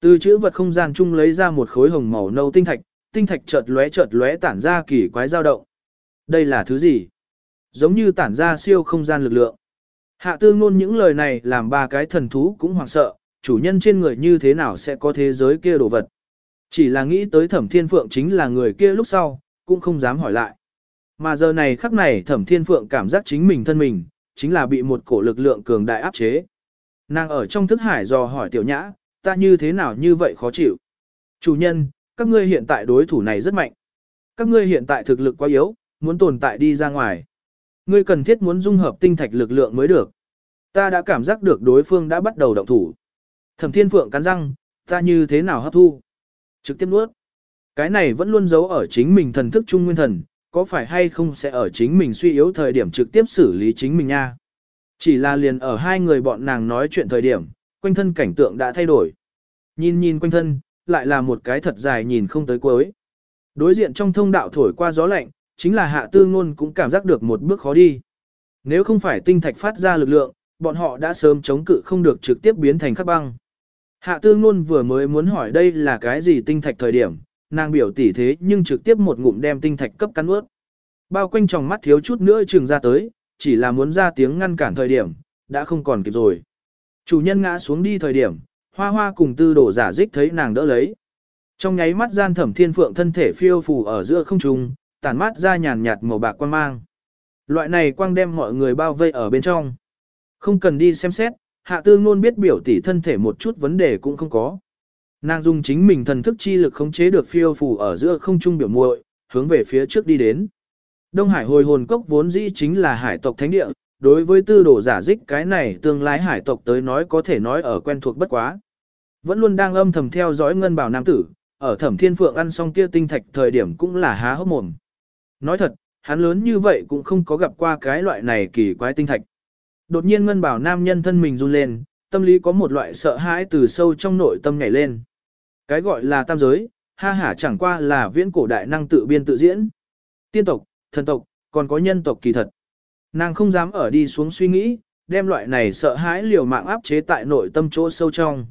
Từ chữ vật không gian chung lấy ra một khối hồng màu nâu tinh thạch, tinh thạch chợt lóe chợt lóe tản ra kỳ quái dao động. Đây là thứ gì? Giống như tản ra siêu không gian lực lượng. Hạ tư ngôn những lời này làm ba cái thần thú cũng hoảng sợ, chủ nhân trên người như thế nào sẽ có thế giới kia đồ vật. Chỉ là nghĩ tới thẩm thiên phượng chính là người kia lúc sau, cũng không dám hỏi lại. Mà giờ này khắc này thẩm thiên phượng cảm giác chính mình thân mình, chính là bị một cổ lực lượng cường đại áp chế. Nàng ở trong thức hải dò hỏi tiểu nhã, ta như thế nào như vậy khó chịu. Chủ nhân, các ngươi hiện tại đối thủ này rất mạnh. Các ngươi hiện tại thực lực quá yếu, muốn tồn tại đi ra ngoài. Ngươi cần thiết muốn dung hợp tinh thạch lực lượng mới được. Ta đã cảm giác được đối phương đã bắt đầu động thủ. Thẩm Thiên Phượng cắn răng, ta như thế nào hấp thu? Trực tiếp nuốt. Cái này vẫn luôn giấu ở chính mình thần thức trung nguyên thần, có phải hay không sẽ ở chính mình suy yếu thời điểm trực tiếp xử lý chính mình nha. Chỉ là liền ở hai người bọn nàng nói chuyện thời điểm, quanh thân cảnh tượng đã thay đổi. Nhìn nhìn quanh thân, lại là một cái thật dài nhìn không tới cuối. Đối diện trong thông đạo thổi qua gió lạnh, chính là hạ tư ngôn cũng cảm giác được một bước khó đi. Nếu không phải tinh thạch phát ra lực lượng, bọn họ đã sớm chống cự không được trực tiếp biến thành khắc băng. Hạ tư ngôn vừa mới muốn hỏi đây là cái gì tinh thạch thời điểm, nàng biểu tỉ thế nhưng trực tiếp một ngụm đem tinh thạch cấp cắn ướt. Bao quanh tròng mắt thiếu chút nữa trường ra tới, chỉ là muốn ra tiếng ngăn cản thời điểm, đã không còn kịp rồi. Chủ nhân ngã xuống đi thời điểm, hoa hoa cùng tư đổ giả dích thấy nàng đỡ lấy. Trong nháy mắt gian thẩm thiên phượng thân thể phiêu phù ở giữa không trung, tản mát ra nhàn nhạt màu bạc quang mang. Loại này quang đem mọi người bao vây ở bên trong. Không cần đi xem xét, hạ tư ngôn biết biểu tỷ thân thể một chút vấn đề cũng không có. Nàng dùng chính mình thần thức chi lực khống chế được phiêu phù ở giữa không trung biểu muội, hướng về phía trước đi đến. Đông Hải hồi hồn cốc vốn dĩ chính là hải tộc thánh địa, đối với tư đồ giả dích cái này tương lai hải tộc tới nói có thể nói ở quen thuộc bất quá. Vẫn luôn đang âm thầm theo dõi ngân bảo nam tử, ở thẩm thiên phượng ăn xong kia tinh thạch thời điểm cũng là há hốc mồm. Nói thật, hắn lớn như vậy cũng không có gặp qua cái loại này kỳ quái tinh thạch. Đột nhiên ngân bảo nam nhân thân mình run lên, tâm lý có một loại sợ hãi từ sâu trong nội tâm nhảy lên. Cái gọi là tam giới, ha hả chẳng qua là viễn cổ đại năng tự biên tự diễn. Tiên tộc, thần tộc, còn có nhân tộc kỳ thật. Nàng không dám ở đi xuống suy nghĩ, đem loại này sợ hãi liều mạng áp chế tại nội tâm chỗ sâu trong.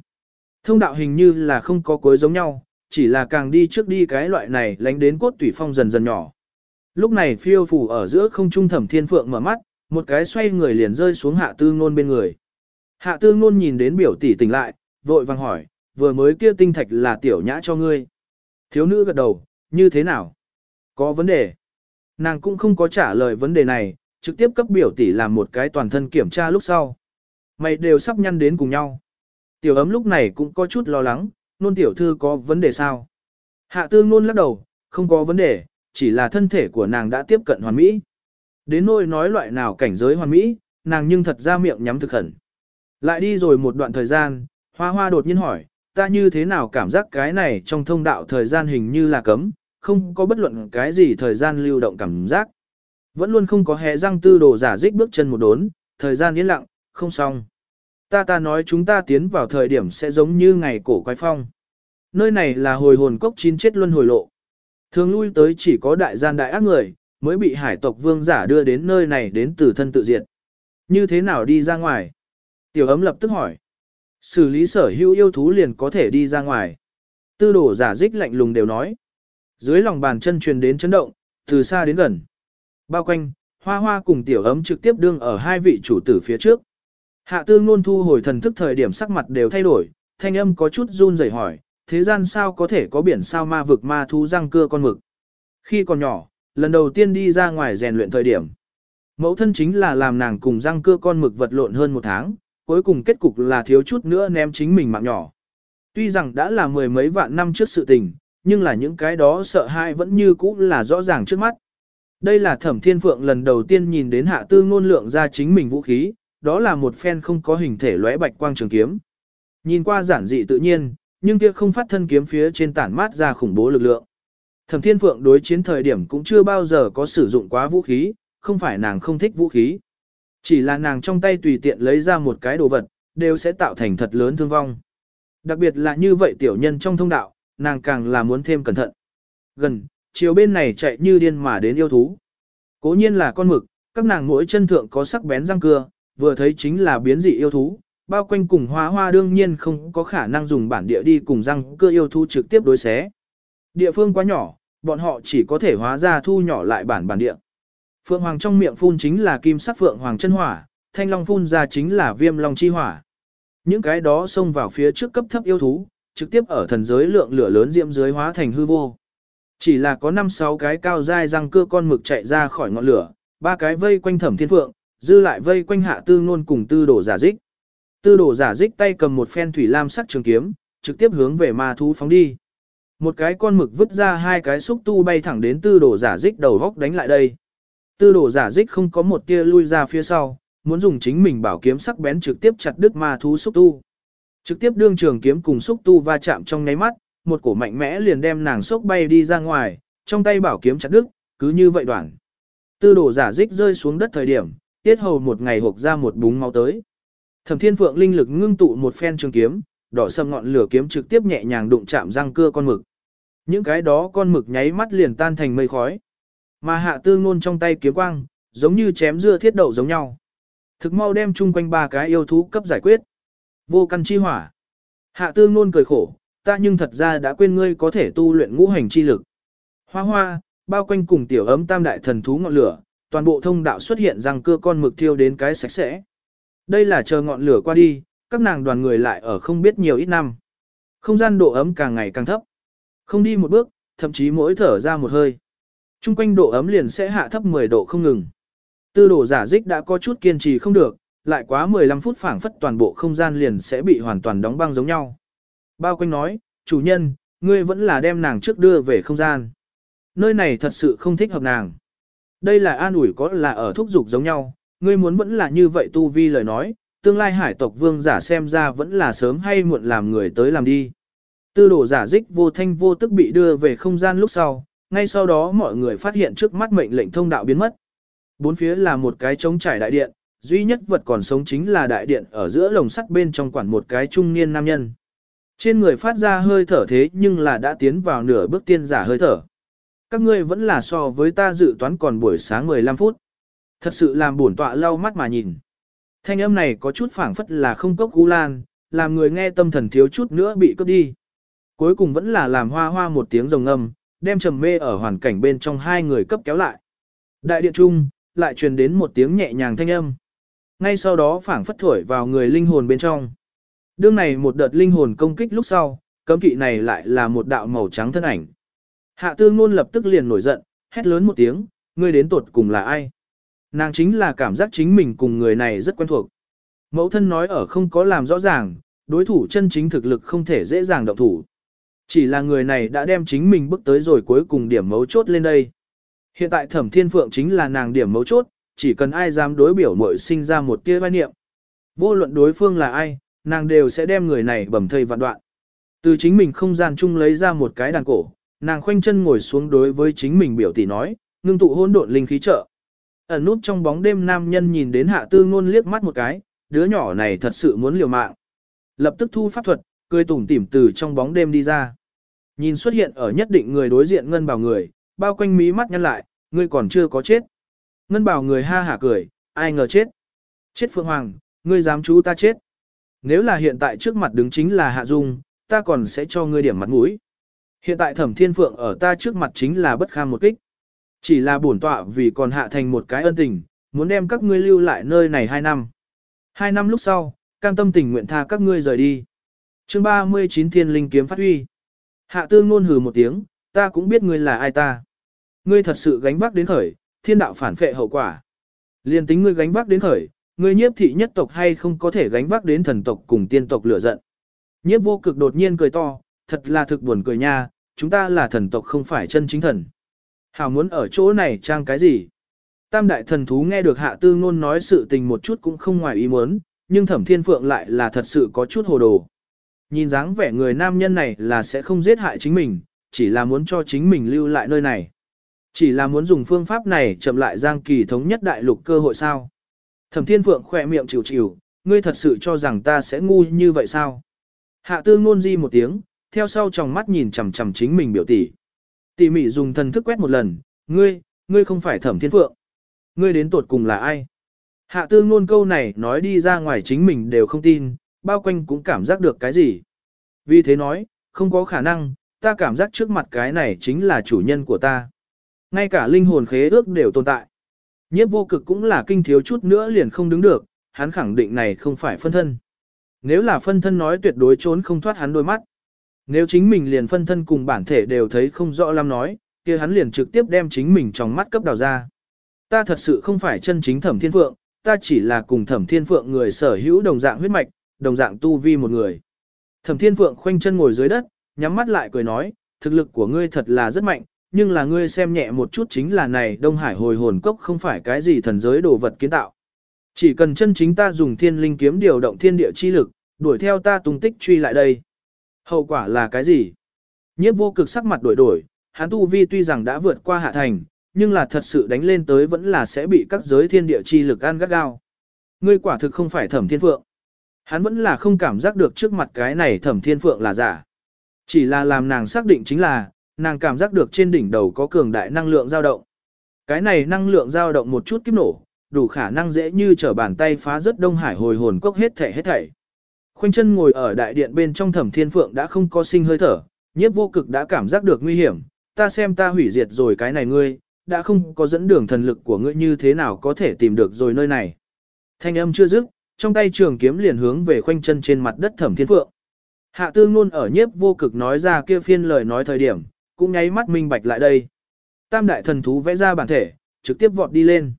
Thông đạo hình như là không có cuối giống nhau, chỉ là càng đi trước đi cái loại này lánh đến cốt tủy phong dần dần nhỏ. Lúc này phiêu phủ ở giữa không trung thẩm thiên phượng mở mắt, một cái xoay người liền rơi xuống hạ tư ngôn bên người. Hạ tư ngôn nhìn đến biểu tỷ tỉnh lại, vội vàng hỏi, vừa mới kia tinh thạch là tiểu nhã cho ngươi. Thiếu nữ gật đầu, như thế nào? Có vấn đề. Nàng cũng không có trả lời vấn đề này, trực tiếp cấp biểu tỷ làm một cái toàn thân kiểm tra lúc sau. Mày đều sắp nhăn đến cùng nhau. Tiểu ấm lúc này cũng có chút lo lắng, nôn tiểu thư có vấn đề sao? Hạ tương nôn lắc đầu, không có vấn đề, chỉ là thân thể của nàng đã tiếp cận hoàn mỹ. Đến nỗi nói loại nào cảnh giới hoàn mỹ, nàng nhưng thật ra miệng nhắm thực khẩn. Lại đi rồi một đoạn thời gian, hoa hoa đột nhiên hỏi, ta như thế nào cảm giác cái này trong thông đạo thời gian hình như là cấm, không có bất luận cái gì thời gian lưu động cảm giác. Vẫn luôn không có hẹ răng tư đồ giả dích bước chân một đốn, thời gian yên lặng, không xong. Ta ta nói chúng ta tiến vào thời điểm sẽ giống như ngày cổ quái phong. Nơi này là hồi hồn cốc chín chết luân hồi lộ. Thường lui tới chỉ có đại gian đại ác người, mới bị hải tộc vương giả đưa đến nơi này đến từ thân tự diệt. Như thế nào đi ra ngoài? Tiểu ấm lập tức hỏi. Xử lý sở hữu yêu thú liền có thể đi ra ngoài. Tư đổ giả dích lạnh lùng đều nói. Dưới lòng bàn chân truyền đến chấn động, từ xa đến gần. Bao quanh, hoa hoa cùng tiểu ấm trực tiếp đương ở hai vị chủ tử phía trước. Hạ tư ngôn thu hồi thần thức thời điểm sắc mặt đều thay đổi, thanh âm có chút run rẩy hỏi, thế gian sao có thể có biển sao ma vực ma thú răng cưa con mực. Khi còn nhỏ, lần đầu tiên đi ra ngoài rèn luyện thời điểm. Mẫu thân chính là làm nàng cùng răng cưa con mực vật lộn hơn một tháng, cuối cùng kết cục là thiếu chút nữa ném chính mình mạng nhỏ. Tuy rằng đã là mười mấy vạn năm trước sự tình, nhưng là những cái đó sợ hãi vẫn như cũ là rõ ràng trước mắt. Đây là thẩm thiên phượng lần đầu tiên nhìn đến hạ tư ngôn lượng ra chính mình vũ khí, đó là một phen không có hình thể lóe bạch quang trường kiếm. Nhìn qua giản dị tự nhiên, nhưng kia không phát thân kiếm phía trên tản mát ra khủng bố lực lượng. Thẩm thiên phượng đối chiến thời điểm cũng chưa bao giờ có sử dụng quá vũ khí, không phải nàng không thích vũ khí. Chỉ là nàng trong tay tùy tiện lấy ra một cái đồ vật, đều sẽ tạo thành thật lớn thương vong. Đặc biệt là như vậy tiểu nhân trong thông đạo, nàng càng là muốn thêm cẩn thận. Gần, chiều bên này chạy như điên mà đến yêu thú. Cố nhiên là con mực, các nàng mỗi chân thượng có sắc bén răng cưa, vừa thấy chính là biến dị yêu thú, bao quanh cùng hoa hoa đương nhiên không có khả năng dùng bản địa đi cùng răng cưa yêu thú trực tiếp đối xé. Địa phương quá nhỏ, bọn họ chỉ có thể hóa ra thu nhỏ lại bản bản địa. Phượng hoàng trong miệng phun chính là kim sắc phượng hoàng chân hỏa, thanh long phun ra chính là viêm long chi hỏa. Những cái đó xông vào phía trước cấp thấp yêu thú, trực tiếp ở thần giới lượng lửa lớn diễm dưới hóa thành hư vô. Chỉ là có 5-6 cái cao dai răng cưa con mực chạy ra khỏi ngọn lửa, ba cái vây quanh thẩm thiên phượng, dư lại vây quanh hạ tư ngôn cùng tư đổ giả dích. Tư đổ giả dích tay cầm một phen thủy lam sắc trường kiếm, trực tiếp hướng về ma thú phóng đi. Một cái con mực vứt ra hai cái xúc tu bay thẳng đến tư đổ giả dích đầu góc đánh lại đây. Tư đổ giả dích không có một tia lui ra phía sau, muốn dùng chính mình bảo kiếm sắc bén trực tiếp chặt đứt ma thú xúc tu. Trực tiếp đương trường kiếm cùng xúc tu va chạm trong nháy mắt, một cổ mạnh mẽ liền đem nàng sốc bay đi ra ngoài, trong tay bảo kiếm chặt đứt, cứ như vậy đoạn. Tư đổ giả dích rơi xuống đất thời điểm, tiết hầu một ngày hộp ra một búng máu tới. Thẩm Thiên Phượng linh lực ngưng tụ một phen trường kiếm, đỏ sầm ngọn lửa kiếm trực tiếp nhẹ nhàng đụng chạm răng cưa con mực. Những cái đó con mực nháy mắt liền tan thành mây khói. Mà hạ tư ngôn trong tay kiếm quang, giống như chém dưa thiết đậu giống nhau. Thực mau đem chung quanh ba cái yêu thú cấp giải quyết. Vô căn chi hỏa. Hạ tư ngôn cười khổ, ta nhưng thật ra đã quên ngươi có thể tu luyện ngũ hành chi lực. Hoa hoa, bao quanh cùng tiểu ấm tam đại thần thú ngọn lửa, toàn bộ thông đạo xuất hiện răng cưa con mực thiêu đến cái sạch sẽ. Đây là chờ ngọn lửa qua đi, các nàng đoàn người lại ở không biết nhiều ít năm. Không gian độ ấm càng ngày càng thấp. Không đi một bước, thậm chí mỗi thở ra một hơi. Trung quanh độ ấm liền sẽ hạ thấp 10 độ không ngừng. Tư đồ giả dích đã có chút kiên trì không được, lại quá 15 phút phảng phất toàn bộ không gian liền sẽ bị hoàn toàn đóng băng giống nhau. Bao quanh nói, chủ nhân, ngươi vẫn là đem nàng trước đưa về không gian. Nơi này thật sự không thích hợp nàng. Đây là an ủi có là ở thúc dục giống nhau, ngươi muốn vẫn là như vậy tu vi lời nói, tương lai hải tộc vương giả xem ra vẫn là sớm hay muộn làm người tới làm đi. Tư đồ giả dích vô thanh vô tức bị đưa về không gian lúc sau, ngay sau đó mọi người phát hiện trước mắt mệnh lệnh thông đạo biến mất. Bốn phía là một cái trống trải đại điện, duy nhất vật còn sống chính là đại điện ở giữa lồng sắt bên trong quản một cái trung niên nam nhân. Trên người phát ra hơi thở thế nhưng là đã tiến vào nửa bước tiên giả hơi thở. Các ngươi vẫn là so với ta dự toán còn buổi sáng 15 phút. Thật sự làm buồn tọa lau mắt mà nhìn. Thanh âm này có chút phảng phất là không cốc cú lan, làm người nghe tâm thần thiếu chút nữa bị cướp đi. Cuối cùng vẫn là làm hoa hoa một tiếng rồng âm, đem trầm mê ở hoàn cảnh bên trong hai người cấp kéo lại. Đại điện trung, lại truyền đến một tiếng nhẹ nhàng thanh âm. Ngay sau đó phảng phất thổi vào người linh hồn bên trong. Đương này một đợt linh hồn công kích lúc sau, cấm kỵ này lại là một đạo màu trắng thân ảnh. Hạ tư ngôn lập tức liền nổi giận, hét lớn một tiếng, ngươi đến tuột cùng là ai? Nàng chính là cảm giác chính mình cùng người này rất quen thuộc. Mẫu thân nói ở không có làm rõ ràng, đối thủ chân chính thực lực không thể dễ dàng động thủ. Chỉ là người này đã đem chính mình bước tới rồi cuối cùng điểm mấu chốt lên đây. Hiện tại thẩm thiên phượng chính là nàng điểm mấu chốt, chỉ cần ai dám đối biểu mội sinh ra một tia vai niệm. Vô luận đối phương là ai, nàng đều sẽ đem người này bầm thây vạn đoạn. Từ chính mình không gian chung lấy ra một cái đàn cổ, nàng khoanh chân ngồi xuống đối với chính mình biểu tỷ nói, ngưng tụ hỗn độn linh khí trợ. Ẩn nút trong bóng đêm nam nhân nhìn đến hạ tư ngôn liếc mắt một cái, đứa nhỏ này thật sự muốn liều mạng. Lập tức thu pháp thuật, cười tủm tỉm từ trong bóng đêm đi ra. Nhìn xuất hiện ở nhất định người đối diện ngân bảo người, bao quanh mí mắt nhăn lại, ngươi còn chưa có chết. Ngân bảo người ha hả cười, ai ngờ chết. Chết Phượng Hoàng, ngươi dám chú ta chết. Nếu là hiện tại trước mặt đứng chính là Hạ Dung, ta còn sẽ cho ngươi điểm mặt mũi. Hiện tại Thẩm Thiên Phượng ở ta trước mặt chính là bất kham một kích. Chỉ là bổn tọa vì còn hạ thành một cái ân tình, muốn đem các ngươi lưu lại nơi này hai năm. Hai năm lúc sau, cam tâm tình nguyện tha các ngươi rời đi. chương 39 Thiên Linh Kiếm phát huy. Hạ tư ngôn hừ một tiếng, ta cũng biết ngươi là ai ta. Ngươi thật sự gánh vác đến khởi, thiên đạo phản phệ hậu quả. Liên tính ngươi gánh vác đến khởi, ngươi nhiếp thị nhất tộc hay không có thể gánh vác đến thần tộc cùng tiên tộc lửa giận. Nhiếp vô cực đột nhiên cười to, thật là thực buồn cười nha, chúng ta là thần tộc không phải chân chính thần. Hảo muốn ở chỗ này trang cái gì? Tam đại thần thú nghe được hạ tư ngôn nói sự tình một chút cũng không ngoài ý muốn, nhưng thẩm thiên phượng lại là thật sự có chút hồ đồ. Nhìn dáng vẻ người nam nhân này là sẽ không giết hại chính mình, chỉ là muốn cho chính mình lưu lại nơi này. Chỉ là muốn dùng phương pháp này chậm lại giang kỳ thống nhất đại lục cơ hội sao. Thẩm thiên phượng khỏe miệng chịu chịu, ngươi thật sự cho rằng ta sẽ ngu như vậy sao? Hạ tư ngôn di một tiếng, theo sau trong mắt nhìn chằm chằm chính mình biểu tỷ. Tỷ mỉ dùng thần thức quét một lần, ngươi, ngươi không phải thẩm thiên phượng. Ngươi đến tuột cùng là ai? Hạ tư ngôn câu này nói đi ra ngoài chính mình đều không tin, bao quanh cũng cảm giác được cái gì. Vì thế nói, không có khả năng, ta cảm giác trước mặt cái này chính là chủ nhân của ta. Ngay cả linh hồn khế ước đều tồn tại. Nhiếp vô cực cũng là kinh thiếu chút nữa liền không đứng được, hắn khẳng định này không phải phân thân. Nếu là phân thân nói tuyệt đối trốn không thoát hắn đôi mắt. Nếu chính mình liền phân thân cùng bản thể đều thấy không rõ lắm nói, kia hắn liền trực tiếp đem chính mình trong mắt cấp đào ra. Ta thật sự không phải chân chính thẩm thiên phượng, ta chỉ là cùng thẩm thiên phượng người sở hữu đồng dạng huyết mạch, đồng dạng tu vi một người. Thẩm thiên phượng khoanh chân ngồi dưới đất, nhắm mắt lại cười nói, thực lực của ngươi thật là rất mạnh, nhưng là ngươi xem nhẹ một chút chính là này Đông Hải hồi hồn cốc không phải cái gì thần giới đồ vật kiến tạo. Chỉ cần chân chính ta dùng thiên linh kiếm điều động thiên địa chi lực, đuổi theo ta tung tích truy lại đây. Hậu quả là cái gì? Nhiếp vô cực sắc mặt đổi đổi, hắn tu vi tuy rằng đã vượt qua hạ thành, nhưng là thật sự đánh lên tới vẫn là sẽ bị các giới thiên địa chi lực ăn gắt gao. Ngươi quả thực không phải thẩm thiên phượng. Hắn vẫn là không cảm giác được trước mặt cái này thẩm thiên phượng là giả. Chỉ là làm nàng xác định chính là, nàng cảm giác được trên đỉnh đầu có cường đại năng lượng dao động. Cái này năng lượng dao động một chút kiếp nổ, đủ khả năng dễ như trở bàn tay phá rất Đông Hải hồi hồn cốc hết thể hết thảy. Khoanh chân ngồi ở đại điện bên trong thẩm thiên phượng đã không có sinh hơi thở, nhiếp vô cực đã cảm giác được nguy hiểm, ta xem ta hủy diệt rồi cái này ngươi, đã không có dẫn đường thần lực của ngươi như thế nào có thể tìm được rồi nơi này. Thanh âm chưa dứt, trong tay trường kiếm liền hướng về khoanh chân trên mặt đất thẩm thiên phượng. Hạ tư ngôn ở nhiếp vô cực nói ra kia phiên lời nói thời điểm, cũng nháy mắt minh bạch lại đây. Tam đại thần thú vẽ ra bản thể, trực tiếp vọt đi lên.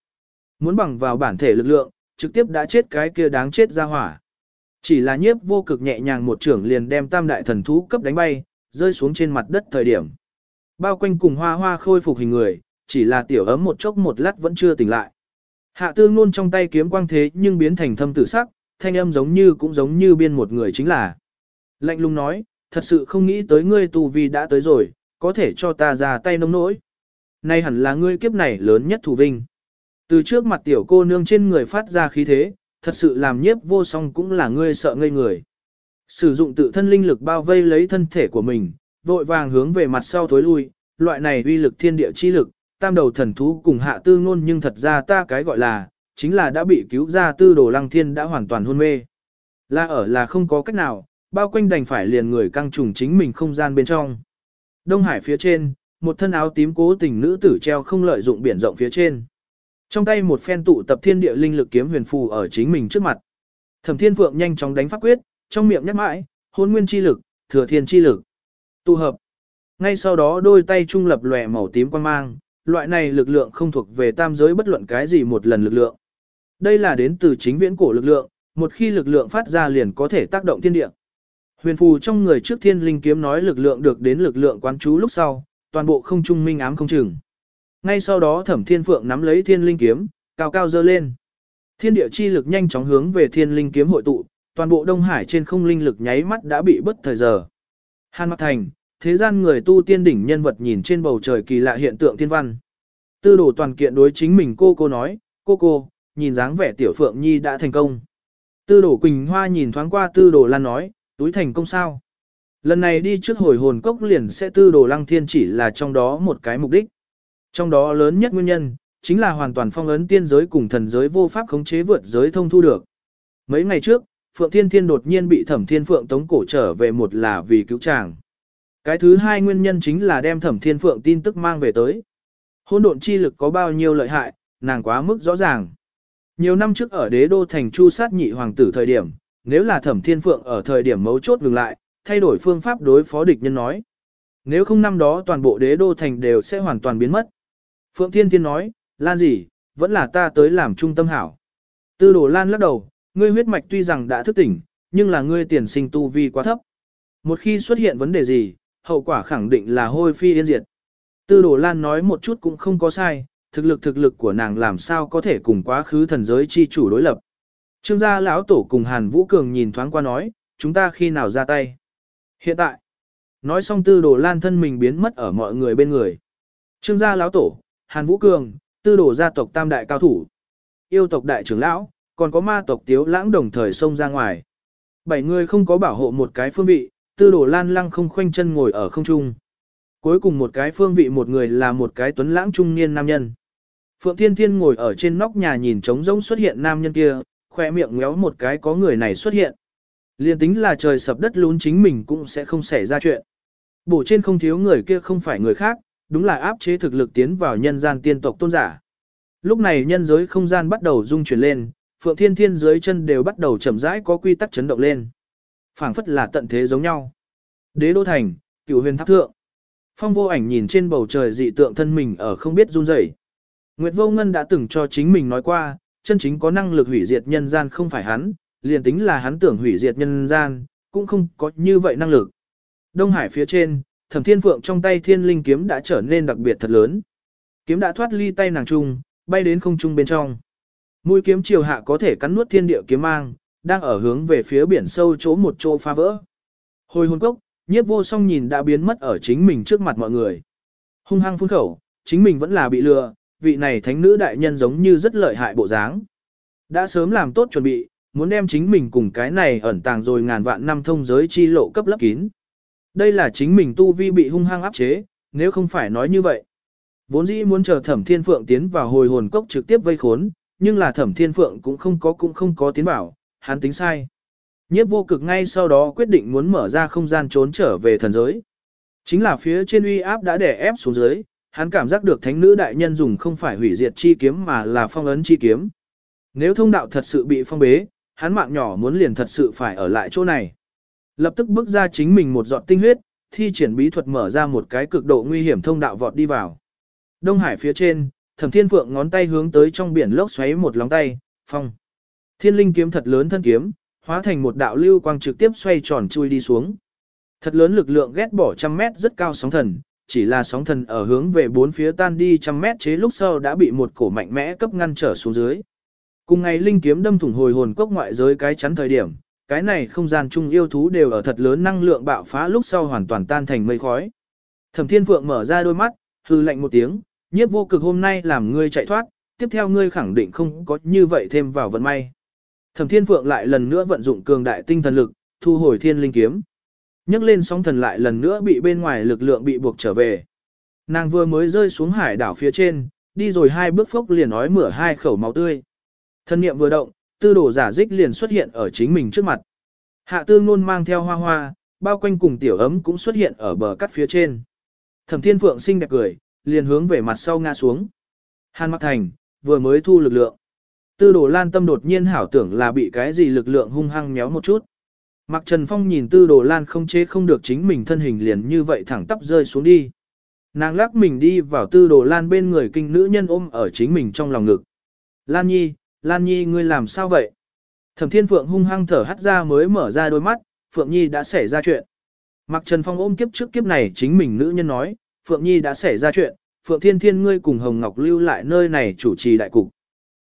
Muốn bằng vào bản thể lực lượng, trực tiếp đã chết cái kia đáng chết ra hỏa. Chỉ là nhiếp vô cực nhẹ nhàng một trưởng liền đem tam đại thần thú cấp đánh bay, rơi xuống trên mặt đất thời điểm. Bao quanh cùng hoa hoa khôi phục hình người, chỉ là tiểu ấm một chốc một lát vẫn chưa tỉnh lại. Hạ tương luôn trong tay kiếm quang thế nhưng biến thành thâm tử sắc, thanh âm giống như cũng giống như biên một người chính là. Lạnh lùng nói, thật sự không nghĩ tới ngươi tù vì đã tới rồi, có thể cho ta ra tay nông nỗi. Nay hẳn là ngươi kiếp này lớn nhất thủ vinh. Từ trước mặt tiểu cô nương trên người phát ra khí thế, thật sự làm nhiếp vô song cũng là ngươi sợ ngây người. Sử dụng tự thân linh lực bao vây lấy thân thể của mình, vội vàng hướng về mặt sau thối lui, loại này uy lực thiên địa chi lực, tam đầu thần thú cùng hạ tư ngôn nhưng thật ra ta cái gọi là, chính là đã bị cứu ra tư đồ lăng thiên đã hoàn toàn hôn mê. Là ở là không có cách nào, bao quanh đành phải liền người căng trùng chính mình không gian bên trong. Đông Hải phía trên, một thân áo tím cố tình nữ tử treo không lợi dụng biển rộng phía trên. Trong tay một phen tụ tập thiên địa linh lực kiếm huyền phù ở chính mình trước mặt. Thẩm Thiên Phượng nhanh chóng đánh pháp quyết, trong miệng nhắc mãi, hôn nguyên chi lực, thừa thiên chi lực. Tụ hợp. Ngay sau đó đôi tay trung lập lòe màu tím quang mang, loại này lực lượng không thuộc về tam giới bất luận cái gì một lần lực lượng. Đây là đến từ chính viễn cổ lực lượng, một khi lực lượng phát ra liền có thể tác động thiên địa. Huyền phù trong người trước thiên linh kiếm nói lực lượng được đến lực lượng quán chú lúc sau, toàn bộ không trung minh ám không chừng. Ngay sau đó thẩm thiên phượng nắm lấy thiên linh kiếm, cao cao dơ lên. Thiên địa chi lực nhanh chóng hướng về thiên linh kiếm hội tụ, toàn bộ Đông Hải trên không linh lực nháy mắt đã bị bất thời giờ. Hàn Mặc Thành, thế gian người tu tiên đỉnh nhân vật nhìn trên bầu trời kỳ lạ hiện tượng thiên văn. Tư đồ toàn kiện đối chính mình cô cô nói, cô cô, nhìn dáng vẻ tiểu phượng nhi đã thành công. Tư đồ Quỳnh Hoa nhìn thoáng qua tư đồ Lan nói, túi thành công sao. Lần này đi trước hồi hồn cốc liền sẽ tư đồ lăng thiên chỉ là trong đó một cái mục đích. Trong đó lớn nhất nguyên nhân, chính là hoàn toàn phong ấn tiên giới cùng thần giới vô pháp khống chế vượt giới thông thu được. Mấy ngày trước, Phượng Thiên Thiên đột nhiên bị Thẩm Thiên Phượng tống cổ trở về một là vì cứu chàng. Cái thứ hai nguyên nhân chính là đem Thẩm Thiên Phượng tin tức mang về tới. Hôn độn chi lực có bao nhiêu lợi hại, nàng quá mức rõ ràng. Nhiều năm trước ở đế đô thành chu sát nhị hoàng tử thời điểm, nếu là Thẩm Thiên Phượng ở thời điểm mấu chốt ngừng lại, thay đổi phương pháp đối phó địch nhân nói. Nếu không năm đó toàn bộ đế đô thành đều sẽ hoàn toàn biến mất. Phượng Thiên Thiên nói, Lan gì, vẫn là ta tới làm trung tâm hảo. Tư đồ Lan lắc đầu, ngươi huyết mạch tuy rằng đã thức tỉnh, nhưng là ngươi tiền sinh tu vi quá thấp. Một khi xuất hiện vấn đề gì, hậu quả khẳng định là hôi phi yên diệt. Tư đồ Lan nói một chút cũng không có sai, thực lực thực lực của nàng làm sao có thể cùng quá khứ thần giới chi chủ đối lập. Trương gia lão tổ cùng Hàn Vũ Cường nhìn thoáng qua nói, chúng ta khi nào ra tay. Hiện tại, nói xong tư đồ Lan thân mình biến mất ở mọi người bên người. Trương gia lão tổ, Hàn Vũ Cường, tư đồ gia tộc tam đại cao thủ. Yêu tộc đại trưởng lão, còn có ma tộc tiếu lãng đồng thời xông ra ngoài. Bảy người không có bảo hộ một cái phương vị, tư đồ lan lăng không khoanh chân ngồi ở không trung. Cuối cùng một cái phương vị một người là một cái tuấn lãng trung niên nam nhân. Phượng Thiên Thiên ngồi ở trên nóc nhà nhìn trống rỗng xuất hiện nam nhân kia, khoe miệng ngéo một cái có người này xuất hiện. Liên tính là trời sập đất lún chính mình cũng sẽ không xảy ra chuyện. Bổ trên không thiếu người kia không phải người khác, đúng là áp chế thực lực tiến vào nhân gian tiên tộc tôn giả. Lúc này nhân giới không gian bắt đầu rung chuyển lên, Phượng Thiên Thiên dưới chân đều bắt đầu chậm rãi có quy tắc chấn động lên. phảng phất là tận thế giống nhau. Đế đô thành, cửu huyền tháp thượng. Phong vô ảnh nhìn trên bầu trời dị tượng thân mình ở không biết run rẩy. Nguyệt vô ngân đã từng cho chính mình nói qua, chân chính có năng lực hủy diệt nhân gian không phải hắn, liền tính là hắn tưởng hủy diệt nhân gian, cũng không có như vậy năng lực. Đông Hải phía trên, Thẩm Thiên Phượng trong tay Thiên Linh kiếm đã trở nên đặc biệt thật lớn. Kiếm đã thoát ly tay nàng trung, bay đến không trung bên trong. Mũi kiếm chiều hạ có thể cắn nuốt thiên địa kiếm mang, đang ở hướng về phía biển sâu chỗ một chỗ phá vỡ. Hồi hồn cốc, nhiếp vô song nhìn đã biến mất ở chính mình trước mặt mọi người. Hung hăng phun khẩu, chính mình vẫn là bị lừa, vị này thánh nữ đại nhân giống như rất lợi hại bộ dáng. Đã sớm làm tốt chuẩn bị, muốn đem chính mình cùng cái này ẩn tàng rồi ngàn vạn năm thông giới chi lộ cấp lấp kín. Đây là chính mình tu vi bị hung hăng áp chế, nếu không phải nói như vậy. Vốn dĩ muốn chờ thẩm thiên phượng tiến vào hồi hồn cốc trực tiếp vây khốn, nhưng là thẩm thiên phượng cũng không có cũng không có tiến vào, hắn tính sai. Nhiếp vô cực ngay sau đó quyết định muốn mở ra không gian trốn trở về thần giới. Chính là phía trên uy áp đã đè ép xuống dưới, hắn cảm giác được thánh nữ đại nhân dùng không phải hủy diệt chi kiếm mà là phong ấn chi kiếm. Nếu thông đạo thật sự bị phong bế, hắn mạng nhỏ muốn liền thật sự phải ở lại chỗ này. Lập tức bước ra chính mình một giọt tinh huyết, thi triển bí thuật mở ra một cái cực độ nguy hiểm thông đạo vọt đi vào. Đông Hải phía trên, Thẩm Thiên Phượng ngón tay hướng tới trong biển lốc xoáy một lóng tay, phong. Thiên linh kiếm thật lớn thân kiếm, hóa thành một đạo lưu quang trực tiếp xoay tròn chui đi xuống. Thật lớn lực lượng ghét bỏ trăm mét rất cao sóng thần, chỉ là sóng thần ở hướng về bốn phía tan đi trăm mét chế lúc sau đã bị một cổ mạnh mẽ cấp ngăn trở xuống dưới. Cùng ngày linh kiếm đâm thủng hồi hồn cốc ngoại giới cái chắn thời điểm, cái này không gian chung yêu thú đều ở thật lớn năng lượng bạo phá lúc sau hoàn toàn tan thành mây khói. Thẩm Thiên Phượng mở ra đôi mắt, hư lạnh một tiếng, nhiếp vô cực hôm nay làm ngươi chạy thoát, tiếp theo ngươi khẳng định không có như vậy thêm vào vận may. Thẩm Thiên Phượng lại lần nữa vận dụng cường đại tinh thần lực, thu hồi thiên linh kiếm nhấc lên sóng thần lại lần nữa bị bên ngoài lực lượng bị buộc trở về. Nàng vừa mới rơi xuống hải đảo phía trên, đi rồi hai bước phốc liền nói mửa hai khẩu máu tươi. Thân niệm vừa động, tư đồ giả dích liền xuất hiện ở chính mình trước mặt. Hạ tư ngôn mang theo hoa hoa, bao quanh cùng tiểu ấm cũng xuất hiện ở bờ cắt phía trên. Thẩm thiên phượng xinh đẹp cười, liền hướng về mặt sau ngã xuống. Hàn Mặc Thành, vừa mới thu lực lượng. Tư đồ lan tâm đột nhiên hảo tưởng là bị cái gì lực lượng hung hăng méo một chút. Mạc Trần Phong nhìn tư đồ lan không chế không được chính mình thân hình liền như vậy thẳng tắp rơi xuống đi. Nàng lắc mình đi vào tư đồ lan bên người kinh nữ nhân ôm ở chính mình trong lòng ngực. Lan Nhi, Lan Nhi ngươi làm sao vậy? Thẩm Thiên Phượng hung hăng thở hắt ra mới mở ra đôi mắt, Phượng Nhi đã xảy ra chuyện. Mạc Trần Phong ôm kiếp trước kiếp này chính mình nữ nhân nói, Phượng Nhi đã xảy ra chuyện, Phượng Thiên Thiên ngươi cùng Hồng Ngọc lưu lại nơi này chủ trì đại cục.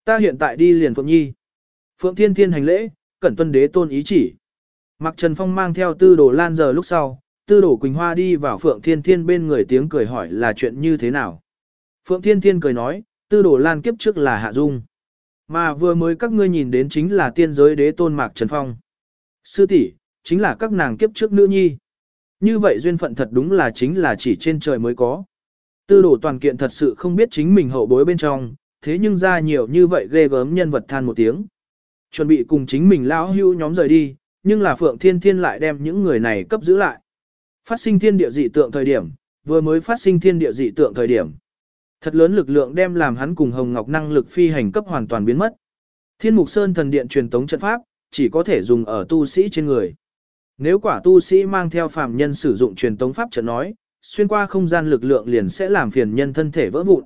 Ta hiện tại đi liền Phượng Nhi. Phượng Thiên Thiên hành lễ, cẩn tuân đế tôn ý chỉ. Mặc Trần Phong mang theo tư đồ lan giờ lúc sau, tư đồ Quỳnh Hoa đi vào Phượng Thiên Thiên bên người tiếng cười hỏi là chuyện như thế nào. Phượng Thiên Thiên cười nói, tư đồ lan kiếp trước là Hạ Dung. Mà vừa mới các ngươi nhìn đến chính là tiên giới đế tôn Mạc Trần Phong. Sư tỷ chính là các nàng kiếp trước nữ nhi. Như vậy duyên phận thật đúng là chính là chỉ trên trời mới có. Tư Đồ toàn kiện thật sự không biết chính mình hậu bối bên trong, thế nhưng ra nhiều như vậy ghê gớm nhân vật than một tiếng. Chuẩn bị cùng chính mình lão hưu nhóm rời đi, nhưng là Phượng Thiên Thiên lại đem những người này cấp giữ lại. Phát sinh thiên địa dị tượng thời điểm, vừa mới phát sinh thiên địa dị tượng thời điểm. Thật lớn lực lượng đem làm hắn cùng Hồng Ngọc năng lực phi hành cấp hoàn toàn biến mất. Thiên Mục Sơn thần điện truyền tống trận pháp, chỉ có thể dùng ở tu sĩ trên người. Nếu quả tu sĩ mang theo phàm nhân sử dụng truyền tống pháp trận nói, xuyên qua không gian lực lượng liền sẽ làm phiền nhân thân thể vỡ vụn.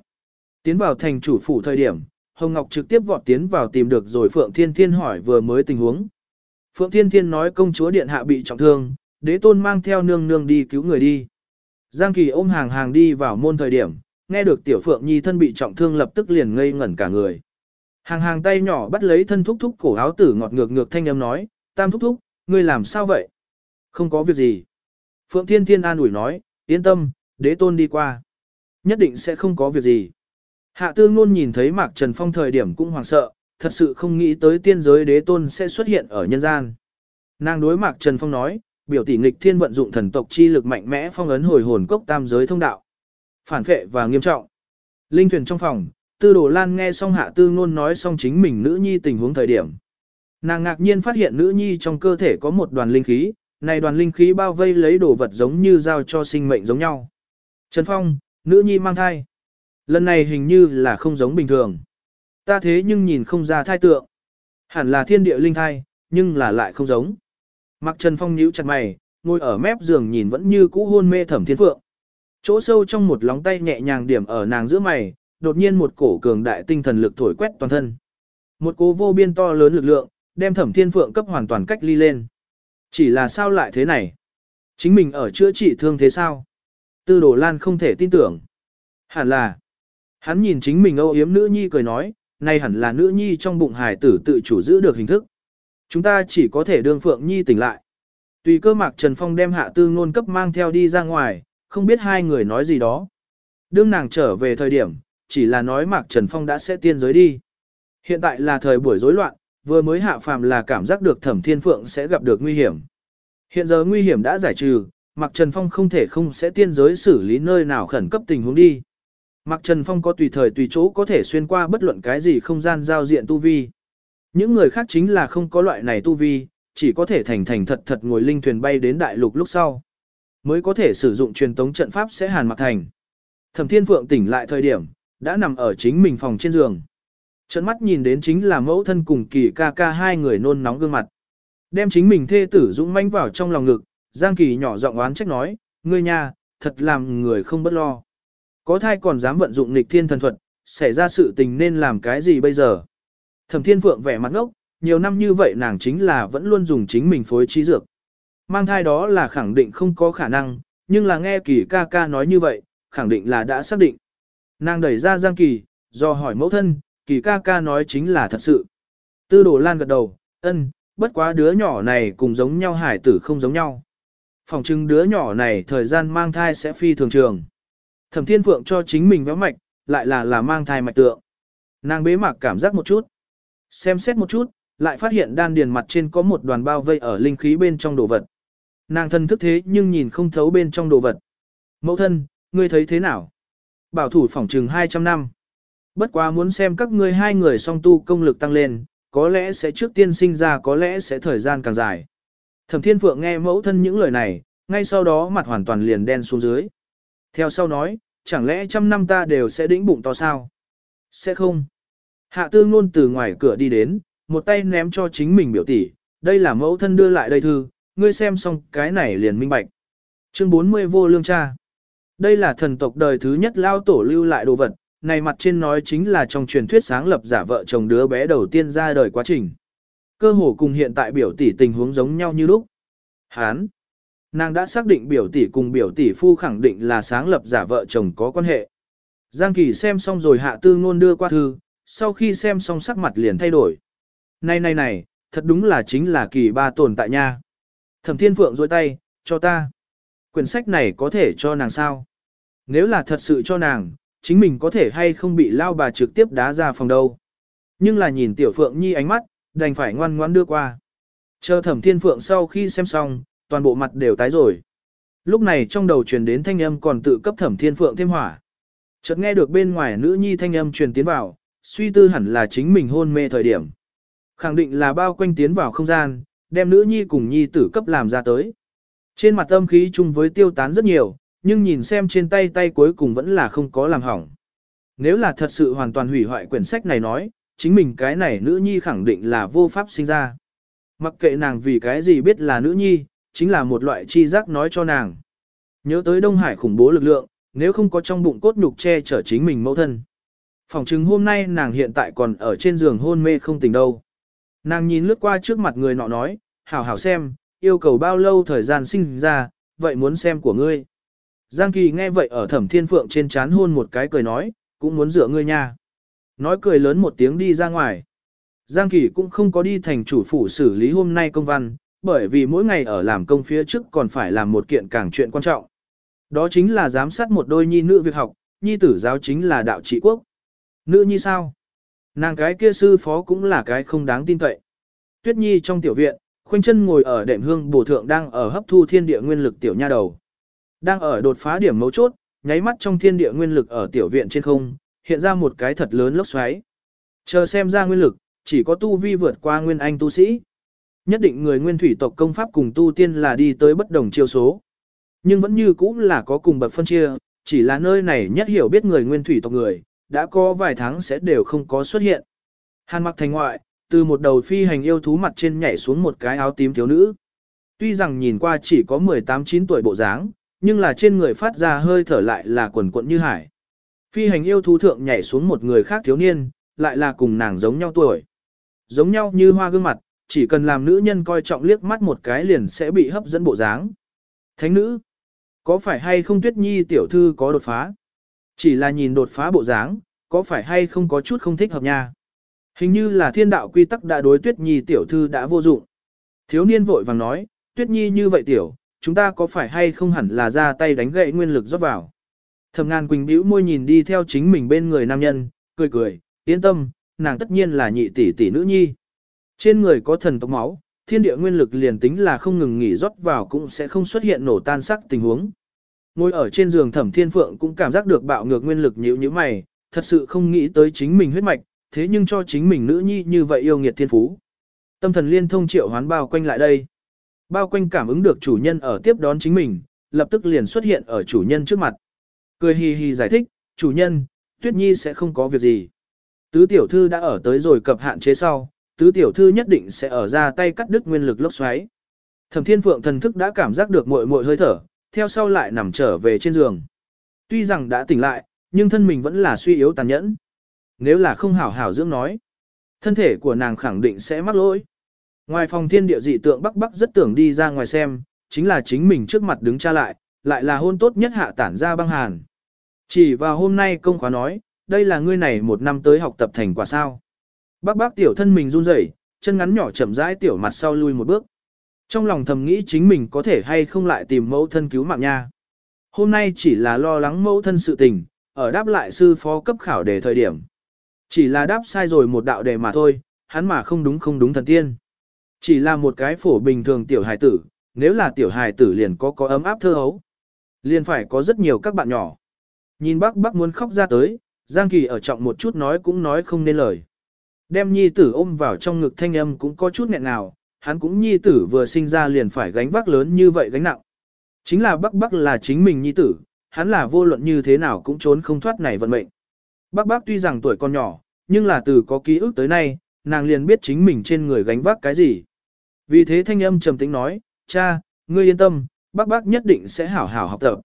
Tiến vào thành chủ phủ thời điểm, Hồng Ngọc trực tiếp vọt tiến vào tìm được rồi Phượng Thiên Thiên hỏi vừa mới tình huống. Phượng Thiên Thiên nói công chúa điện hạ bị trọng thương, đế tôn mang theo nương nương đi cứu người đi. Giang Kỳ ôm hàng hàng đi vào môn thời điểm, nghe được tiểu Phượng Nhi thân bị trọng thương lập tức liền ngây ngẩn cả người. Hàng hàng tay nhỏ bắt lấy thân thúc thúc cổ áo tử ngọt ngược ngược thanh âm nói, tam thúc thúc, ngươi làm sao vậy? Không có việc gì. Phượng Thiên Thiên an ủi nói, yên tâm, đế tôn đi qua. Nhất định sẽ không có việc gì. Hạ Tương luôn nhìn thấy Mạc Trần Phong thời điểm cũng hoảng sợ, thật sự không nghĩ tới tiên giới đế tôn sẽ xuất hiện ở nhân gian. Nàng đối Mạc Trần Phong nói, biểu tỷ nghịch thiên vận dụng thần tộc chi lực mạnh mẽ phong ấn hồi hồn cốc tam giới thông đạo. Phản phệ và nghiêm trọng. Linh thuyền trong phòng, tư đồ lan nghe xong hạ tư ngôn nói xong chính mình nữ nhi tình huống thời điểm. Nàng ngạc nhiên phát hiện nữ nhi trong cơ thể có một đoàn linh khí, này đoàn linh khí bao vây lấy đồ vật giống như giao cho sinh mệnh giống nhau. Trần Phong, nữ nhi mang thai. Lần này hình như là không giống bình thường. Ta thế nhưng nhìn không ra thai tượng. Hẳn là thiên địa linh thai, nhưng là lại không giống. Mặc Trần Phong nhíu chặt mày, ngồi ở mép giường nhìn vẫn như cũ hôn mê thẩm thiên phượng. Chỗ sâu trong một lóng tay nhẹ nhàng điểm ở nàng giữa mày, đột nhiên một cổ cường đại tinh thần lực thổi quét toàn thân. Một cố vô biên to lớn lực lượng, đem thẩm thiên phượng cấp hoàn toàn cách ly lên. Chỉ là sao lại thế này? Chính mình ở chữa trị thương thế sao? Tư đồ lan không thể tin tưởng. Hẳn là. Hắn nhìn chính mình âu yếm nữ nhi cười nói, này hẳn là nữ nhi trong bụng hải tử tự chủ giữ được hình thức. Chúng ta chỉ có thể đương phượng nhi tỉnh lại. Tùy cơ mạc Trần Phong đem hạ tư ngôn cấp mang theo đi ra ngoài, không biết hai người nói gì đó. Đương nàng trở về thời điểm, chỉ là nói mạc Trần Phong đã sẽ tiên giới đi. Hiện tại là thời buổi rối loạn, vừa mới hạ phàm là cảm giác được thẩm thiên phượng sẽ gặp được nguy hiểm. Hiện giờ nguy hiểm đã giải trừ, Mạc Trần Phong không thể không sẽ tiên giới xử lý nơi nào khẩn cấp tình huống đi. Mạc Trần Phong có tùy thời tùy chỗ có thể xuyên qua bất luận cái gì không gian giao diện tu vi. Những người khác chính là không có loại này tu vi, chỉ có thể thành thành thật thật ngồi linh thuyền bay đến đại lục lúc sau. Mới có thể sử dụng truyền tống trận pháp sẽ hàn mặc thành. Thẩm Thiên Phượng tỉnh lại thời điểm, đã nằm ở chính mình phòng trên giường. Trận mắt nhìn đến chính là mẫu thân cùng kỳ ca ca hai người nôn nóng gương mặt. Đem chính mình thê tử dũng mãnh vào trong lòng ngực, Giang Kỳ nhỏ giọng oán trách nói, ngươi nha, thật làm người không bất lo. Có thai còn dám vận dụng nghịch thiên thần thuật, xảy ra sự tình nên làm cái gì bây giờ? Thẩm Thiên Phượng vẻ mặt ngốc, nhiều năm như vậy nàng chính là vẫn luôn dùng chính mình phối trí dược. Mang thai đó là khẳng định không có khả năng, nhưng là nghe kỳ ca ca nói như vậy, khẳng định là đã xác định. Nàng đẩy ra Giang Kỳ, do hỏi mẫu thân, kỳ ca ca nói chính là thật sự. Tư đồ lan gật đầu, ân, bất quá đứa nhỏ này cùng giống nhau hải tử không giống nhau. Phòng trưng đứa nhỏ này thời gian mang thai sẽ phi thường trường. Thẩm Thiên Phượng cho chính mình véo mạch, lại là là mang thai mạch tượng. Nàng bế mạc cảm giác một chút. Xem xét một chút, lại phát hiện đan điền mặt trên có một đoàn bao vây ở linh khí bên trong đồ vật. Nàng thân thức thế nhưng nhìn không thấu bên trong đồ vật. Mẫu thân, ngươi thấy thế nào? Bảo thủ phỏng trừng 200 năm. Bất quá muốn xem các ngươi hai người song tu công lực tăng lên, có lẽ sẽ trước tiên sinh ra có lẽ sẽ thời gian càng dài. Thẩm Thiên Phượng nghe mẫu thân những lời này, ngay sau đó mặt hoàn toàn liền đen xuống dưới. Theo sau nói, chẳng lẽ trăm năm ta đều sẽ đĩnh bụng to sao? Sẽ không. Hạ tư ngôn từ ngoài cửa đi đến, một tay ném cho chính mình biểu tỷ, đây là mẫu thân đưa lại đây thư, ngươi xem xong cái này liền minh bạch. Chương 40 vô lương cha. Đây là thần tộc đời thứ nhất lao tổ lưu lại đồ vật, này mặt trên nói chính là trong truyền thuyết sáng lập giả vợ chồng đứa bé đầu tiên ra đời quá trình. Cơ hồ cùng hiện tại biểu tỷ tình huống giống nhau như lúc. Hán. Nàng đã xác định biểu tỷ cùng biểu tỷ phu khẳng định là sáng lập giả vợ chồng có quan hệ. Giang Kỳ xem xong rồi hạ tư ngôn đưa qua thư, sau khi xem xong sắc mặt liền thay đổi. Này này này, thật đúng là chính là kỳ ba tồn tại nha. Thẩm Thiên Phượng dôi tay, cho ta. Quyển sách này có thể cho nàng sao? Nếu là thật sự cho nàng, chính mình có thể hay không bị lao bà trực tiếp đá ra phòng đâu. Nhưng là nhìn Tiểu Phượng Nhi ánh mắt, đành phải ngoan ngoan đưa qua. Chờ Thẩm Thiên Phượng sau khi xem xong, toàn bộ mặt đều tái rồi. Lúc này trong đầu truyền đến thanh âm còn tự cấp Thẩm Thiên Phượng thêm hỏa. Chợt nghe được bên ngoài nữ nhi thanh âm truyền tiến vào, suy tư hẳn là chính mình hôn mê thời điểm. Khẳng định là bao quanh tiến vào không gian, đem nữ nhi cùng nhi tử cấp làm ra tới. Trên mặt âm khí chung với tiêu tán rất nhiều, nhưng nhìn xem trên tay tay cuối cùng vẫn là không có làm hỏng. Nếu là thật sự hoàn toàn hủy hoại quyển sách này nói, chính mình cái này nữ nhi khẳng định là vô pháp sinh ra. Mặc kệ nàng vì cái gì biết là nữ nhi, chính là một loại chi giác nói cho nàng. Nhớ tới Đông Hải khủng bố lực lượng, nếu không có trong bụng cốt nhục che chở chính mình mẫu thân. Phòng chứng hôm nay nàng hiện tại còn ở trên giường hôn mê không tỉnh đâu. Nàng nhìn lướt qua trước mặt người nọ nói, hảo hảo xem, yêu cầu bao lâu thời gian sinh ra, vậy muốn xem của ngươi. Giang Kỳ nghe vậy ở thẩm thiên phượng trên chán hôn một cái cười nói, cũng muốn dựa ngươi nha. Nói cười lớn một tiếng đi ra ngoài. Giang Kỳ cũng không có đi thành chủ phủ xử lý hôm nay công văn, bởi vì mỗi ngày ở làm công phía trước còn phải làm một kiện càng chuyện quan trọng. Đó chính là giám sát một đôi nhi nữ việc học, nhi tử giáo chính là đạo trị quốc. Nữ nhi sao? Nàng cái kia sư phó cũng là cái không đáng tin cậy. Tuyết nhi trong tiểu viện, khoanh chân ngồi ở đệm hương bổ thượng đang ở hấp thu thiên địa nguyên lực tiểu nha đầu. Đang ở đột phá điểm mấu chốt, nháy mắt trong thiên địa nguyên lực ở tiểu viện trên không, hiện ra một cái thật lớn lốc xoáy. Chờ xem ra nguyên lực, chỉ có tu vi vượt qua nguyên anh tu sĩ. Nhất định người nguyên thủy tộc công pháp cùng tu tiên là đi tới bất đồng chiêu số. Nhưng vẫn như cũ là có cùng bậc phân chia, chỉ là nơi này nhất hiểu biết người nguyên thủy tộc người, đã có vài tháng sẽ đều không có xuất hiện. Hàn mặc thành ngoại, từ một đầu phi hành yêu thú mặt trên nhảy xuống một cái áo tím thiếu nữ. Tuy rằng nhìn qua chỉ có 18-9 tuổi bộ dáng, nhưng là trên người phát ra hơi thở lại là quần quận như hải. Phi hành yêu thú thượng nhảy xuống một người khác thiếu niên, lại là cùng nàng giống nhau tuổi. Giống nhau như hoa gương mặt, chỉ cần làm nữ nhân coi trọng liếc mắt một cái liền sẽ bị hấp dẫn bộ dáng. Thánh nữ, có phải hay không tuyết nhi tiểu thư có đột phá? Chỉ là nhìn đột phá bộ dáng, có phải hay không có chút không thích hợp nha? Hình như là thiên đạo quy tắc đã đối tuyết nhi tiểu thư đã vô dụng. Thiếu niên vội vàng nói, tuyết nhi như vậy tiểu, chúng ta có phải hay không hẳn là ra tay đánh gậy nguyên lực rót vào. Thẩm ngàn quỳnh bĩu môi nhìn đi theo chính mình bên người nam nhân, cười cười, yên tâm, nàng tất nhiên là nhị tỷ tỷ nữ nhi. Trên người có thần tộc máu, thiên địa nguyên lực liền tính là không ngừng nghỉ rót vào cũng sẽ không xuất hiện nổ tan sắc tình huống. Ngồi ở trên giường thẩm thiên phượng cũng cảm giác được bạo ngược nguyên lực nhíu như mày, thật sự không nghĩ tới chính mình huyết mạch, thế nhưng cho chính mình nữ nhi như vậy yêu nghiệt thiên phú. Tâm thần liên thông triệu hoán bao quanh lại đây. Bao quanh cảm ứng được chủ nhân ở tiếp đón chính mình, lập tức liền xuất hiện ở chủ nhân trước mặt. Cười hì hì giải thích, chủ nhân, tuyết nhi sẽ không có việc gì. Tứ tiểu thư đã ở tới rồi cập hạn chế sau, tứ tiểu thư nhất định sẽ ở ra tay cắt đứt nguyên lực lốc xoáy. Thẩm Thiên Phượng thần thức đã cảm giác được muội muội hơi thở, theo sau lại nằm trở về trên giường. Tuy rằng đã tỉnh lại, nhưng thân mình vẫn là suy yếu tàn nhẫn. Nếu là không hảo hảo dưỡng nói, thân thể của nàng khẳng định sẽ mắc lỗi. Ngoài phòng thiên địa dị tượng bắc bắc rất tưởng đi ra ngoài xem, chính là chính mình trước mặt đứng tra lại, lại là hôn tốt nhất hạ tản ra băng hàn. Chỉ vào hôm nay công khóa nói, đây là ngươi này một năm tới học tập thành quả sao. Bác bác tiểu thân mình run rẩy, chân ngắn nhỏ chậm rãi tiểu mặt sau lui một bước. Trong lòng thầm nghĩ chính mình có thể hay không lại tìm mẫu thân cứu mạng nha. Hôm nay chỉ là lo lắng mẫu thân sự tình, ở đáp lại sư phó cấp khảo đề thời điểm. Chỉ là đáp sai rồi một đạo đề mà thôi, hắn mà không đúng không đúng thần tiên. Chỉ là một cái phổ bình thường tiểu hài tử, nếu là tiểu hài tử liền có có ấm áp thơ hấu. Liền phải có rất nhiều các bạn nhỏ. Nhìn bác bác muốn khóc ra tới, Giang Kỳ ở trọng một chút nói cũng nói không nên lời. Đem nhi tử ôm vào trong ngực thanh âm cũng có chút nghẹn nào, hắn cũng nhi tử vừa sinh ra liền phải gánh vác lớn như vậy gánh nặng. Chính là bác bác là chính mình nhi tử, hắn là vô luận như thế nào cũng trốn không thoát này vận mệnh. Bác bác tuy rằng tuổi còn nhỏ, nhưng là từ có ký ức tới nay, nàng liền biết chính mình trên người gánh vác cái gì. Vì thế thanh âm trầm tĩnh nói, cha, ngươi yên tâm, bác bác nhất định sẽ hảo hảo học tập.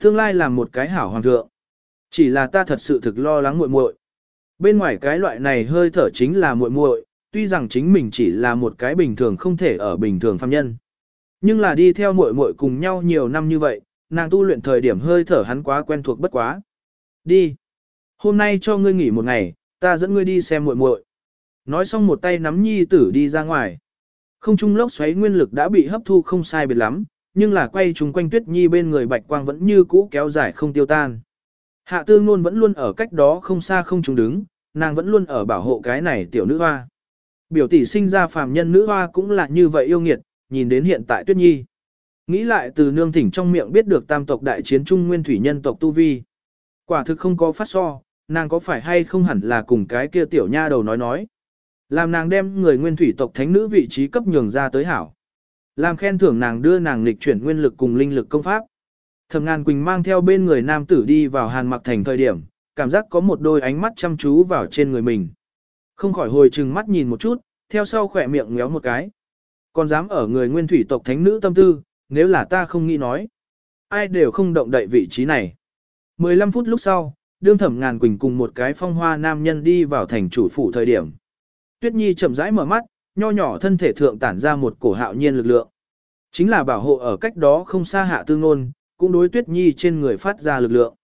Tương lai làm một cái hảo hoàng thượng. Chỉ là ta thật sự thực lo lắng muội muội. Bên ngoài cái loại này hơi thở chính là muội muội, tuy rằng chính mình chỉ là một cái bình thường không thể ở bình thường phàm nhân. Nhưng là đi theo muội muội cùng nhau nhiều năm như vậy, nàng tu luyện thời điểm hơi thở hắn quá quen thuộc bất quá. Đi. Hôm nay cho ngươi nghỉ một ngày, ta dẫn ngươi đi xem muội muội. Nói xong một tay nắm nhi tử đi ra ngoài. Không trung lốc xoáy nguyên lực đã bị hấp thu không sai biệt lắm, nhưng là quay chúng quanh tuyết nhi bên người bạch quang vẫn như cũ kéo dài không tiêu tan. Hạ tư ngôn vẫn luôn ở cách đó không xa không trùng đứng, nàng vẫn luôn ở bảo hộ cái này tiểu nữ hoa. Biểu tỷ sinh ra phàm nhân nữ hoa cũng là như vậy yêu nghiệt, nhìn đến hiện tại tuyết nhi. Nghĩ lại từ nương thỉnh trong miệng biết được tam tộc đại chiến trung nguyên thủy nhân tộc Tu Vi. Quả thực không có phát so, nàng có phải hay không hẳn là cùng cái kia tiểu nha đầu nói nói. Làm nàng đem người nguyên thủy tộc thánh nữ vị trí cấp nhường ra tới hảo. Làm khen thưởng nàng đưa nàng lịch chuyển nguyên lực cùng linh lực công pháp. Thẩm ngàn quỳnh mang theo bên người nam tử đi vào hàn mặc thành thời điểm, cảm giác có một đôi ánh mắt chăm chú vào trên người mình. Không khỏi hồi trừng mắt nhìn một chút, theo sau khỏe miệng ngéo một cái. Còn dám ở người nguyên thủy tộc thánh nữ tâm tư, nếu là ta không nghĩ nói. Ai đều không động đậy vị trí này. 15 phút lúc sau, đương thẩm ngàn quỳnh cùng một cái phong hoa nam nhân đi vào thành chủ phủ thời điểm. Tuyết Nhi chậm rãi mở mắt, nho nhỏ thân thể thượng tản ra một cổ hạo nhiên lực lượng. Chính là bảo hộ ở cách đó không xa hạ tư ngôn, cũng đối Tuyết Nhi trên người phát ra lực lượng.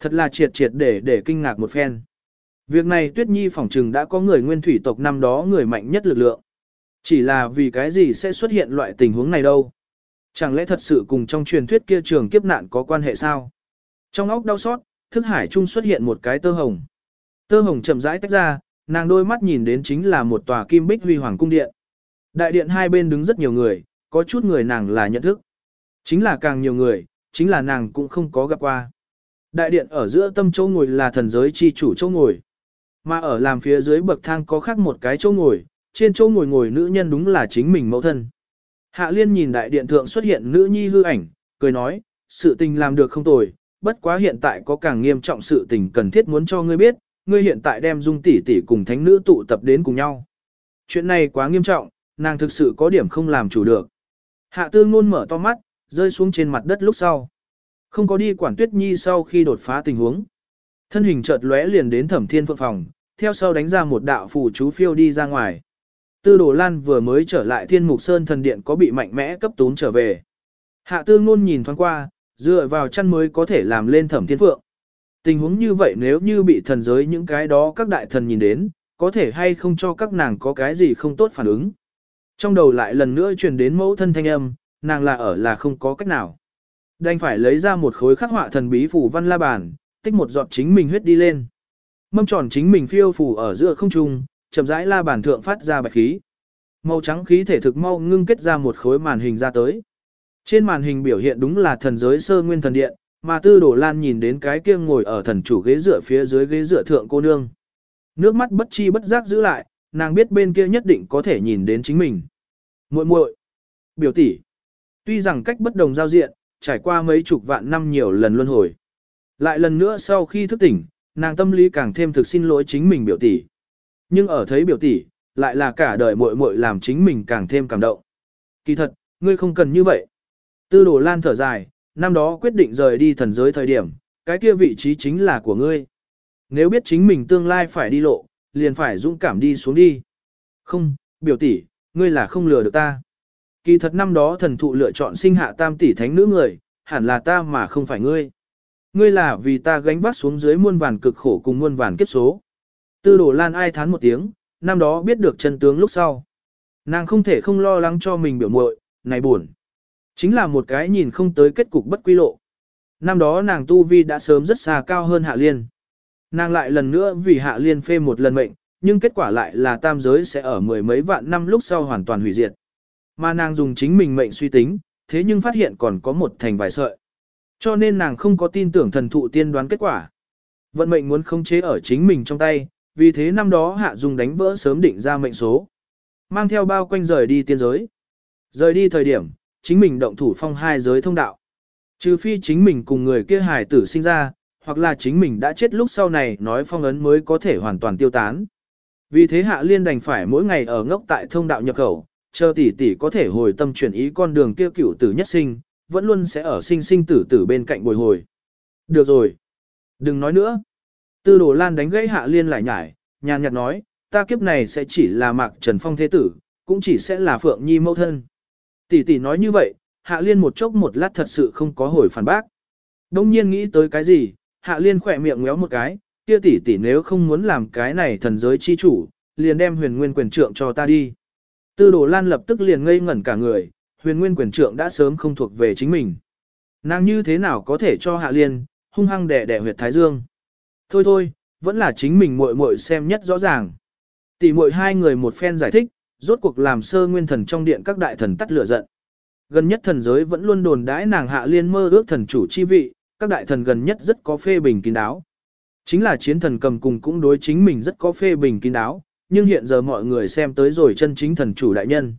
Thật là triệt triệt để để kinh ngạc một phen. Việc này Tuyết Nhi phỏng trừng đã có người nguyên thủy tộc năm đó người mạnh nhất lực lượng. Chỉ là vì cái gì sẽ xuất hiện loại tình huống này đâu. Chẳng lẽ thật sự cùng trong truyền thuyết kia trường kiếp nạn có quan hệ sao? Trong óc đau xót, thức hải trung xuất hiện một cái tơ hồng. Tơ hồng chậm rãi tách ra, nàng đôi mắt nhìn đến chính là một tòa kim bích huy hoàng cung điện. Đại điện hai bên đứng rất nhiều người, có chút người nàng là nhận thức. Chính là càng nhiều người, chính là nàng cũng không có gặp qua. Đại điện ở giữa tâm châu ngồi là thần giới chi chủ châu ngồi. mà ở làm phía dưới bậc thang có khác một cái chỗ ngồi, trên chỗ ngồi ngồi nữ nhân đúng là chính mình mẫu thân. Hạ liên nhìn đại điện thượng xuất hiện nữ nhi hư ảnh, cười nói, sự tình làm được không tồi, bất quá hiện tại có càng nghiêm trọng sự tình cần thiết muốn cho ngươi biết, ngươi hiện tại đem dung tỷ tỷ cùng thánh nữ tụ tập đến cùng nhau. Chuyện này quá nghiêm trọng, nàng thực sự có điểm không làm chủ được. Hạ tư ngôn mở to mắt, rơi xuống trên mặt đất lúc sau. Không có đi quản tuyết nhi sau khi đột phá tình huống. Thân hình chợt lóe liền đến thẩm thiên phượng phòng, theo sau đánh ra một đạo phù chú phiêu đi ra ngoài. Tư đồ lan vừa mới trở lại thiên mục sơn thần điện có bị mạnh mẽ cấp tún trở về. Hạ tư ngôn nhìn thoáng qua, dựa vào chăn mới có thể làm lên thẩm thiên phượng. Tình huống như vậy nếu như bị thần giới những cái đó các đại thần nhìn đến, có thể hay không cho các nàng có cái gì không tốt phản ứng. Trong đầu lại lần nữa truyền đến mẫu thân thanh âm, nàng là ở là không có cách nào. Đành phải lấy ra một khối khắc họa thần bí phủ văn la bàn, tích một giọt chính mình huyết đi lên. Mâm tròn chính mình phiêu phủ ở giữa không trung, chậm rãi la bàn thượng phát ra bạch khí. Màu trắng khí thể thực mau ngưng kết ra một khối màn hình ra tới. Trên màn hình biểu hiện đúng là thần giới sơ nguyên thần điện, mà tư đổ lan nhìn đến cái kia ngồi ở thần chủ ghế dựa phía dưới ghế dựa thượng cô nương. Nước mắt bất chi bất giác giữ lại, nàng biết bên kia nhất định có thể nhìn đến chính mình. muội muội biểu tỷ Tuy rằng cách bất đồng giao diện, trải qua mấy chục vạn năm nhiều lần luân hồi. Lại lần nữa sau khi thức tỉnh, nàng tâm lý càng thêm thực xin lỗi chính mình biểu tỷ. Nhưng ở thấy biểu tỷ, lại là cả đời muội muội làm chính mình càng thêm cảm động. Kỳ thật, ngươi không cần như vậy. Tư đồ lan thở dài, năm đó quyết định rời đi thần giới thời điểm, cái kia vị trí chính là của ngươi. Nếu biết chính mình tương lai phải đi lộ, liền phải dũng cảm đi xuống đi. Không, biểu tỷ, ngươi là không lừa được ta. Kỳ thật năm đó thần thụ lựa chọn sinh hạ tam tỷ thánh nữ người, hẳn là ta mà không phải ngươi. Ngươi là vì ta gánh vác xuống dưới muôn vàn cực khổ cùng muôn vàn kiếp số. Tư đổ lan ai thán một tiếng, năm đó biết được chân tướng lúc sau. Nàng không thể không lo lắng cho mình biểu muội, này buồn. Chính là một cái nhìn không tới kết cục bất quy lộ. Năm đó nàng tu vi đã sớm rất xa cao hơn hạ liên. Nàng lại lần nữa vì hạ liên phê một lần mệnh, nhưng kết quả lại là tam giới sẽ ở mười mấy vạn năm lúc sau hoàn toàn hủy diệt. Mà nàng dùng chính mình mệnh suy tính, thế nhưng phát hiện còn có một thành vài sợi. Cho nên nàng không có tin tưởng thần thụ tiên đoán kết quả. Vận mệnh muốn khống chế ở chính mình trong tay, vì thế năm đó Hạ Dung đánh vỡ sớm định ra mệnh số. Mang theo bao quanh rời đi tiên giới. Rời đi thời điểm, chính mình động thủ phong hai giới thông đạo. Trừ phi chính mình cùng người kia hài tử sinh ra, hoặc là chính mình đã chết lúc sau này nói phong ấn mới có thể hoàn toàn tiêu tán. Vì thế Hạ Liên đành phải mỗi ngày ở ngốc tại thông đạo nhập khẩu, chờ tỷ tỷ có thể hồi tâm chuyển ý con đường kia cửu tử nhất sinh, vẫn luôn sẽ ở sinh sinh tử tử bên cạnh bồi hồi. Được rồi. Đừng nói nữa. Tư đồ lan đánh gãy hạ liên lại nhải, nhàn nhạt nói, ta kiếp này sẽ chỉ là mạc trần phong thế tử, cũng chỉ sẽ là phượng nhi mẫu thân. Tỷ tỷ nói như vậy, hạ liên một chốc một lát thật sự không có hồi phản bác. Đông nhiên nghĩ tới cái gì, hạ liên khỏe miệng ngéo một cái, kia tỷ tỷ nếu không muốn làm cái này thần giới chi chủ, liền đem huyền nguyên quyền trượng cho ta đi. Tư đồ lan lập tức liền ngây ngẩn cả người, huyền nguyên quyền trượng đã sớm không thuộc về chính mình. Nàng như thế nào có thể cho hạ liên, hung hăng đẻ đẻ huyệt thái dương. Thôi thôi, vẫn là chính mình muội muội xem nhất rõ ràng. Tỷ muội hai người một phen giải thích, rốt cuộc làm sơ nguyên thần trong điện các đại thần tắt lửa giận. Gần nhất thần giới vẫn luôn đồn đãi nàng hạ liên mơ ước thần chủ chi vị, các đại thần gần nhất rất có phê bình kín đáo. Chính là chiến thần cầm cùng cũng đối chính mình rất có phê bình kín đáo, nhưng hiện giờ mọi người xem tới rồi chân chính thần chủ đại nhân.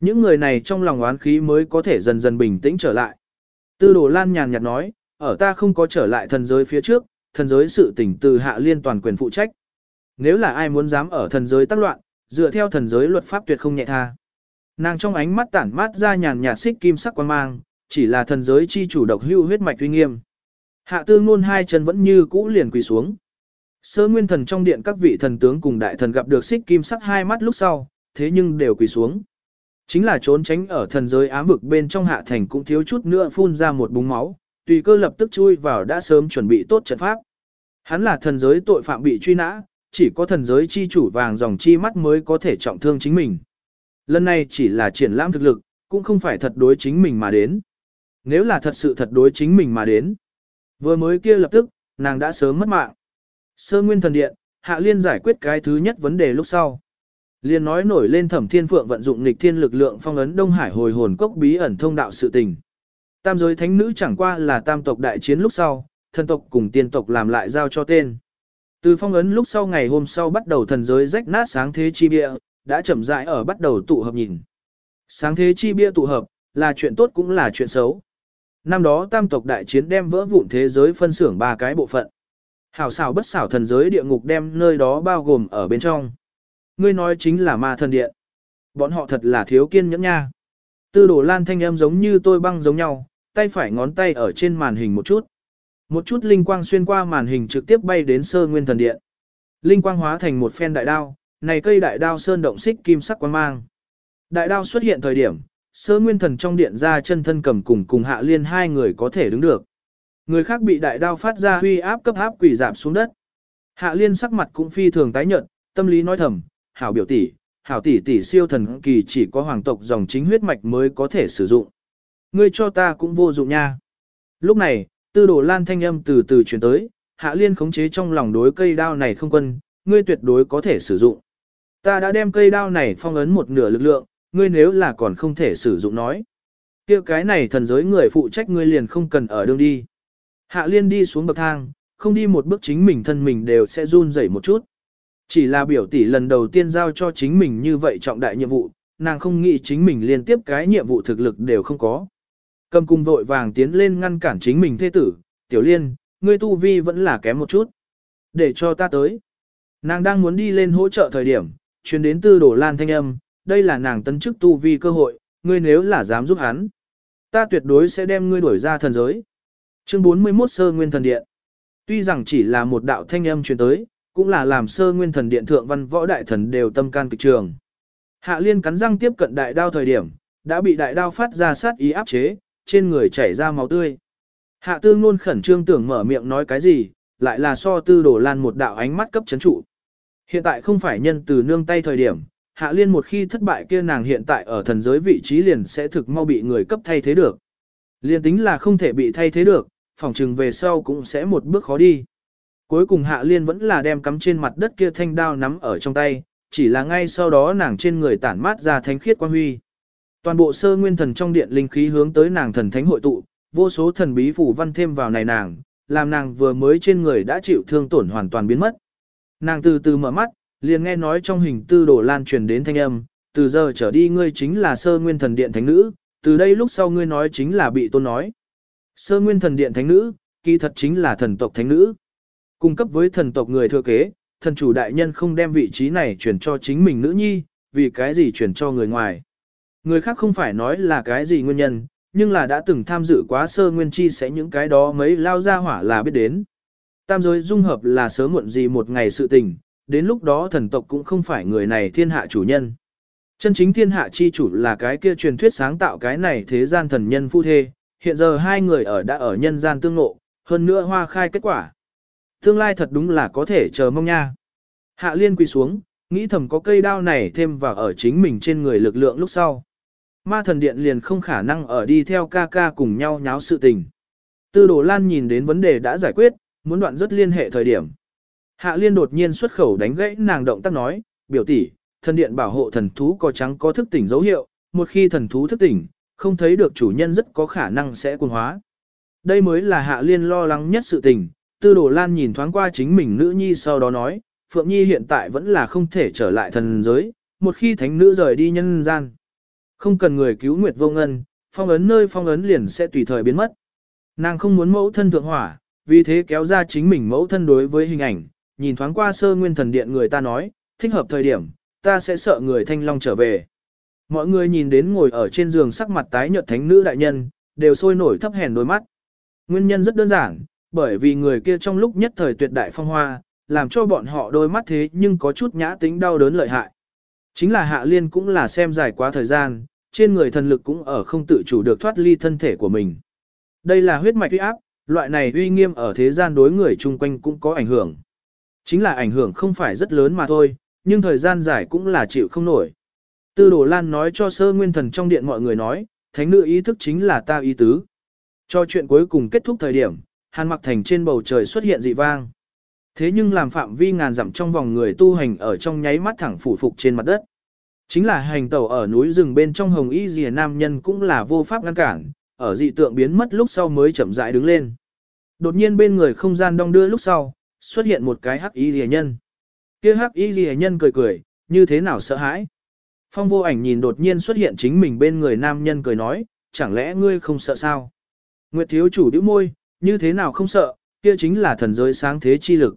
Những người này trong lòng oán khí mới có thể dần dần bình tĩnh trở lại. Tư đồ lan nhàn nhạt nói, ở ta không có trở lại thần giới phía trước, thần giới sự tỉnh từ hạ liên toàn quyền phụ trách. Nếu là ai muốn dám ở thần giới tác loạn, dựa theo thần giới luật pháp tuyệt không nhẹ tha. Nàng trong ánh mắt tản mát ra nhàn nhạt xích kim sắc quan mang, chỉ là thần giới chi chủ độc hưu huyết mạch uy nghiêm. Hạ tương nôn hai chân vẫn như cũ liền quỳ xuống. Sơ nguyên thần trong điện các vị thần tướng cùng đại thần gặp được xích kim sắc hai mắt lúc sau, thế nhưng đều quỳ xuống. Chính là trốn tránh ở thần giới ám vực bên trong hạ thành cũng thiếu chút nữa phun ra một búng máu, tùy cơ lập tức chui vào đã sớm chuẩn bị tốt trận pháp. Hắn là thần giới tội phạm bị truy nã, chỉ có thần giới chi chủ vàng dòng chi mắt mới có thể trọng thương chính mình. Lần này chỉ là triển lãm thực lực, cũng không phải thật đối chính mình mà đến. Nếu là thật sự thật đối chính mình mà đến. Vừa mới kia lập tức, nàng đã sớm mất mạng. Sơ nguyên thần điện, Hạ Liên giải quyết cái thứ nhất vấn đề lúc sau. Liên nói nổi lên thẩm thiên phượng vận dụng nghịch thiên lực lượng phong ấn Đông Hải hồi hồn cốc bí ẩn thông đạo sự tình. Tam giới thánh nữ chẳng qua là tam tộc đại chiến lúc sau, thần tộc cùng tiên tộc làm lại giao cho tên. Từ phong ấn lúc sau ngày hôm sau bắt đầu thần giới rách nát sáng thế chi bia, đã chậm rãi ở bắt đầu tụ hợp nhìn. Sáng thế chi bia tụ hợp, là chuyện tốt cũng là chuyện xấu. Năm đó tam tộc đại chiến đem vỡ vụn thế giới phân xưởng ba cái bộ phận. Hảo xảo bất xảo thần giới địa ngục đem nơi đó bao gồm ở bên trong. Ngươi nói chính là ma thần điện. Bọn họ thật là thiếu kiên nhẫn nha. Tư đổ lan thanh âm giống như tôi băng giống nhau, tay phải ngón tay ở trên màn hình một chút. Một chút linh quang xuyên qua màn hình trực tiếp bay đến sơ nguyên thần điện. Linh quang hóa thành một phen đại đao, này cây đại đao sơn động xích kim sắc quang mang. Đại đao xuất hiện thời điểm, sơ nguyên thần trong điện ra chân thân cầm cùng cùng hạ liên hai người có thể đứng được. Người khác bị đại đao phát ra huy áp cấp áp quỷ giảm xuống đất. Hạ liên sắc mặt cũng phi thường tái nhợt, tâm lý nói thầm, hảo biểu tỷ, hảo tỷ tỷ siêu thần kỳ chỉ có hoàng tộc dòng chính huyết mạch mới có thể sử dụng. Ngươi cho ta cũng vô dụng nha. Lúc này, tư đồ lan thanh âm từ từ chuyển tới, hạ liên khống chế trong lòng đối cây đao này không quân, ngươi tuyệt đối có thể sử dụng. Ta đã đem cây đao này phong ấn một nửa lực lượng, ngươi nếu là còn không thể sử dụng nói. kia cái này thần giới người phụ trách ngươi liền không cần ở đương đi. Hạ liên đi xuống bậc thang, không đi một bước chính mình thân mình đều sẽ run rẩy một chút. Chỉ là biểu tỷ lần đầu tiên giao cho chính mình như vậy trọng đại nhiệm vụ, nàng không nghĩ chính mình liên tiếp cái nhiệm vụ thực lực đều không có. Cầm cung vội vàng tiến lên ngăn cản chính mình thế tử, tiểu liên, ngươi tu vi vẫn là kém một chút. Để cho ta tới. Nàng đang muốn đi lên hỗ trợ thời điểm, truyền đến tư đổ lan thanh âm, đây là nàng tấn chức tu vi cơ hội, ngươi nếu là dám giúp hắn. Ta tuyệt đối sẽ đem ngươi đuổi ra thần giới. Chương 41 Sơ Nguyên Thần Điện Tuy rằng chỉ là một đạo thanh âm truyền tới, cũng là làm sơ nguyên thần điện thượng văn võ đại thần đều tâm can kịch trường. Hạ liên cắn răng tiếp cận đại đao thời điểm, đã bị đại đao phát ra sát ý áp chế, trên người chảy ra máu tươi. Hạ tư ngôn khẩn trương tưởng mở miệng nói cái gì, lại là so tư đổ lan một đạo ánh mắt cấp chấn trụ. Hiện tại không phải nhân từ nương tay thời điểm, hạ liên một khi thất bại kia nàng hiện tại ở thần giới vị trí liền sẽ thực mau bị người cấp thay thế được. Liên tính là không thể bị thay thế được, phòng trừng về sau cũng sẽ một bước khó đi. Cuối cùng Hạ Liên vẫn là đem cắm trên mặt đất kia thanh đao nắm ở trong tay, chỉ là ngay sau đó nàng trên người tản mát ra thánh khiết quan huy. Toàn bộ sơ nguyên thần trong điện linh khí hướng tới nàng thần thánh hội tụ, vô số thần bí phủ văn thêm vào này nàng, làm nàng vừa mới trên người đã chịu thương tổn hoàn toàn biến mất. Nàng từ từ mở mắt, liền nghe nói trong hình tư đồ lan truyền đến thanh âm, từ giờ trở đi ngươi chính là sơ nguyên thần điện thánh nữ, từ đây lúc sau ngươi nói chính là bị tôn nói. Sơ nguyên thần điện thánh nữ, kỳ thật chính là thần tộc thánh nữ. Cung cấp với thần tộc người thừa kế, thần chủ đại nhân không đem vị trí này chuyển cho chính mình nữ nhi, vì cái gì chuyển cho người ngoài. Người khác không phải nói là cái gì nguyên nhân, nhưng là đã từng tham dự quá sơ nguyên chi sẽ những cái đó mấy lao ra hỏa là biết đến. Tam giới dung hợp là sớm muộn gì một ngày sự tình, đến lúc đó thần tộc cũng không phải người này thiên hạ chủ nhân. Chân chính thiên hạ chi chủ là cái kia truyền thuyết sáng tạo cái này thế gian thần nhân phu thê, hiện giờ hai người ở đã ở nhân gian tương ngộ, hơn nữa hoa khai kết quả. Tương lai thật đúng là có thể chờ mong nha. Hạ liên quỳ xuống, nghĩ thầm có cây đao này thêm vào ở chính mình trên người lực lượng lúc sau. Ma thần điện liền không khả năng ở đi theo ca ca cùng nhau nháo sự tình. Tư đồ lan nhìn đến vấn đề đã giải quyết, muốn đoạn rất liên hệ thời điểm. Hạ liên đột nhiên xuất khẩu đánh gãy nàng động tác nói, biểu tỷ, thần điện bảo hộ thần thú có trắng có thức tỉnh dấu hiệu, một khi thần thú thức tỉnh, không thấy được chủ nhân rất có khả năng sẽ cuồng hóa. Đây mới là hạ liên lo lắng nhất sự tình, tư đồ lan nhìn thoáng qua chính mình nữ nhi sau đó nói, Phượng Nhi hiện tại vẫn là không thể trở lại thần giới, một khi thánh nữ rời đi nhân gian. Không cần người cứu nguyệt vô ngân, phong ấn nơi phong ấn liền sẽ tùy thời biến mất. Nàng không muốn mẫu thân thượng hỏa, vì thế kéo ra chính mình mẫu thân đối với hình ảnh, nhìn thoáng qua sơ nguyên thần điện người ta nói, thích hợp thời điểm, ta sẽ sợ người thanh long trở về. Mọi người nhìn đến ngồi ở trên giường sắc mặt tái nhợt thánh nữ đại nhân, đều sôi nổi thấp hèn đôi mắt. Nguyên nhân rất đơn giản, bởi vì người kia trong lúc nhất thời tuyệt đại phong hoa, làm cho bọn họ đôi mắt thế nhưng có chút nhã tính đau đớn lợi hại. Chính là Hạ Liên cũng là xem dài quá thời gian, trên người thần lực cũng ở không tự chủ được thoát ly thân thể của mình. Đây là huyết mạch uy áp, loại này uy nghiêm ở thế gian đối người chung quanh cũng có ảnh hưởng. Chính là ảnh hưởng không phải rất lớn mà thôi, nhưng thời gian dài cũng là chịu không nổi. Tư Đồ Lan nói cho sơ nguyên thần trong điện mọi người nói, thánh nữ ý thức chính là ta ý tứ. Cho chuyện cuối cùng kết thúc thời điểm, Hàn Mặc Thành trên bầu trời xuất hiện dị vang. Thế nhưng làm phạm vi ngàn dặm trong vòng người tu hành ở trong nháy mắt thẳng phủ phục trên mặt đất. Chính là hành tẩu ở núi rừng bên trong hồng y dìa nam nhân cũng là vô pháp ngăn cản, ở dị tượng biến mất lúc sau mới chậm rãi đứng lên. Đột nhiên bên người không gian đong đưa lúc sau, xuất hiện một cái hắc y dìa nhân. Kia hắc y dìa nhân cười cười, như thế nào sợ hãi. Phong vô ảnh nhìn đột nhiên xuất hiện chính mình bên người nam nhân cười nói, chẳng lẽ ngươi không sợ sao? Nguyệt thiếu chủ đĩu môi, như thế nào không sợ, kia chính là thần giới sáng thế chi lực.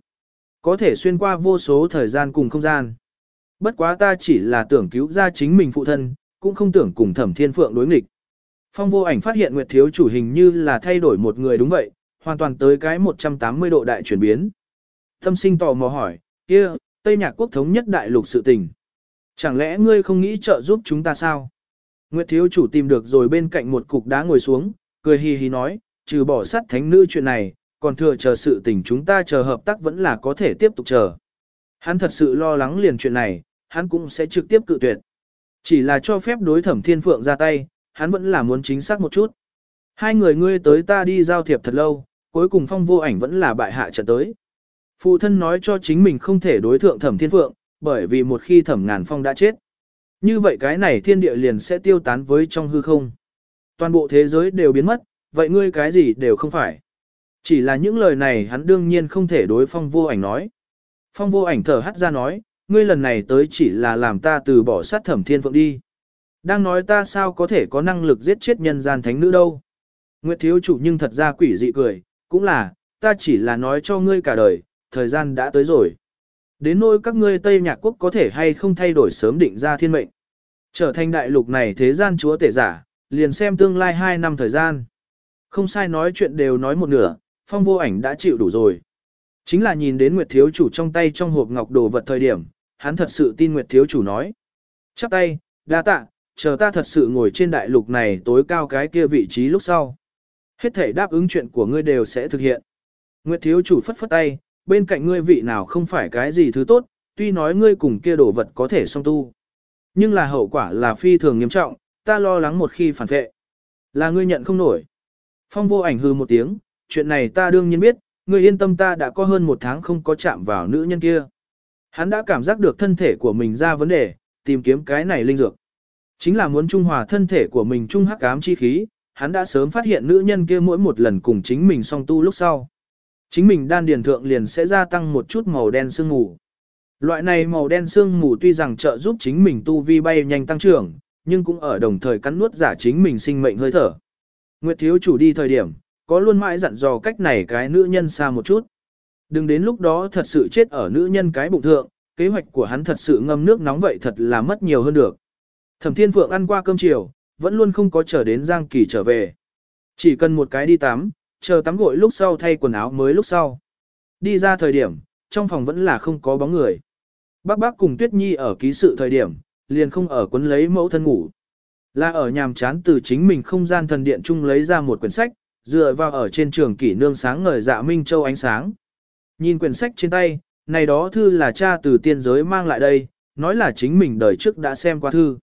Có thể xuyên qua vô số thời gian cùng không gian. Bất quá ta chỉ là tưởng cứu ra chính mình phụ thân, cũng không tưởng cùng thẩm thiên phượng đối nghịch. Phong vô ảnh phát hiện Nguyệt thiếu chủ hình như là thay đổi một người đúng vậy, hoàn toàn tới cái 180 độ đại chuyển biến. Tâm sinh tò mò hỏi, kia, Tây Nhạc quốc thống nhất đại lục sự tình. Chẳng lẽ ngươi không nghĩ trợ giúp chúng ta sao? Nguyệt thiếu chủ tìm được rồi bên cạnh một cục đá ngồi xuống, cười hì hì nói, trừ bỏ sát thánh nữ chuyện này, còn thừa chờ sự tình chúng ta chờ hợp tác vẫn là có thể tiếp tục chờ. Hắn thật sự lo lắng liền chuyện này, hắn cũng sẽ trực tiếp cự tuyệt. Chỉ là cho phép đối thẩm thiên phượng ra tay, hắn vẫn là muốn chính xác một chút. Hai người ngươi tới ta đi giao thiệp thật lâu, cuối cùng phong vô ảnh vẫn là bại hạ trận tới. Phụ thân nói cho chính mình không thể đối thượng thẩm thiên phượng, bởi vì một khi thẩm ngàn phong đã chết. Như vậy cái này thiên địa liền sẽ tiêu tán với trong hư không. Toàn bộ thế giới đều biến mất, vậy ngươi cái gì đều không phải. Chỉ là những lời này hắn đương nhiên không thể đối phong vô ảnh nói. Phong vô ảnh thở hắt ra nói, ngươi lần này tới chỉ là làm ta từ bỏ sát thẩm thiên phượng đi. Đang nói ta sao có thể có năng lực giết chết nhân gian thánh nữ đâu. Nguyệt thiếu chủ nhưng thật ra quỷ dị cười, cũng là, ta chỉ là nói cho ngươi cả đời, thời gian đã tới rồi. Đến nỗi các ngươi Tây Nhạc Quốc có thể hay không thay đổi sớm định ra thiên mệnh. Trở thành đại lục này thế gian chúa tể giả, liền xem tương lai 2 năm thời gian. Không sai nói chuyện đều nói một nửa, phong vô ảnh đã chịu đủ rồi. Chính là nhìn đến Nguyệt Thiếu Chủ trong tay trong hộp ngọc đồ vật thời điểm, hắn thật sự tin Nguyệt Thiếu Chủ nói. Chắp tay, đa tạ, chờ ta thật sự ngồi trên đại lục này tối cao cái kia vị trí lúc sau. Hết thể đáp ứng chuyện của ngươi đều sẽ thực hiện. Nguyệt Thiếu Chủ phất phất tay, bên cạnh ngươi vị nào không phải cái gì thứ tốt, tuy nói ngươi cùng kia đồ vật có thể song tu. Nhưng là hậu quả là phi thường nghiêm trọng, ta lo lắng một khi phản vệ. Là ngươi nhận không nổi. Phong vô ảnh hư một tiếng, chuyện này ta đương nhiên biết, ngươi yên tâm ta đã có hơn một tháng không có chạm vào nữ nhân kia. Hắn đã cảm giác được thân thể của mình ra vấn đề, tìm kiếm cái này linh dược. Chính là muốn trung hòa thân thể của mình trung hắc ám chi khí, hắn đã sớm phát hiện nữ nhân kia mỗi một lần cùng chính mình song tu lúc sau. Chính mình đan điền thượng liền sẽ gia tăng một chút màu đen sương mù. Loại này màu đen sương mù tuy rằng trợ giúp chính mình tu vi bay nhanh tăng trưởng, nhưng cũng ở đồng thời cắn nuốt giả chính mình sinh mệnh hơi thở. Nguyệt thiếu chủ đi thời điểm, có luôn mãi dặn dò cách này cái nữ nhân xa một chút. Đừng đến lúc đó thật sự chết ở nữ nhân cái bụng thượng, kế hoạch của hắn thật sự ngâm nước nóng vậy thật là mất nhiều hơn được. Thẩm Thiên Phượng ăn qua cơm chiều, vẫn luôn không có chờ đến Giang Kỳ trở về. Chỉ cần một cái đi tắm, chờ tắm gội lúc sau thay quần áo mới lúc sau. Đi ra thời điểm, trong phòng vẫn là không có bóng người. Bác bác cùng Tuyết Nhi ở ký sự thời điểm, liền không ở quấn lấy mẫu thân ngủ. Là ở nhàm chán từ chính mình không gian thần điện chung lấy ra một quyển sách, dựa vào ở trên trường kỷ nương sáng ngời dạ Minh Châu ánh sáng. Nhìn quyển sách trên tay, này đó thư là cha từ tiên giới mang lại đây, nói là chính mình đời trước đã xem qua thư.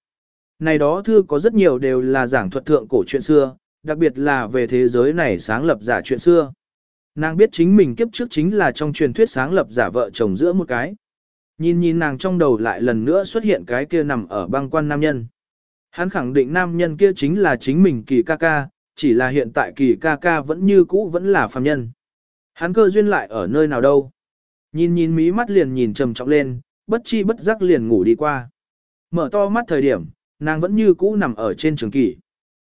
Này đó thư có rất nhiều đều là giảng thuật thượng cổ chuyện xưa, đặc biệt là về thế giới này sáng lập giả chuyện xưa. Nàng biết chính mình kiếp trước chính là trong truyền thuyết sáng lập giả vợ chồng giữa một cái. Nhìn nhìn nàng trong đầu lại lần nữa xuất hiện cái kia nằm ở băng quan nam nhân. Hắn khẳng định nam nhân kia chính là chính mình kỳ ca ca, chỉ là hiện tại kỳ ca ca vẫn như cũ vẫn là phàm nhân. Hắn cơ duyên lại ở nơi nào đâu. Nhìn nhìn mí mắt liền nhìn trầm trọng lên, bất chi bất giác liền ngủ đi qua. Mở to mắt thời điểm, nàng vẫn như cũ nằm ở trên trường kỷ.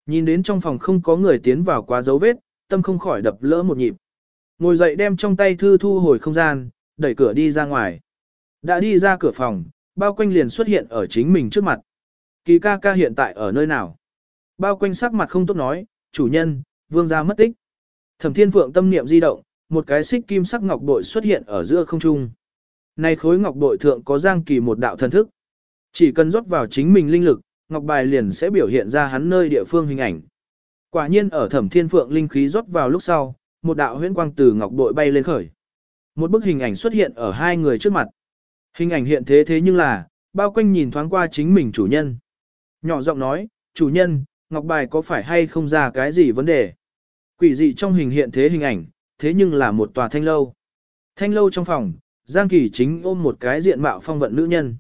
Nhìn đến trong phòng không có người tiến vào quá dấu vết, tâm không khỏi đập lỡ một nhịp. Ngồi dậy đem trong tay thư thu hồi không gian, đẩy cửa đi ra ngoài. Đã đi ra cửa phòng, bao quanh liền xuất hiện ở chính mình trước mặt. Kỳ ca ca hiện tại ở nơi nào? Bao quanh sắc mặt không tốt nói, chủ nhân, vương gia mất tích. Thẩm thiên phượng tâm niệm di động, một cái xích kim sắc ngọc bội xuất hiện ở giữa không trung. Này khối ngọc bội thượng có giang kỳ một đạo thần thức. Chỉ cần rót vào chính mình linh lực, ngọc bài liền sẽ biểu hiện ra hắn nơi địa phương hình ảnh. Quả nhiên ở thẩm thiên phượng linh khí rót vào lúc sau, một đạo huyễn quang từ ngọc bội bay lên khởi. Một bức hình ảnh xuất hiện ở hai người trước mặt. Hình ảnh hiện thế thế nhưng là, bao quanh nhìn thoáng qua chính mình chủ nhân. Nhỏ giọng nói, chủ nhân, ngọc bài có phải hay không ra cái gì vấn đề? Quỷ dị trong hình hiện thế hình ảnh, thế nhưng là một tòa thanh lâu. Thanh lâu trong phòng, Giang Kỳ chính ôm một cái diện mạo phong vận nữ nhân.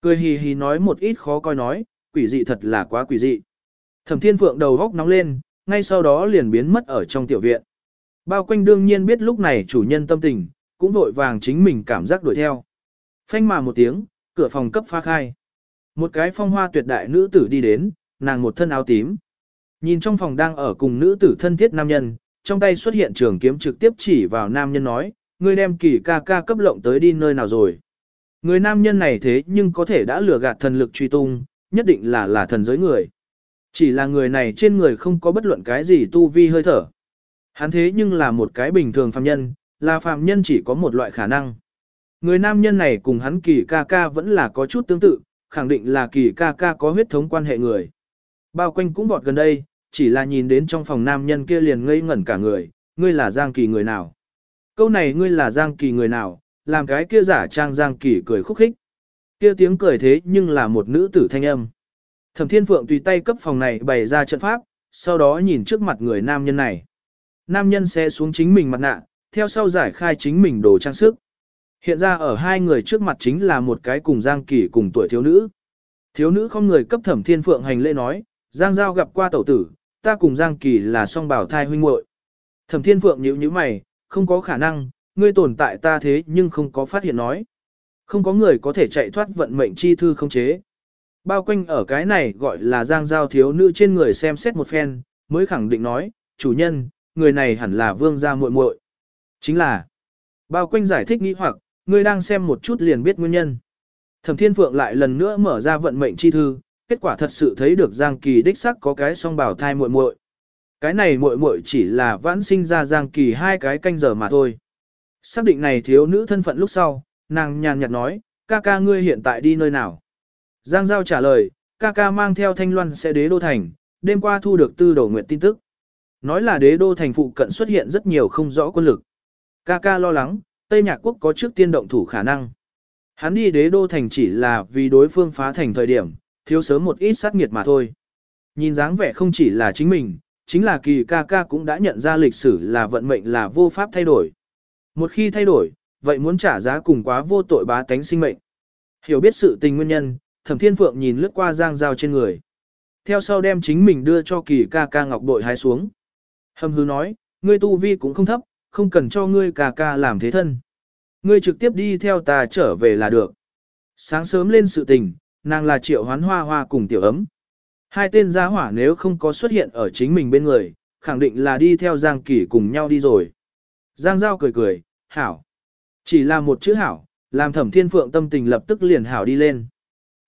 Cười hì hì nói một ít khó coi nói, quỷ dị thật là quá quỷ dị. Thẩm Thiên Phượng đầu góc nóng lên, ngay sau đó liền biến mất ở trong tiểu viện. Bao quanh đương nhiên biết lúc này chủ nhân tâm tình, cũng vội vàng chính mình cảm giác đuổi theo. Phanh mà một tiếng, cửa phòng cấp phá khai. Một cái phong hoa tuyệt đại nữ tử đi đến, nàng một thân áo tím. Nhìn trong phòng đang ở cùng nữ tử thân thiết nam nhân, trong tay xuất hiện trường kiếm trực tiếp chỉ vào nam nhân nói, ngươi đem kỳ ca ca cấp lộng tới đi nơi nào rồi. Người nam nhân này thế nhưng có thể đã lừa gạt thần lực truy tung, nhất định là là thần giới người. Chỉ là người này trên người không có bất luận cái gì tu vi hơi thở. Hắn thế nhưng là một cái bình thường phàm nhân, là phàm nhân chỉ có một loại khả năng. Người nam nhân này cùng hắn kỳ ca ca vẫn là có chút tương tự, khẳng định là kỳ ca ca có huyết thống quan hệ người. Bao quanh cũng vọt gần đây, chỉ là nhìn đến trong phòng nam nhân kia liền ngây ngẩn cả người, ngươi là Giang Kỳ người nào? Câu này ngươi là Giang Kỳ người nào, làm cái kia giả trang Giang Kỳ cười khúc khích. Kia tiếng cười thế nhưng là một nữ tử thanh âm. Thẩm Thiên Phượng tùy tay cấp phòng này bày ra trận pháp, sau đó nhìn trước mặt người nam nhân này. Nam nhân sẽ xuống chính mình mặt nạ, theo sau giải khai chính mình đồ trang sức. Hiện ra ở hai người trước mặt chính là một cái cùng Giang Kỳ cùng tuổi thiếu nữ. Thiếu nữ không người cấp Thẩm Thiên Phượng hành lễ nói, Giang Giao gặp qua tẩu tử, ta cùng Giang Kỳ là song bảo thai huynh muội. Thẩm Thiên Phượng nhíu nhíu mày, không có khả năng, ngươi tồn tại ta thế nhưng không có phát hiện nói. Không có người có thể chạy thoát vận mệnh chi thư không chế. Bao quanh ở cái này gọi là Giang Giao thiếu nữ trên người xem xét một phen, mới khẳng định nói, chủ nhân, người này hẳn là vương gia muội muội. Chính là, bao quanh giải thích nghĩ hoặc, ngươi đang xem một chút liền biết nguyên nhân. Thẩm Thiên Phượng lại lần nữa mở ra vận mệnh chi thư, kết quả thật sự thấy được Giang Kỳ đích sắc có cái song bảo thai muội muội. Cái này muội muội chỉ là vãn sinh ra Giang Kỳ hai cái canh giờ mà thôi. Xác định này thiếu nữ thân phận lúc sau, nàng nhàn nhạt nói, ca ca ngươi hiện tại đi nơi nào? Giang Giao trả lời, ca ca mang theo thanh loan sẽ đế đô thành, đêm qua thu được tư đầu nguyện tin tức. Nói là đế đô thành phụ cận xuất hiện rất nhiều không rõ quân lực. Ca ca lo lắng, Tây Nhạc Quốc có trước tiên động thủ khả năng. Hắn đi đế đô thành chỉ là vì đối phương phá thành thời điểm, thiếu sớm một ít sát nghiệt mà thôi. Nhìn dáng vẻ không chỉ là chính mình, chính là kỳ ca ca cũng đã nhận ra lịch sử là vận mệnh là vô pháp thay đổi. Một khi thay đổi, vậy muốn trả giá cùng quá vô tội bá tánh sinh mệnh. Hiểu biết sự tình nguyên nhân, thẩm thiên phượng nhìn lướt qua giang giao trên người. Theo sau đem chính mình đưa cho kỳ ca ca ngọc bội hái xuống. Hâm hư nói, ngươi tu vi cũng không thấp, không cần cho ngươi ca ca làm thế thân. Ngươi trực tiếp đi theo ta trở về là được. Sáng sớm lên sự tình, nàng là triệu hoán hoa hoa cùng tiểu ấm. Hai tên gia hỏa nếu không có xuất hiện ở chính mình bên người, khẳng định là đi theo Giang Kỳ cùng nhau đi rồi. Giang Giao cười cười, hảo. Chỉ là một chữ hảo, làm thẩm thiên phượng tâm tình lập tức liền hảo đi lên.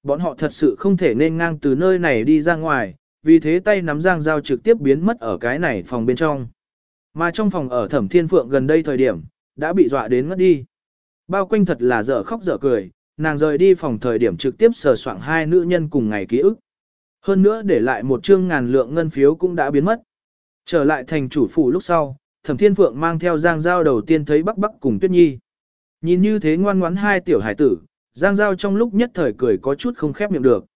Bọn họ thật sự không thể nên ngang từ nơi này đi ra ngoài, vì thế tay nắm Giang Giao trực tiếp biến mất ở cái này phòng bên trong. Mà trong phòng ở thẩm thiên phượng gần đây thời điểm, đã bị dọa đến ngất đi. Bao quanh thật là dở khóc dở cười, nàng rời đi phòng thời điểm trực tiếp sờ soạng hai nữ nhân cùng ngày ký ức. Hơn nữa để lại một chương ngàn lượng ngân phiếu cũng đã biến mất. Trở lại thành chủ phủ lúc sau, Thẩm Thiên Phượng mang theo Giang Giao đầu tiên thấy Bắc Bắc cùng Tuyết Nhi. Nhìn như thế ngoan ngoãn hai tiểu hải tử, Giang Giao trong lúc nhất thời cười có chút không khép miệng được.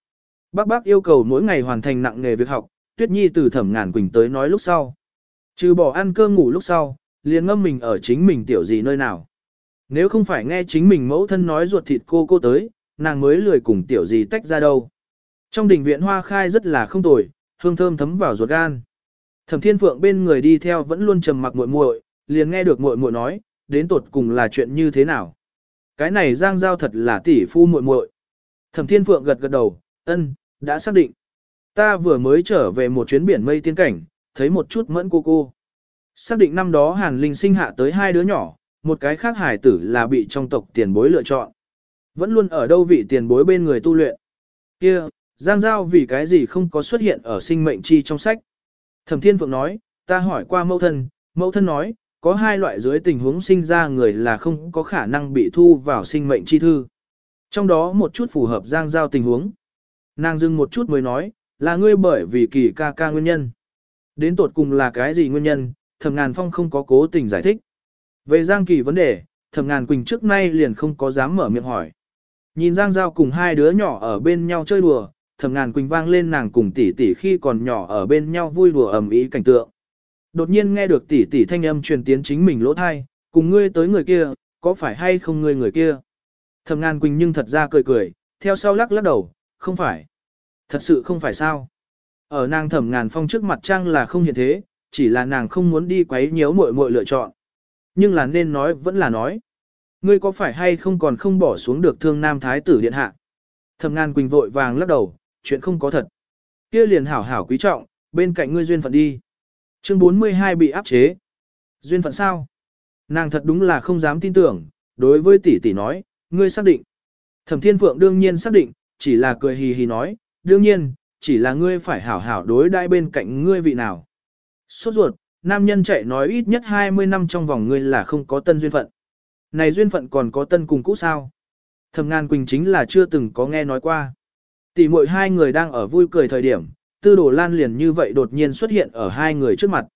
bác bác yêu cầu mỗi ngày hoàn thành nặng nghề việc học, Tuyết Nhi từ Thẩm Ngàn Quỳnh tới nói lúc sau. Trừ bỏ ăn cơm ngủ lúc sau, liền ngâm mình ở chính mình tiểu gì nơi nào. Nếu không phải nghe chính mình mẫu thân nói ruột thịt cô cô tới, nàng mới lười cùng tiểu gì tách ra đâu. Trong đình viện hoa khai rất là không tồi, hương thơm thấm vào ruột gan. Thẩm Thiên Phượng bên người đi theo vẫn luôn trầm mặc muội muội, liền nghe được muội muội nói, đến tột cùng là chuyện như thế nào. Cái này Giang Giao thật là tỷ phu muội muội. Thẩm Thiên Phượng gật gật đầu, ân, đã xác định. Ta vừa mới trở về một chuyến biển mây tiên cảnh, thấy một chút mẫn cô cô. Xác định năm đó Hàn Linh sinh hạ tới hai đứa nhỏ, một cái khác hải tử là bị trong tộc tiền bối lựa chọn. Vẫn luôn ở đâu vị tiền bối bên người tu luyện. Kia, Giang Giao vì cái gì không có xuất hiện ở sinh mệnh chi trong sách. Thẩm Thiên Phượng nói, ta hỏi qua mẫu thân, mẫu thân nói, có hai loại dưới tình huống sinh ra người là không có khả năng bị thu vào sinh mệnh chi thư. Trong đó một chút phù hợp Giang Giao tình huống. Nàng dừng một chút mới nói, là ngươi bởi vì kỳ ca ca nguyên nhân. Đến tột cùng là cái gì nguyên nhân, thẩm ngàn phong không có cố tình giải thích. Về Giang Kỳ vấn đề, thẩm ngàn quỳnh trước nay liền không có dám mở miệng hỏi. Nhìn Giang Giao cùng hai đứa nhỏ ở bên nhau chơi đùa, thẩm ngàn quỳnh vang lên nàng cùng tỷ tỷ khi còn nhỏ ở bên nhau vui đùa ầm ĩ cảnh tượng. Đột nhiên nghe được tỷ tỷ thanh âm truyền tiến chính mình lỗ thai, cùng ngươi tới người kia, có phải hay không ngươi người kia? Thẩm ngàn quỳnh nhưng thật ra cười cười, theo sau lắc lắc đầu, không phải. Thật sự không phải sao. Ở nàng thẩm ngàn phong trước mặt trang là không hiện thế, chỉ là nàng không muốn đi quấy nhiễu muội muội lựa chọn. Nhưng là nên nói vẫn là nói. ngươi có phải hay không còn không bỏ xuống được thương nam thái tử điện hạ? Thẩm ngàn quỳnh vội vàng lắc đầu, chuyện không có thật. Kia liền hảo hảo quý trọng, bên cạnh ngươi duyên phận đi. Chương 42 bị áp chế. Duyên phận sao? Nàng thật đúng là không dám tin tưởng, đối với tỷ tỷ nói, ngươi xác định. Thẩm Thiên Phượng đương nhiên xác định, chỉ là cười hì hì nói, đương nhiên, chỉ là ngươi phải hảo hảo đối đãi bên cạnh ngươi vị nào. Sốt ruột, nam nhân chạy nói ít nhất 20 năm trong vòng ngươi là không có tân duyên phận. Này duyên phận còn có tân cùng cũ sao? Thẩm Ngàn Quỳnh chính là chưa từng có nghe nói qua. Tỷ muội hai người đang ở vui cười thời điểm, Tư Đồ Lan liền như vậy đột nhiên xuất hiện ở hai người trước mặt.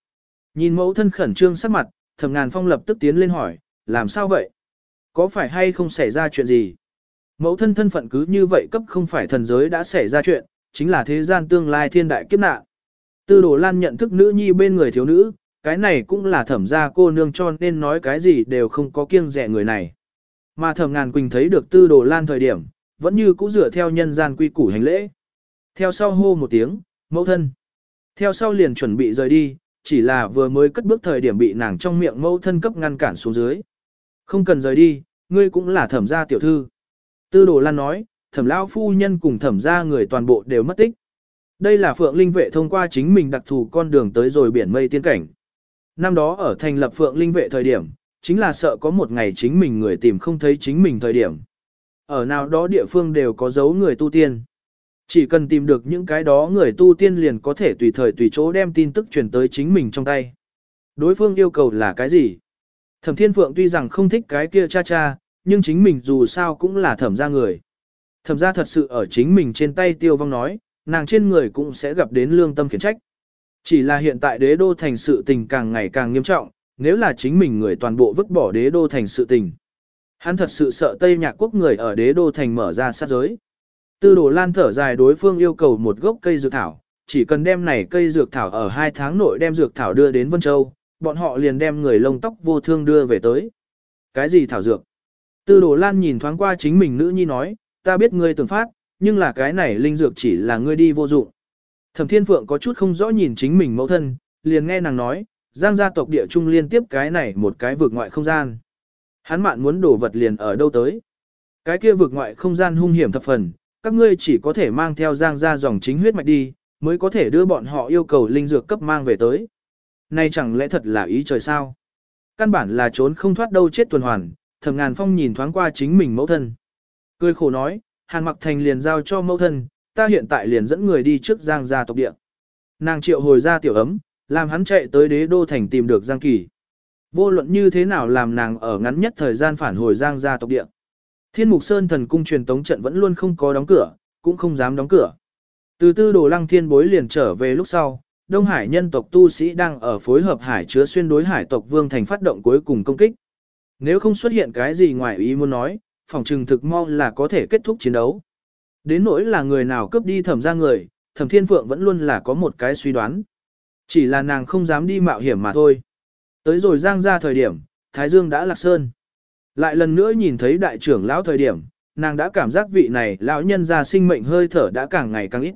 Nhìn mẫu thân khẩn trương sắc mặt, Thẩm Ngàn Phong lập tức tiến lên hỏi, làm sao vậy? Có phải hay không xảy ra chuyện gì? Mẫu thân thân phận cứ như vậy cấp không phải thần giới đã xảy ra chuyện, chính là thế gian tương lai thiên đại kiếp nạn. Tư đồ lan nhận thức nữ nhi bên người thiếu nữ, cái này cũng là thẩm gia cô nương cho nên nói cái gì đều không có kiêng rẻ người này. Mà thẩm ngàn quỳnh thấy được tư đồ lan thời điểm, vẫn như cũ dựa theo nhân gian quy củ hành lễ. Theo sau hô một tiếng, mẫu thân. Theo sau liền chuẩn bị rời đi, chỉ là vừa mới cất bước thời điểm bị nàng trong miệng mẫu thân cấp ngăn cản xuống dưới. Không cần rời đi, ngươi cũng là thẩm gia tiểu thư. Tư đồ lan nói, thẩm lão phu nhân cùng thẩm gia người toàn bộ đều mất tích. Đây là Phượng Linh vệ thông qua chính mình đặc thù con đường tới rồi biển mây tiên cảnh. Năm đó ở thành lập Phượng Linh vệ thời điểm, chính là sợ có một ngày chính mình người tìm không thấy chính mình thời điểm. Ở nào đó địa phương đều có dấu người tu tiên. Chỉ cần tìm được những cái đó người tu tiên liền có thể tùy thời tùy chỗ đem tin tức truyền tới chính mình trong tay. Đối phương yêu cầu là cái gì? Thẩm Thiên Phượng tuy rằng không thích cái kia cha cha, nhưng chính mình dù sao cũng là thẩm gia người. Thẩm gia thật sự ở chính mình trên tay tiêu vong nói, nàng trên người cũng sẽ gặp đến lương tâm khiển trách. Chỉ là hiện tại đế đô thành sự tình càng ngày càng nghiêm trọng, nếu là chính mình người toàn bộ vứt bỏ đế đô thành sự tình. Hắn thật sự sợ Tây Nhạc quốc người ở đế đô thành mở ra sát giới. Tư đồ lan thở dài đối phương yêu cầu một gốc cây dược thảo, chỉ cần đem này cây dược thảo ở hai tháng nội đem dược thảo đưa đến Vân Châu, bọn họ liền đem người lông tóc vô thương đưa về tới. Cái gì thảo dược? Tư đồ lan nhìn thoáng qua chính mình nữ nhi nói, ta biết ngươi tưởng phát, nhưng là cái này linh dược chỉ là ngươi đi vô dụng. Thẩm Thiên Phượng có chút không rõ nhìn chính mình mẫu thân, liền nghe nàng nói, giang gia tộc địa trung liên tiếp cái này một cái vực ngoại không gian. Hắn mạn muốn đổ vật liền ở đâu tới. Cái kia vực ngoại không gian hung hiểm thập phần, các ngươi chỉ có thể mang theo giang gia dòng chính huyết mạch đi, mới có thể đưa bọn họ yêu cầu linh dược cấp mang về tới. Này chẳng lẽ thật là ý trời sao? Căn bản là trốn không thoát đâu chết tuần hoàn, thẩm ngàn phong nhìn thoáng qua chính mình mẫu thân. Cười khổ nói, Hàn Mặc Thành liền giao cho mẫu thân, ta hiện tại liền dẫn người đi trước Giang gia tộc địa. Nàng triệu hồi ra tiểu ấm, làm hắn chạy tới đế đô thành tìm được Giang Kỳ. Vô luận như thế nào làm nàng ở ngắn nhất thời gian phản hồi Giang gia tộc địa. Thiên Mục Sơn thần cung truyền tống trận vẫn luôn không có đóng cửa, cũng không dám đóng cửa. Từ tư đồ lăng thiên bối liền trở về lúc sau, Đông Hải nhân tộc tu sĩ đang ở phối hợp hải chứa xuyên đối hải tộc vương thành phát động cuối cùng công kích. Nếu không xuất hiện cái gì ngoài ý muốn nói, phòng trừng thực mau là có thể kết thúc chiến đấu. Đến nỗi là người nào cướp đi thẩm ra người, thẩm thiên phượng vẫn luôn là có một cái suy đoán. Chỉ là nàng không dám đi mạo hiểm mà thôi. Tới rồi giang ra thời điểm, Thái Dương đã lạc sơn. Lại lần nữa nhìn thấy đại trưởng lão thời điểm, nàng đã cảm giác vị này lão nhân ra sinh mệnh hơi thở đã càng ngày càng ít.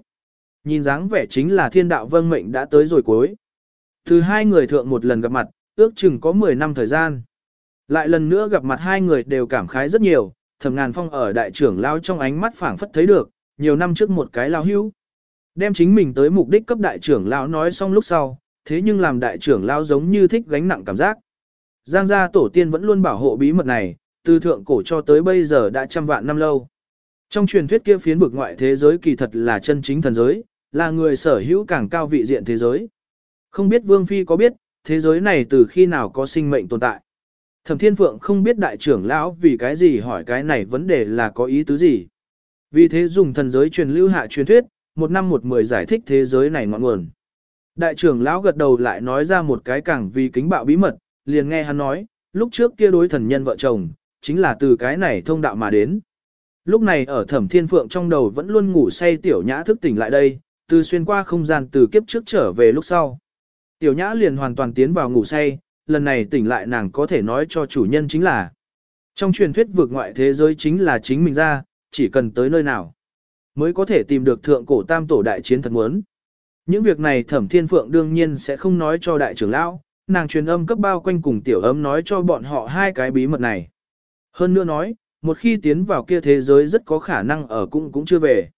Nhìn dáng vẻ chính là thiên đạo vâng mệnh đã tới rồi cuối. Từ hai người thượng một lần gặp mặt, ước chừng có 10 năm thời gian. Lại lần nữa gặp mặt hai người đều cảm khái rất nhiều, thẩm ngàn phong ở đại trưởng lão trong ánh mắt phảng phất thấy được, nhiều năm trước một cái lão hưu. Đem chính mình tới mục đích cấp đại trưởng lão nói xong lúc sau, thế nhưng làm đại trưởng lão giống như thích gánh nặng cảm giác. Giang gia tổ tiên vẫn luôn bảo hộ bí mật này, từ thượng cổ cho tới bây giờ đã trăm vạn năm lâu. Trong truyền thuyết kia phiến vực ngoại thế giới kỳ thật là chân chính thần giới, là người sở hữu càng cao vị diện thế giới. Không biết Vương Phi có biết, thế giới này từ khi nào có sinh mệnh tồn tại. Thẩm Thiên Phượng không biết đại trưởng lão vì cái gì hỏi cái này vấn đề là có ý tứ gì. Vì thế dùng thần giới truyền lưu hạ truyền thuyết, một năm một mười giải thích thế giới này ngọn nguồn. Đại trưởng lão gật đầu lại nói ra một cái càng vì kính bạo bí mật, liền nghe hắn nói, lúc trước kia đối thần nhân vợ chồng, chính là từ cái này thông đạo mà đến. Lúc này ở thẩm thiên phượng trong đầu vẫn luôn ngủ say tiểu nhã thức tỉnh lại đây, từ xuyên qua không gian từ kiếp trước trở về lúc sau. Tiểu nhã liền hoàn toàn tiến vào ngủ say, lần này tỉnh lại nàng có thể nói cho chủ nhân chính là. Trong truyền thuyết vượt ngoại thế giới chính là chính mình ra, chỉ cần tới nơi nào, mới có thể tìm được thượng cổ tam tổ đại chiến thật muốn. Những việc này thẩm thiên phượng đương nhiên sẽ không nói cho đại trưởng lão, nàng truyền âm cấp bao quanh cùng tiểu ấm nói cho bọn họ hai cái bí mật này. Hơn nữa nói, một khi tiến vào kia thế giới rất có khả năng ở cũng cũng chưa về.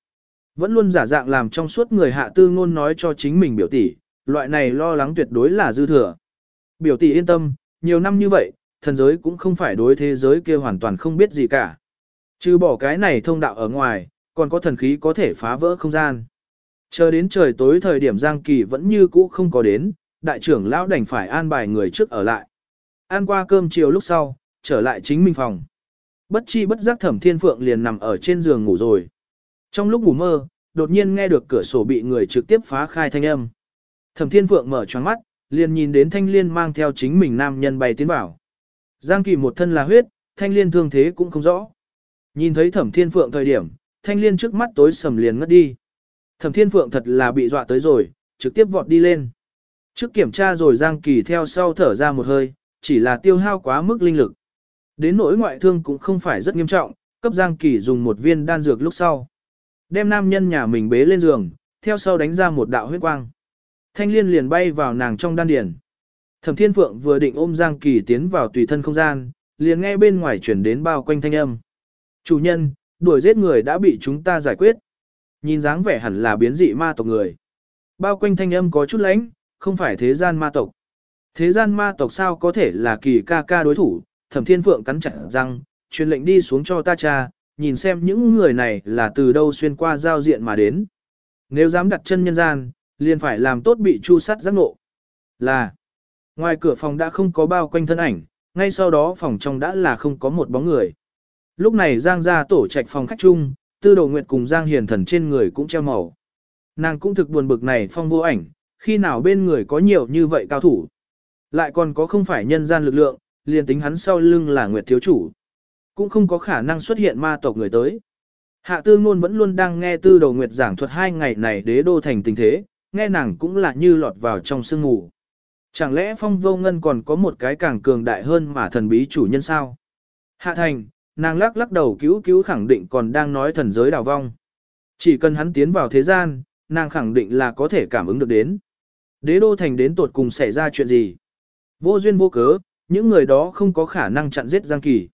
Vẫn luôn giả dạng làm trong suốt người hạ tư ngôn nói cho chính mình biểu tỷ, loại này lo lắng tuyệt đối là dư thừa. Biểu tỷ yên tâm, nhiều năm như vậy, thần giới cũng không phải đối thế giới kia hoàn toàn không biết gì cả. Trừ bỏ cái này thông đạo ở ngoài, còn có thần khí có thể phá vỡ không gian. Chờ đến trời tối thời điểm Giang Kỳ vẫn như cũ không có đến, đại trưởng lão đành phải an bài người trước ở lại. Ăn qua cơm chiều lúc sau, trở lại chính mình phòng. Bất chi bất giác thẩm thiên phượng liền nằm ở trên giường ngủ rồi. Trong lúc ngủ mơ, đột nhiên nghe được cửa sổ bị người trực tiếp phá khai thanh âm. Thẩm thiên phượng mở choáng mắt, liền nhìn đến thanh liên mang theo chính mình nam nhân bay tiến vào. Giang kỳ một thân là huyết, thanh liên thương thế cũng không rõ. Nhìn thấy thẩm thiên phượng thời điểm, thanh liên trước mắt tối sầm liền ngất đi. Thẩm thiên phượng thật là bị dọa tới rồi, trực tiếp vọt đi lên. Trước kiểm tra rồi Giang kỳ theo sau thở ra một hơi, chỉ là tiêu hao quá mức linh lực. Đến nỗi ngoại thương cũng không phải rất nghiêm trọng, cấp Giang kỳ dùng một viên đan dược lúc sau. Đem nam nhân nhà mình bế lên giường, theo sau đánh ra một đạo huyết quang. Thanh liên liền bay vào nàng trong đan điển, Thẩm Thiên Phượng vừa định ôm Giang Kỳ tiến vào tùy thân không gian, liền nghe bên ngoài chuyển đến bao quanh thanh âm. Chủ nhân, đuổi giết người đã bị chúng ta giải quyết. Nhìn dáng vẻ hẳn là biến dị ma tộc người. Bao quanh thanh âm có chút lánh, không phải thế gian ma tộc. Thế gian ma tộc sao có thể là kỳ ca ca đối thủ, thẩm thiên phượng cắn chặt răng, truyền lệnh đi xuống cho ta cha, nhìn xem những người này là từ đâu xuyên qua giao diện mà đến. Nếu dám đặt chân nhân gian, liền phải làm tốt bị chu sát giác ngộ. Là, ngoài cửa phòng đã không có bao quanh thân ảnh, ngay sau đó phòng trong đã là không có một bóng người. Lúc này Giang ra tổ trạch phòng khách chung, tư đồ nguyệt cùng Giang hiền thần trên người cũng treo màu. Nàng cũng thực buồn bực này phong vô ảnh, khi nào bên người có nhiều như vậy cao thủ. Lại còn có không phải nhân gian lực lượng, liền tính hắn sau lưng là nguyệt thiếu chủ. Cũng không có khả năng xuất hiện ma tộc người tới. Hạ tư ngôn vẫn luôn đang nghe tư đầu nguyệt giảng thuật hai ngày này đế đô thành tình thế, nghe nàng cũng là như lọt vào trong sương ngủ. Chẳng lẽ phong vô ngân còn có một cái càng cường đại hơn mà thần bí chủ nhân sao? Hạ thành, nàng lắc lắc đầu cứu cứu khẳng định còn đang nói thần giới đào vong. Chỉ cần hắn tiến vào thế gian, nàng khẳng định là có thể cảm ứng được đến. Đế đô thành đến tột cùng xảy ra chuyện gì? Vô duyên vô cớ, những người đó không có khả năng chặn giết Giang Kỳ.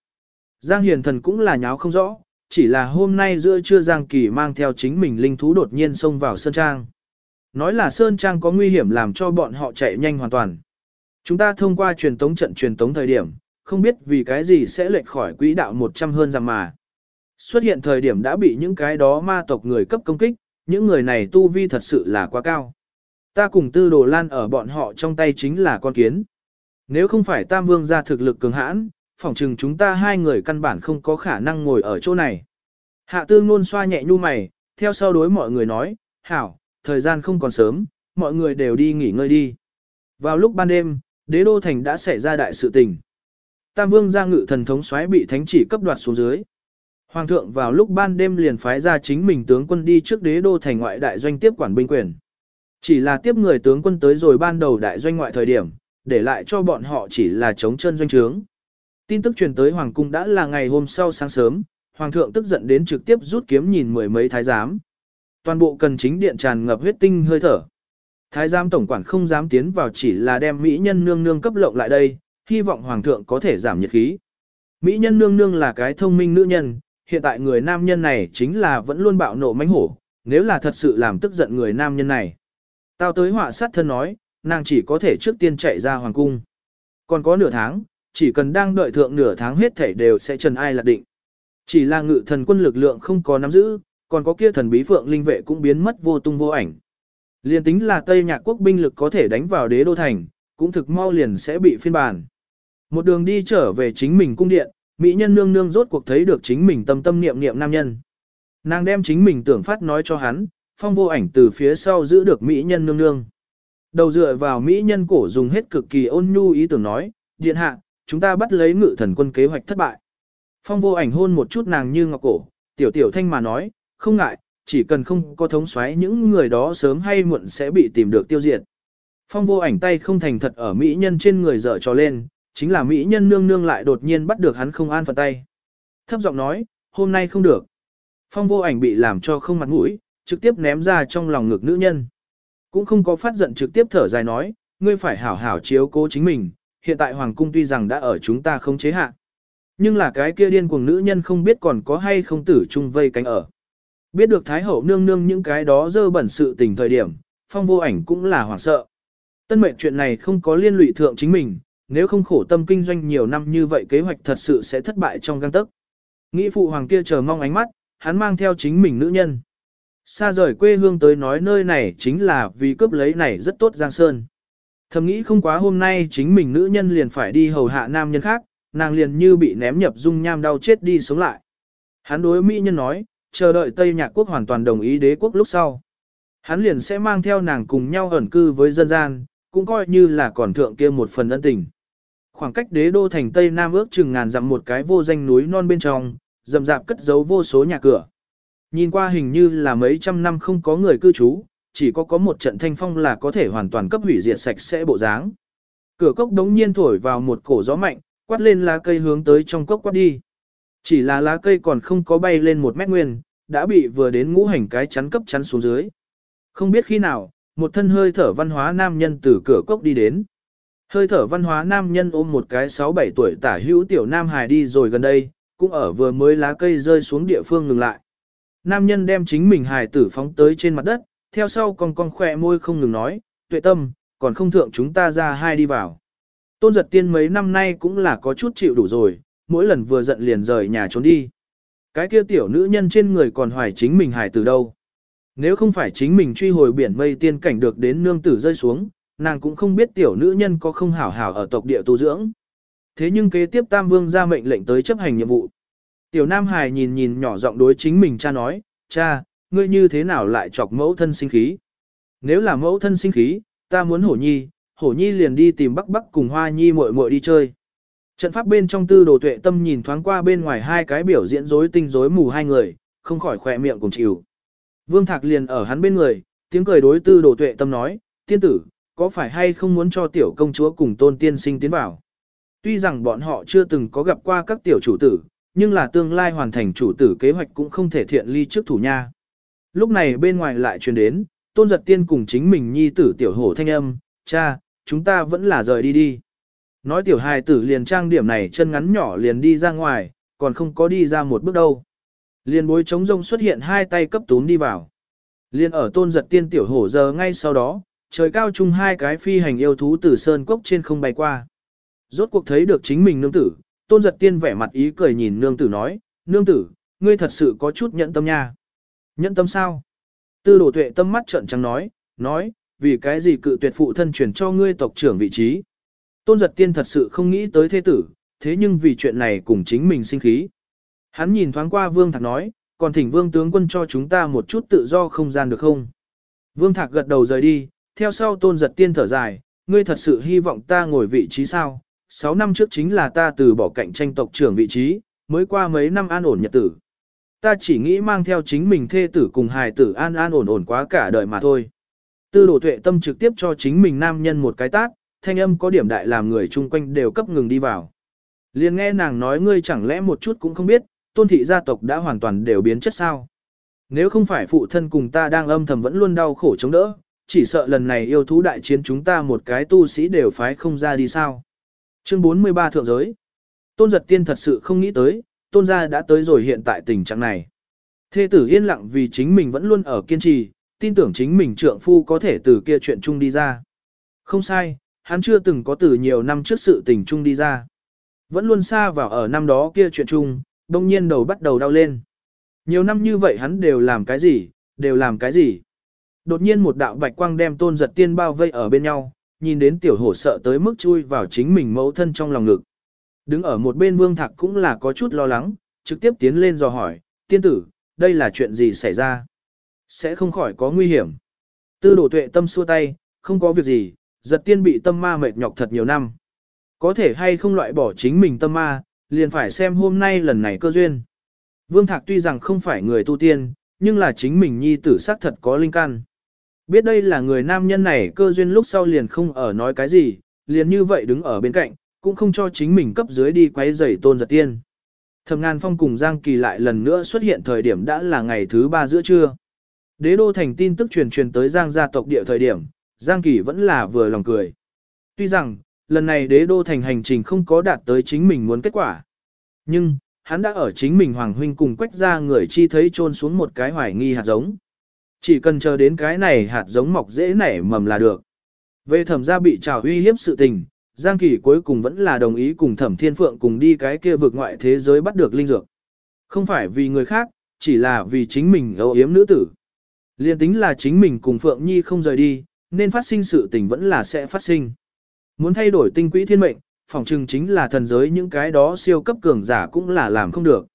Giang Hiền Thần cũng là nháo không rõ, chỉ là hôm nay giữa trưa Giang Kỳ mang theo chính mình linh thú đột nhiên xông vào Sơn Trang. Nói là Sơn Trang có nguy hiểm làm cho bọn họ chạy nhanh hoàn toàn. Chúng ta thông qua truyền tống trận truyền tống thời điểm, không biết vì cái gì sẽ lệch khỏi quỹ đạo 100 hơn rằng mà. Xuất hiện thời điểm đã bị những cái đó ma tộc người cấp công kích, những người này tu vi thật sự là quá cao. Ta cùng tư đồ lan ở bọn họ trong tay chính là con kiến. Nếu không phải Tam Vương ra thực lực cường hãn, phỏng chừng chúng ta hai người căn bản không có khả năng ngồi ở chỗ này. Hạ tư ngôn xoa nhẹ nhu mày, theo sau đối mọi người nói, hảo, thời gian không còn sớm, mọi người đều đi nghỉ ngơi đi. Vào lúc ban đêm, đế đô thành đã xảy ra đại sự tình. Tam vương gia ngự thần thống xoáy bị thánh chỉ cấp đoạt xuống dưới. Hoàng thượng vào lúc ban đêm liền phái ra chính mình tướng quân đi trước đế đô thành ngoại đại doanh tiếp quản binh quyền. Chỉ là tiếp người tướng quân tới rồi ban đầu đại doanh ngoại thời điểm, để lại cho bọn họ chỉ là chống chân doanh trướng. Tin tức truyền tới Hoàng cung đã là ngày hôm sau sáng sớm, Hoàng thượng tức giận đến trực tiếp rút kiếm nhìn mười mấy thái giám. Toàn bộ cần chính điện tràn ngập huyết tinh hơi thở. Thái giám tổng quản không dám tiến vào chỉ là đem mỹ nhân nương nương cấp lộng lại đây, hy vọng Hoàng thượng có thể giảm nhiệt khí. Mỹ nhân nương nương là cái thông minh nữ nhân, hiện tại người nam nhân này chính là vẫn luôn bạo nộ mánh hổ, nếu là thật sự làm tức giận người nam nhân này. Tao tới họa sát thân nói, nàng chỉ có thể trước tiên chạy ra hoàng cung. Còn có nửa tháng, chỉ cần đang đợi thượng nửa tháng hết thảy đều sẽ trần ai lạc định. Chỉ là ngự thần quân lực lượng không có nắm giữ, còn có kia thần bí phượng linh vệ cũng biến mất vô tung vô ảnh. Liên tính là Tây Nhạc quốc binh lực có thể đánh vào đế đô thành, cũng thực mau liền sẽ bị phiên bản. Một đường đi trở về chính mình cung điện, mỹ nhân nương nương rốt cuộc thấy được chính mình tâm tâm niệm niệm nam nhân. Nàng đem chính mình tưởng phát nói cho hắn, phong vô ảnh từ phía sau giữ được mỹ nhân nương nương. Đầu dựa vào mỹ nhân cổ dùng hết cực kỳ ôn nhu ý tưởng nói, điện hạ, chúng ta bắt lấy ngự thần quân kế hoạch thất bại. Phong vô ảnh hôn một chút nàng như ngọc cổ, tiểu tiểu thanh mà nói, không ngại, chỉ cần không có thống xoáy những người đó sớm hay muộn sẽ bị tìm được tiêu diệt. Phong vô ảnh tay không thành thật ở mỹ nhân trên người dở trò lên, chính là mỹ nhân nương nương lại đột nhiên bắt được hắn không an phận tay. Thấp giọng nói, hôm nay không được. Phong vô ảnh bị làm cho không mặt mũi, trực tiếp ném ra trong lòng ngực nữ nhân. Cũng không có phát giận trực tiếp thở dài nói, ngươi phải hảo hảo chiếu cố chính mình, hiện tại hoàng cung tuy rằng đã ở chúng ta không chế hạ. Nhưng là cái kia điên cuồng nữ nhân không biết còn có hay không tử chung vây cánh ở. Biết được Thái Hậu nương nương những cái đó dơ bẩn sự tình thời điểm, phong vô ảnh cũng là hoảng sợ. Tân mệnh chuyện này không có liên lụy thượng chính mình, nếu không khổ tâm kinh doanh nhiều năm như vậy kế hoạch thật sự sẽ thất bại trong găng tấc. Nghĩ phụ hoàng kia chờ mong ánh mắt, hắn mang theo chính mình nữ nhân. Xa rời quê hương tới nói nơi này chính là vì cướp lấy này rất tốt Giang Sơn. Thầm nghĩ không quá hôm nay chính mình nữ nhân liền phải đi hầu hạ nam nhân khác, nàng liền như bị ném nhập dung nham đau chết đi sống lại. Hắn đối mỹ nhân nói, chờ đợi Tây Nhạc Quốc hoàn toàn đồng ý đế quốc lúc sau. Hắn liền sẽ mang theo nàng cùng nhau ẩn cư với dân gian, cũng coi như là còn thượng kia một phần ân tình. Khoảng cách đế đô thành Tây Nam ước chừng ngàn dặm một cái vô danh núi non bên trong, rậm rạp cất giấu vô số nhà cửa. Nhìn qua hình như là mấy trăm năm không có người cư trú, chỉ có có một trận thanh phong là có thể hoàn toàn cấp hủy diệt sạch sẽ bộ dáng. Cửa cốc đống nhiên thổi vào một cổ gió mạnh, quát lên lá cây hướng tới trong cốc quát đi. Chỉ là lá cây còn không có bay lên một mét nguyên, đã bị vừa đến ngũ hành cái chắn cấp chắn xuống dưới. Không biết khi nào, một thân hơi thở văn hóa nam nhân từ cửa cốc đi đến. Hơi thở văn hóa nam nhân ôm một cái 6-7 tuổi tả hữu tiểu nam hài đi rồi gần đây, cũng ở vừa mới lá cây rơi xuống địa phương ngừng lại. Nam nhân đem chính mình hài tử phóng tới trên mặt đất, theo sau còn con khỏe môi không ngừng nói, tuệ tâm, còn không thượng chúng ta ra hai đi vào. Tôn giật tiên mấy năm nay cũng là có chút chịu đủ rồi, mỗi lần vừa giận liền rời nhà trốn đi. Cái kia tiểu nữ nhân trên người còn hoài chính mình hài tử đâu. Nếu không phải chính mình truy hồi biển mây tiên cảnh được đến nương tử rơi xuống, nàng cũng không biết tiểu nữ nhân có không hảo hảo ở tộc địa tu dưỡng. Thế nhưng kế tiếp Tam Vương ra mệnh lệnh tới chấp hành nhiệm vụ. Tiểu Nam Hải nhìn nhìn nhỏ giọng đối chính mình cha nói, cha, ngươi như thế nào lại chọc mẫu thân sinh khí? Nếu là mẫu thân sinh khí, ta muốn hổ nhi, hổ nhi liền đi tìm bắc bắc cùng hoa nhi muội muội đi chơi. Trận pháp bên trong tư đồ tuệ tâm nhìn thoáng qua bên ngoài hai cái biểu diễn rối tinh rối mù hai người, không khỏi khỏe miệng cùng chịu. Vương Thạc liền ở hắn bên người, tiếng cười đối tư đồ tuệ tâm nói, tiên tử, có phải hay không muốn cho tiểu công chúa cùng tôn tiên sinh tiến vào? Tuy rằng bọn họ chưa từng có gặp qua các tiểu chủ tử, nhưng là tương lai hoàn thành chủ tử kế hoạch cũng không thể thiện ly trước thủ nha. Lúc này bên ngoài lại truyền đến, tôn giật tiên cùng chính mình nhi tử tiểu hổ thanh âm, cha, chúng ta vẫn là rời đi đi. Nói tiểu hài tử liền trang điểm này chân ngắn nhỏ liền đi ra ngoài, còn không có đi ra một bước đâu. Liền bối trống rông xuất hiện hai tay cấp tún đi vào. Liền ở tôn giật tiên tiểu hổ giờ ngay sau đó, trời cao chung hai cái phi hành yêu thú từ sơn cốc trên không bay qua. Rốt cuộc thấy được chính mình nương tử, tôn giật tiên vẻ mặt ý cười nhìn nương tử nói, nương tử, ngươi thật sự có chút nhẫn tâm nha. Nhẫn tâm sao? Tư đổ tuệ tâm mắt trợn trắng nói, nói, vì cái gì cự tuyệt phụ thân truyền cho ngươi tộc trưởng vị trí. Tôn giật tiên thật sự không nghĩ tới thế tử, thế nhưng vì chuyện này cùng chính mình sinh khí. Hắn nhìn thoáng qua vương thạc nói, còn thỉnh vương tướng quân cho chúng ta một chút tự do không gian được không? Vương thạc gật đầu rời đi, theo sau tôn giật tiên thở dài, ngươi thật sự hy vọng ta ngồi vị trí sao? 6 năm trước chính là ta từ bỏ cạnh tranh tộc trưởng vị trí, mới qua mấy năm an ổn nhật tử. Ta chỉ nghĩ mang theo chính mình thê tử cùng hài tử an an ổn ổn quá cả đời mà thôi. Tư đồ tuệ tâm trực tiếp cho chính mình nam nhân một cái tát, thanh âm có điểm đại làm người chung quanh đều cấp ngừng đi vào. Liền nghe nàng nói ngươi chẳng lẽ một chút cũng không biết, tôn thị gia tộc đã hoàn toàn đều biến chất sao. Nếu không phải phụ thân cùng ta đang âm thầm vẫn luôn đau khổ chống đỡ, chỉ sợ lần này yêu thú đại chiến chúng ta một cái tu sĩ đều phái không ra đi sao. Chương 43 Thượng Giới Tôn giật tiên thật sự không nghĩ tới, tôn gia đã tới rồi hiện tại tình trạng này. Thê tử yên lặng vì chính mình vẫn luôn ở kiên trì, tin tưởng chính mình trượng phu có thể từ kia chuyện chung đi ra. Không sai, hắn chưa từng có từ nhiều năm trước sự tình chung đi ra. Vẫn luôn xa vào ở năm đó kia chuyện chung, đông nhiên đầu bắt đầu đau lên. Nhiều năm như vậy hắn đều làm cái gì, đều làm cái gì. Đột nhiên một đạo bạch quang đem tôn giật tiên bao vây ở bên nhau, nhìn đến tiểu hổ sợ tới mức chui vào chính mình mẫu thân trong lòng ngực. Đứng ở một bên vương thạc cũng là có chút lo lắng, trực tiếp tiến lên dò hỏi, tiên tử, đây là chuyện gì xảy ra? Sẽ không khỏi có nguy hiểm. Tư đổ tuệ tâm xua tay, không có việc gì, giật tiên bị tâm ma mệt nhọc thật nhiều năm. Có thể hay không loại bỏ chính mình tâm ma, liền phải xem hôm nay lần này cơ duyên. Vương Thạc tuy rằng không phải người tu tiên, nhưng là chính mình nhi tử xác thật có linh căn. Biết đây là người nam nhân này cơ duyên lúc sau liền không ở nói cái gì, liền như vậy đứng ở bên cạnh, cũng không cho chính mình cấp dưới đi quấy rầy tôn giật tiên. Thẩm ngàn phong cùng Giang Kỳ lại lần nữa xuất hiện thời điểm đã là ngày thứ ba giữa trưa. Đế đô thành tin tức truyền truyền tới Giang gia tộc địa thời điểm, Giang Kỳ vẫn là vừa lòng cười. Tuy rằng, lần này đế đô thành hành trình không có đạt tới chính mình muốn kết quả. Nhưng, hắn đã ở chính mình Hoàng Huynh cùng quách ra người chi thấy trôn xuống một cái hoài nghi hạt giống. Chỉ cần chờ đến cái này hạt giống mọc dễ nảy mầm là được. Về thẩm gia bị trào uy hiếp sự tình, Giang Kỳ cuối cùng vẫn là đồng ý cùng thẩm thiên phượng cùng đi cái kia vực ngoại thế giới bắt được linh dược. Không phải vì người khác, chỉ là vì chính mình âu yếm nữ tử. Liên tính là chính mình cùng Phượng Nhi không rời đi, nên phát sinh sự tình vẫn là sẽ phát sinh. Muốn thay đổi tinh quỹ thiên mệnh, phòng trừng chính là thần giới những cái đó siêu cấp cường giả cũng là làm không được.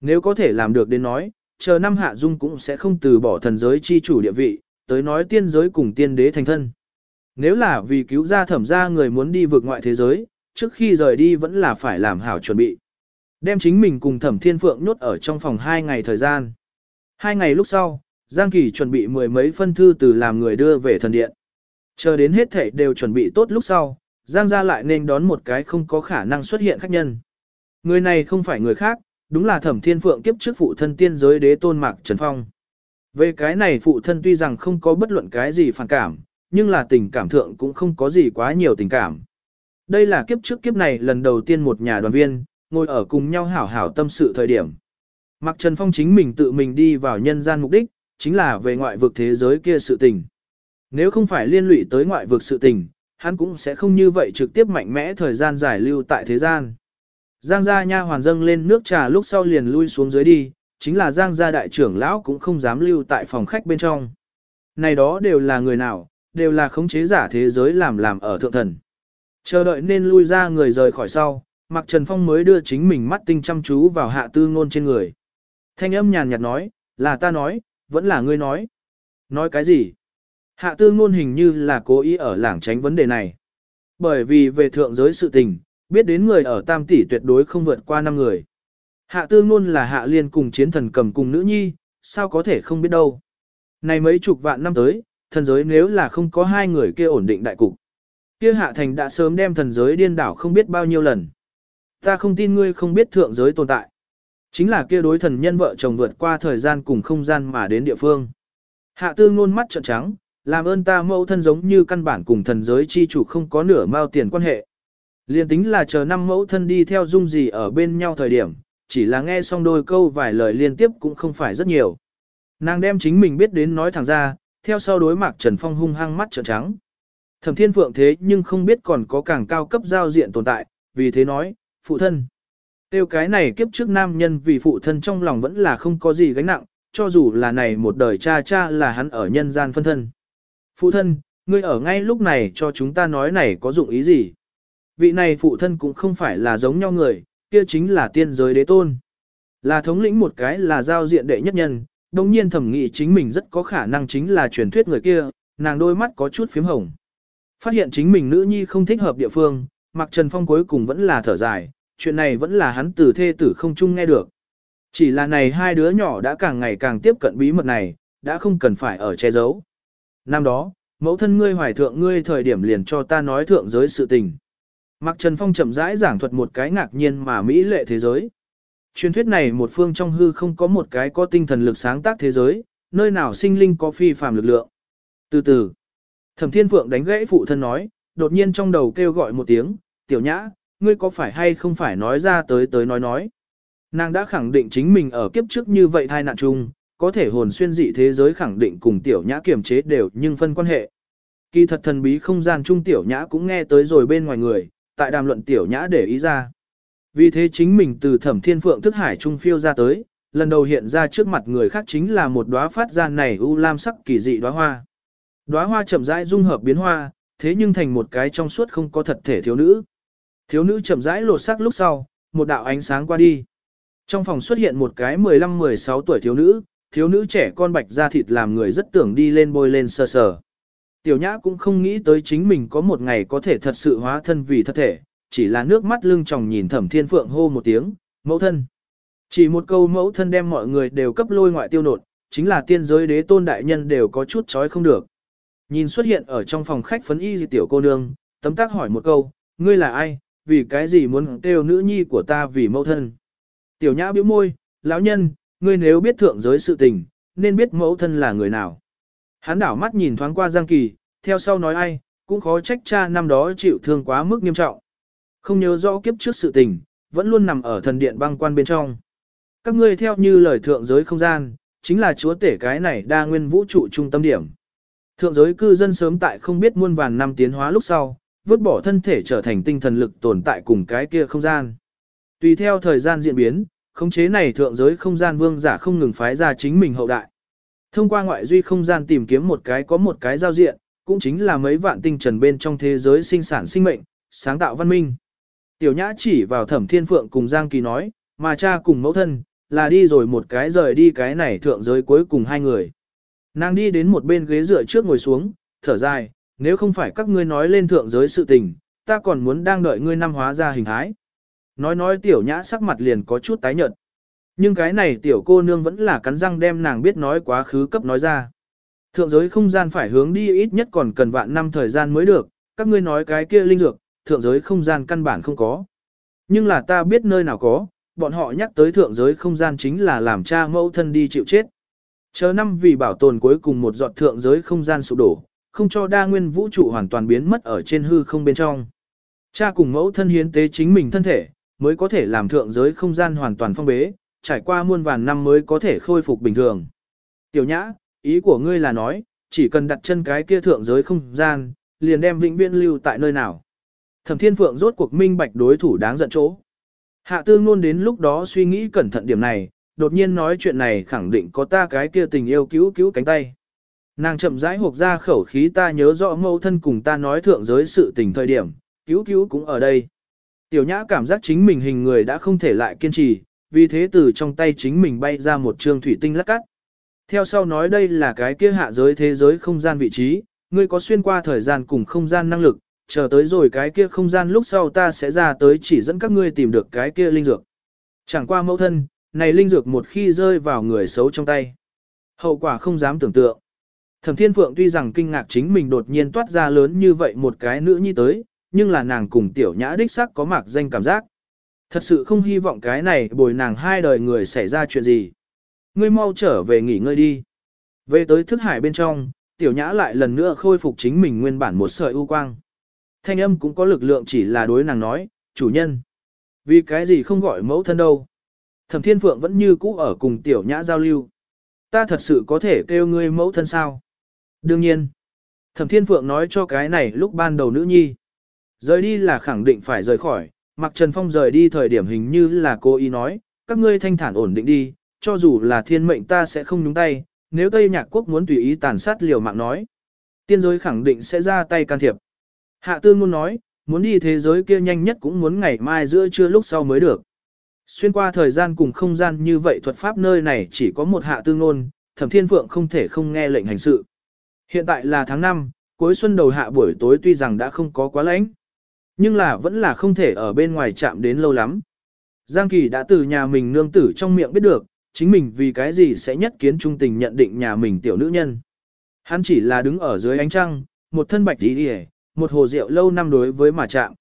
Nếu có thể làm được đến nói, chờ năm hạ dung cũng sẽ không từ bỏ thần giới chi chủ địa vị, tới nói tiên giới cùng tiên đế thành thân. Nếu là vì cứu ra thẩm ra người muốn đi vượt ngoại thế giới, trước khi rời đi vẫn là phải làm hảo chuẩn bị. Đem chính mình cùng thẩm thiên phượng nhốt ở trong phòng hai ngày thời gian. Hai ngày lúc sau, Giang Kỳ chuẩn bị mười mấy phân thư từ làm người đưa về thần điện. Chờ đến hết thảy đều chuẩn bị tốt lúc sau, Giang gia lại nên đón một cái không có khả năng xuất hiện khách nhân. Người này không phải người khác, đúng là thẩm thiên phượng kiếp trước phụ thân tiên giới đế tôn mạc Trần Phong. Về cái này phụ thân tuy rằng không có bất luận cái gì phản cảm, nhưng là tình cảm thượng cũng không có gì quá nhiều tình cảm. Đây là kiếp trước kiếp này lần đầu tiên một nhà đoàn viên, ngồi ở cùng nhau hảo hảo tâm sự thời điểm. Mạc Trần Phong chính mình tự mình đi vào nhân gian mục đích, chính là về ngoại vực thế giới kia sự tình. Nếu không phải liên lụy tới ngoại vực sự tình, hắn cũng sẽ không như vậy trực tiếp mạnh mẽ thời gian giải lưu tại thế gian. Giang gia nha hoàn dâng lên nước trà lúc sau liền lui xuống dưới đi, chính là Giang gia đại trưởng lão cũng không dám lưu tại phòng khách bên trong. Này đó đều là người nào, đều là khống chế giả thế giới làm làm ở thượng thần. Chờ đợi nên lui ra người rời khỏi sau, Mạc Trần Phong mới đưa chính mình mắt tinh chăm chú vào hạ tư ngôn trên người. Thanh âm nhàn nhạt nói, là ta nói, vẫn là ngươi nói. Nói cái gì? Hạ tư ngôn hình như là cố ý ở lảng tránh vấn đề này. Bởi vì về thượng giới sự tình, biết đến người ở tam tỷ tuyệt đối không vượt qua năm người. Hạ tư ngôn là hạ liên cùng chiến thần cầm cùng nữ nhi, sao có thể không biết đâu. Này mấy chục vạn năm tới, thần giới nếu là không có hai người kia ổn định đại cục. Kia hạ thành đã sớm đem thần giới điên đảo không biết bao nhiêu lần. Ta không tin ngươi không biết thượng giới tồn tại. Chính là kia đối thần nhân vợ chồng vượt qua thời gian cùng không gian mà đến địa phương. Hạ tư ngôn mắt trợn trắng, làm ơn ta mẫu thân giống như căn bản cùng thần giới chi chủ không có nửa mao tiền quan hệ. Liên tính là chờ năm mẫu thân đi theo dung gì ở bên nhau thời điểm, chỉ là nghe xong đôi câu vài lời liên tiếp cũng không phải rất nhiều. Nàng đem chính mình biết đến nói thẳng ra, theo sau đối mặt Trần Phong hung hăng mắt trợn trắng. Thẩm Thiên Phượng thế nhưng không biết còn có càng cao cấp giao diện tồn tại, vì thế nói, phụ thân. Tiêu cái này kiếp trước nam nhân vì phụ thân trong lòng vẫn là không có gì gánh nặng, cho dù là này một đời cha cha là hắn ở nhân gian phân thân. Phụ thân, ngươi ở ngay lúc này cho chúng ta nói này có dụng ý gì? Vị này phụ thân cũng không phải là giống nhau người, kia chính là tiên giới đế tôn. Là thống lĩnh một cái là giao diện đệ nhất nhân, đồng nhiên thẩm nghị chính mình rất có khả năng chính là truyền thuyết người kia, nàng đôi mắt có chút phím hồng. Phát hiện chính mình nữ nhi không thích hợp địa phương, Mạc Trần Phong cuối cùng vẫn là thở dài, chuyện này vẫn là hắn từ thê tử không chung nghe được. Chỉ là này hai đứa nhỏ đã càng ngày càng tiếp cận bí mật này, đã không cần phải ở che giấu. Năm đó, mẫu thân ngươi hoài thượng ngươi thời điểm liền cho ta nói thượng giới sự tình. Mạc Trần Phong chậm rãi giảng thuật một cái ngạc nhiên mà mỹ lệ thế giới. Truyền thuyết này một phương trong hư không có một cái có tinh thần lực sáng tác thế giới, nơi nào sinh linh có phi phàm lực lượng. Từ từ, Thẩm Thiên Phượng đánh gãy phụ thân nói, đột nhiên trong đầu kêu gọi một tiếng, tiểu nhã, ngươi có phải hay không phải nói ra tới tới nói nói. Nàng đã khẳng định chính mình ở kiếp trước như vậy thai nạn chung, có thể hồn xuyên dị thế giới khẳng định cùng tiểu nhã kiềm chế đều nhưng phân quan hệ. Kỳ thật thần bí không gian trung tiểu nhã cũng nghe tới rồi bên ngoài người, tại đàm luận tiểu nhã để ý ra. Vì thế chính mình từ thẩm thiên phượng thức hải trung phiêu ra tới, lần đầu hiện ra trước mặt người khác chính là một đóa phát ra này u lam sắc kỳ dị đóa hoa. Đóa hoa chậm rãi dung hợp biến hoa, thế nhưng thành một cái trong suốt không có thật thể thiếu nữ. Thiếu nữ chậm rãi lột sắc lúc sau, một đạo ánh sáng qua đi. Trong phòng xuất hiện một cái 15-16 tuổi thiếu nữ, thiếu nữ trẻ con bạch da thịt làm người rất tưởng đi lên bôi lên sờ sờ. Tiểu nhã cũng không nghĩ tới chính mình có một ngày có thể thật sự hóa thân vì thật thể, chỉ là nước mắt lưng tròng nhìn thẩm thiên phượng hô một tiếng, mẫu thân. Chỉ một câu mẫu thân đem mọi người đều cấp lôi ngoại tiêu nột, chính là tiên giới đế tôn đại nhân đều có chút chói không được. Nhìn xuất hiện ở trong phòng khách phấn y tiểu cô nương, tấm tác hỏi một câu, ngươi là ai, vì cái gì muốn kêu nữ nhi của ta vì mẫu thân. Tiểu nhã bĩu môi, lão nhân, ngươi nếu biết thượng giới sự tình, nên biết mẫu thân là người nào. Hắn đảo mắt nhìn thoáng qua Giang Kỳ, theo sau nói ai, cũng khó trách cha năm đó chịu thương quá mức nghiêm trọng. Không nhớ rõ kiếp trước sự tình, vẫn luôn nằm ở thần điện băng quan bên trong. Các ngươi theo như lời thượng giới không gian, chính là chúa tể cái này đa nguyên vũ trụ trung tâm điểm. Thượng giới cư dân sớm tại không biết muôn vàn năm tiến hóa lúc sau, vứt bỏ thân thể trở thành tinh thần lực tồn tại cùng cái kia không gian. Tùy theo thời gian diễn biến, khống chế này thượng giới không gian vương giả không ngừng phái ra chính mình hậu đại. Thông qua ngoại duy không gian tìm kiếm một cái có một cái giao diện, cũng chính là mấy vạn tinh trần bên trong thế giới sinh sản sinh mệnh, sáng tạo văn minh. Tiểu Nhã chỉ vào Thẩm Thiên Phượng cùng Giang Kỳ nói, mà cha cùng mẫu thân, là đi rồi một cái rời đi cái này thượng giới cuối cùng hai người. Nàng đi đến một bên ghế dựa trước ngồi xuống, thở dài, nếu không phải các ngươi nói lên thượng giới sự tình, ta còn muốn đang đợi ngươi năm hóa ra hình thái. Nói nói tiểu nhã sắc mặt liền có chút tái nhợt. Nhưng cái này tiểu cô nương vẫn là cắn răng đem nàng biết nói quá khứ cấp nói ra. Thượng giới không gian phải hướng đi ít nhất còn cần vạn năm thời gian mới được, các ngươi nói cái kia linh dược, thượng giới không gian căn bản không có. Nhưng là ta biết nơi nào có, bọn họ nhắc tới thượng giới không gian chính là làm cha mẫu thân đi chịu chết. Chờ năm vì bảo tồn cuối cùng một giọt thượng giới không gian sụp đổ, không cho đa nguyên vũ trụ hoàn toàn biến mất ở trên hư không bên trong. Cha cùng mẫu thân hiến tế chính mình thân thể, mới có thể làm thượng giới không gian hoàn toàn phong bế, trải qua muôn vàn năm mới có thể khôi phục bình thường. Tiểu nhã, ý của ngươi là nói, chỉ cần đặt chân cái kia thượng giới không gian, liền đem vĩnh viễn lưu tại nơi nào. Thẩm Thiên Phượng rốt cuộc minh bạch đối thủ đáng giận chỗ. Hạ tương luôn đến lúc đó suy nghĩ cẩn thận điểm này, đột nhiên nói chuyện này khẳng định có ta cái kia tình yêu cứu cứu cánh tay. Nàng chậm rãi hộp ra khẩu khí ta nhớ rõ mâu thân cùng ta nói thượng giới sự tình thời điểm, cứu cứu cũng ở đây. Tiểu nhã cảm giác chính mình hình người đã không thể lại kiên trì, vì thế từ trong tay chính mình bay ra một trường thủy tinh lắc cắt. Theo sau nói đây là cái kia hạ giới thế giới không gian vị trí, ngươi có xuyên qua thời gian cùng không gian năng lực, chờ tới rồi cái kia không gian lúc sau ta sẽ ra tới chỉ dẫn các ngươi tìm được cái kia linh dược. Chẳng qua mẫu thân, này linh dược một khi rơi vào người xấu trong tay. Hậu quả không dám tưởng tượng. Thẩm Thiên Phượng tuy rằng kinh ngạc chính mình đột nhiên toát ra lớn như vậy một cái nữ nhi tới, nhưng là nàng cùng tiểu nhã đích sắc có mạc danh cảm giác. Thật sự không hy vọng cái này bồi nàng hai đời người xảy ra chuyện gì. Ngươi mau trở về nghỉ ngơi đi. Về tới thức hải bên trong, tiểu nhã lại lần nữa khôi phục chính mình nguyên bản một sợi ưu quang. Thanh âm cũng có lực lượng chỉ là đối nàng nói, chủ nhân. Vì cái gì không gọi mẫu thân đâu. Thẩm Thiên Phượng vẫn như cũ ở cùng tiểu nhã giao lưu. Ta thật sự có thể kêu ngươi mẫu thân sao? Đương nhiên. Thẩm Thiên Phượng nói cho cái này lúc ban đầu nữ nhi. Rời đi là khẳng định phải rời khỏi, Mặc Trần Phong rời đi thời điểm hình như là cô ý nói, các ngươi thanh thản ổn định đi, cho dù là thiên mệnh ta sẽ không nhúng tay, nếu Tây Nhạc Quốc muốn tùy ý tàn sát liều mạng nói. Tiên giới khẳng định sẽ ra tay can thiệp. Hạ Tương Ngôn nói, muốn đi thế giới kia nhanh nhất cũng muốn ngày mai giữa trưa lúc sau mới được. Xuyên qua thời gian cùng không gian như vậy thuật pháp nơi này chỉ có một hạ tương ngôn, thẩm thiên phượng không thể không nghe lệnh hành sự. Hiện tại là tháng 5, cuối xuân đầu hạ buổi tối tuy rằng đã không có quá lạnh, nhưng là vẫn là không thể ở bên ngoài chạm đến lâu lắm. Giang Kỳ đã từ nhà mình nương tử trong miệng biết được, chính mình vì cái gì sẽ nhất kiến trung tình nhận định nhà mình tiểu nữ nhân. Hắn chỉ là đứng ở dưới ánh trăng, một thân bạch đi hề, một hồ rượu lâu năm đối với mà chạm.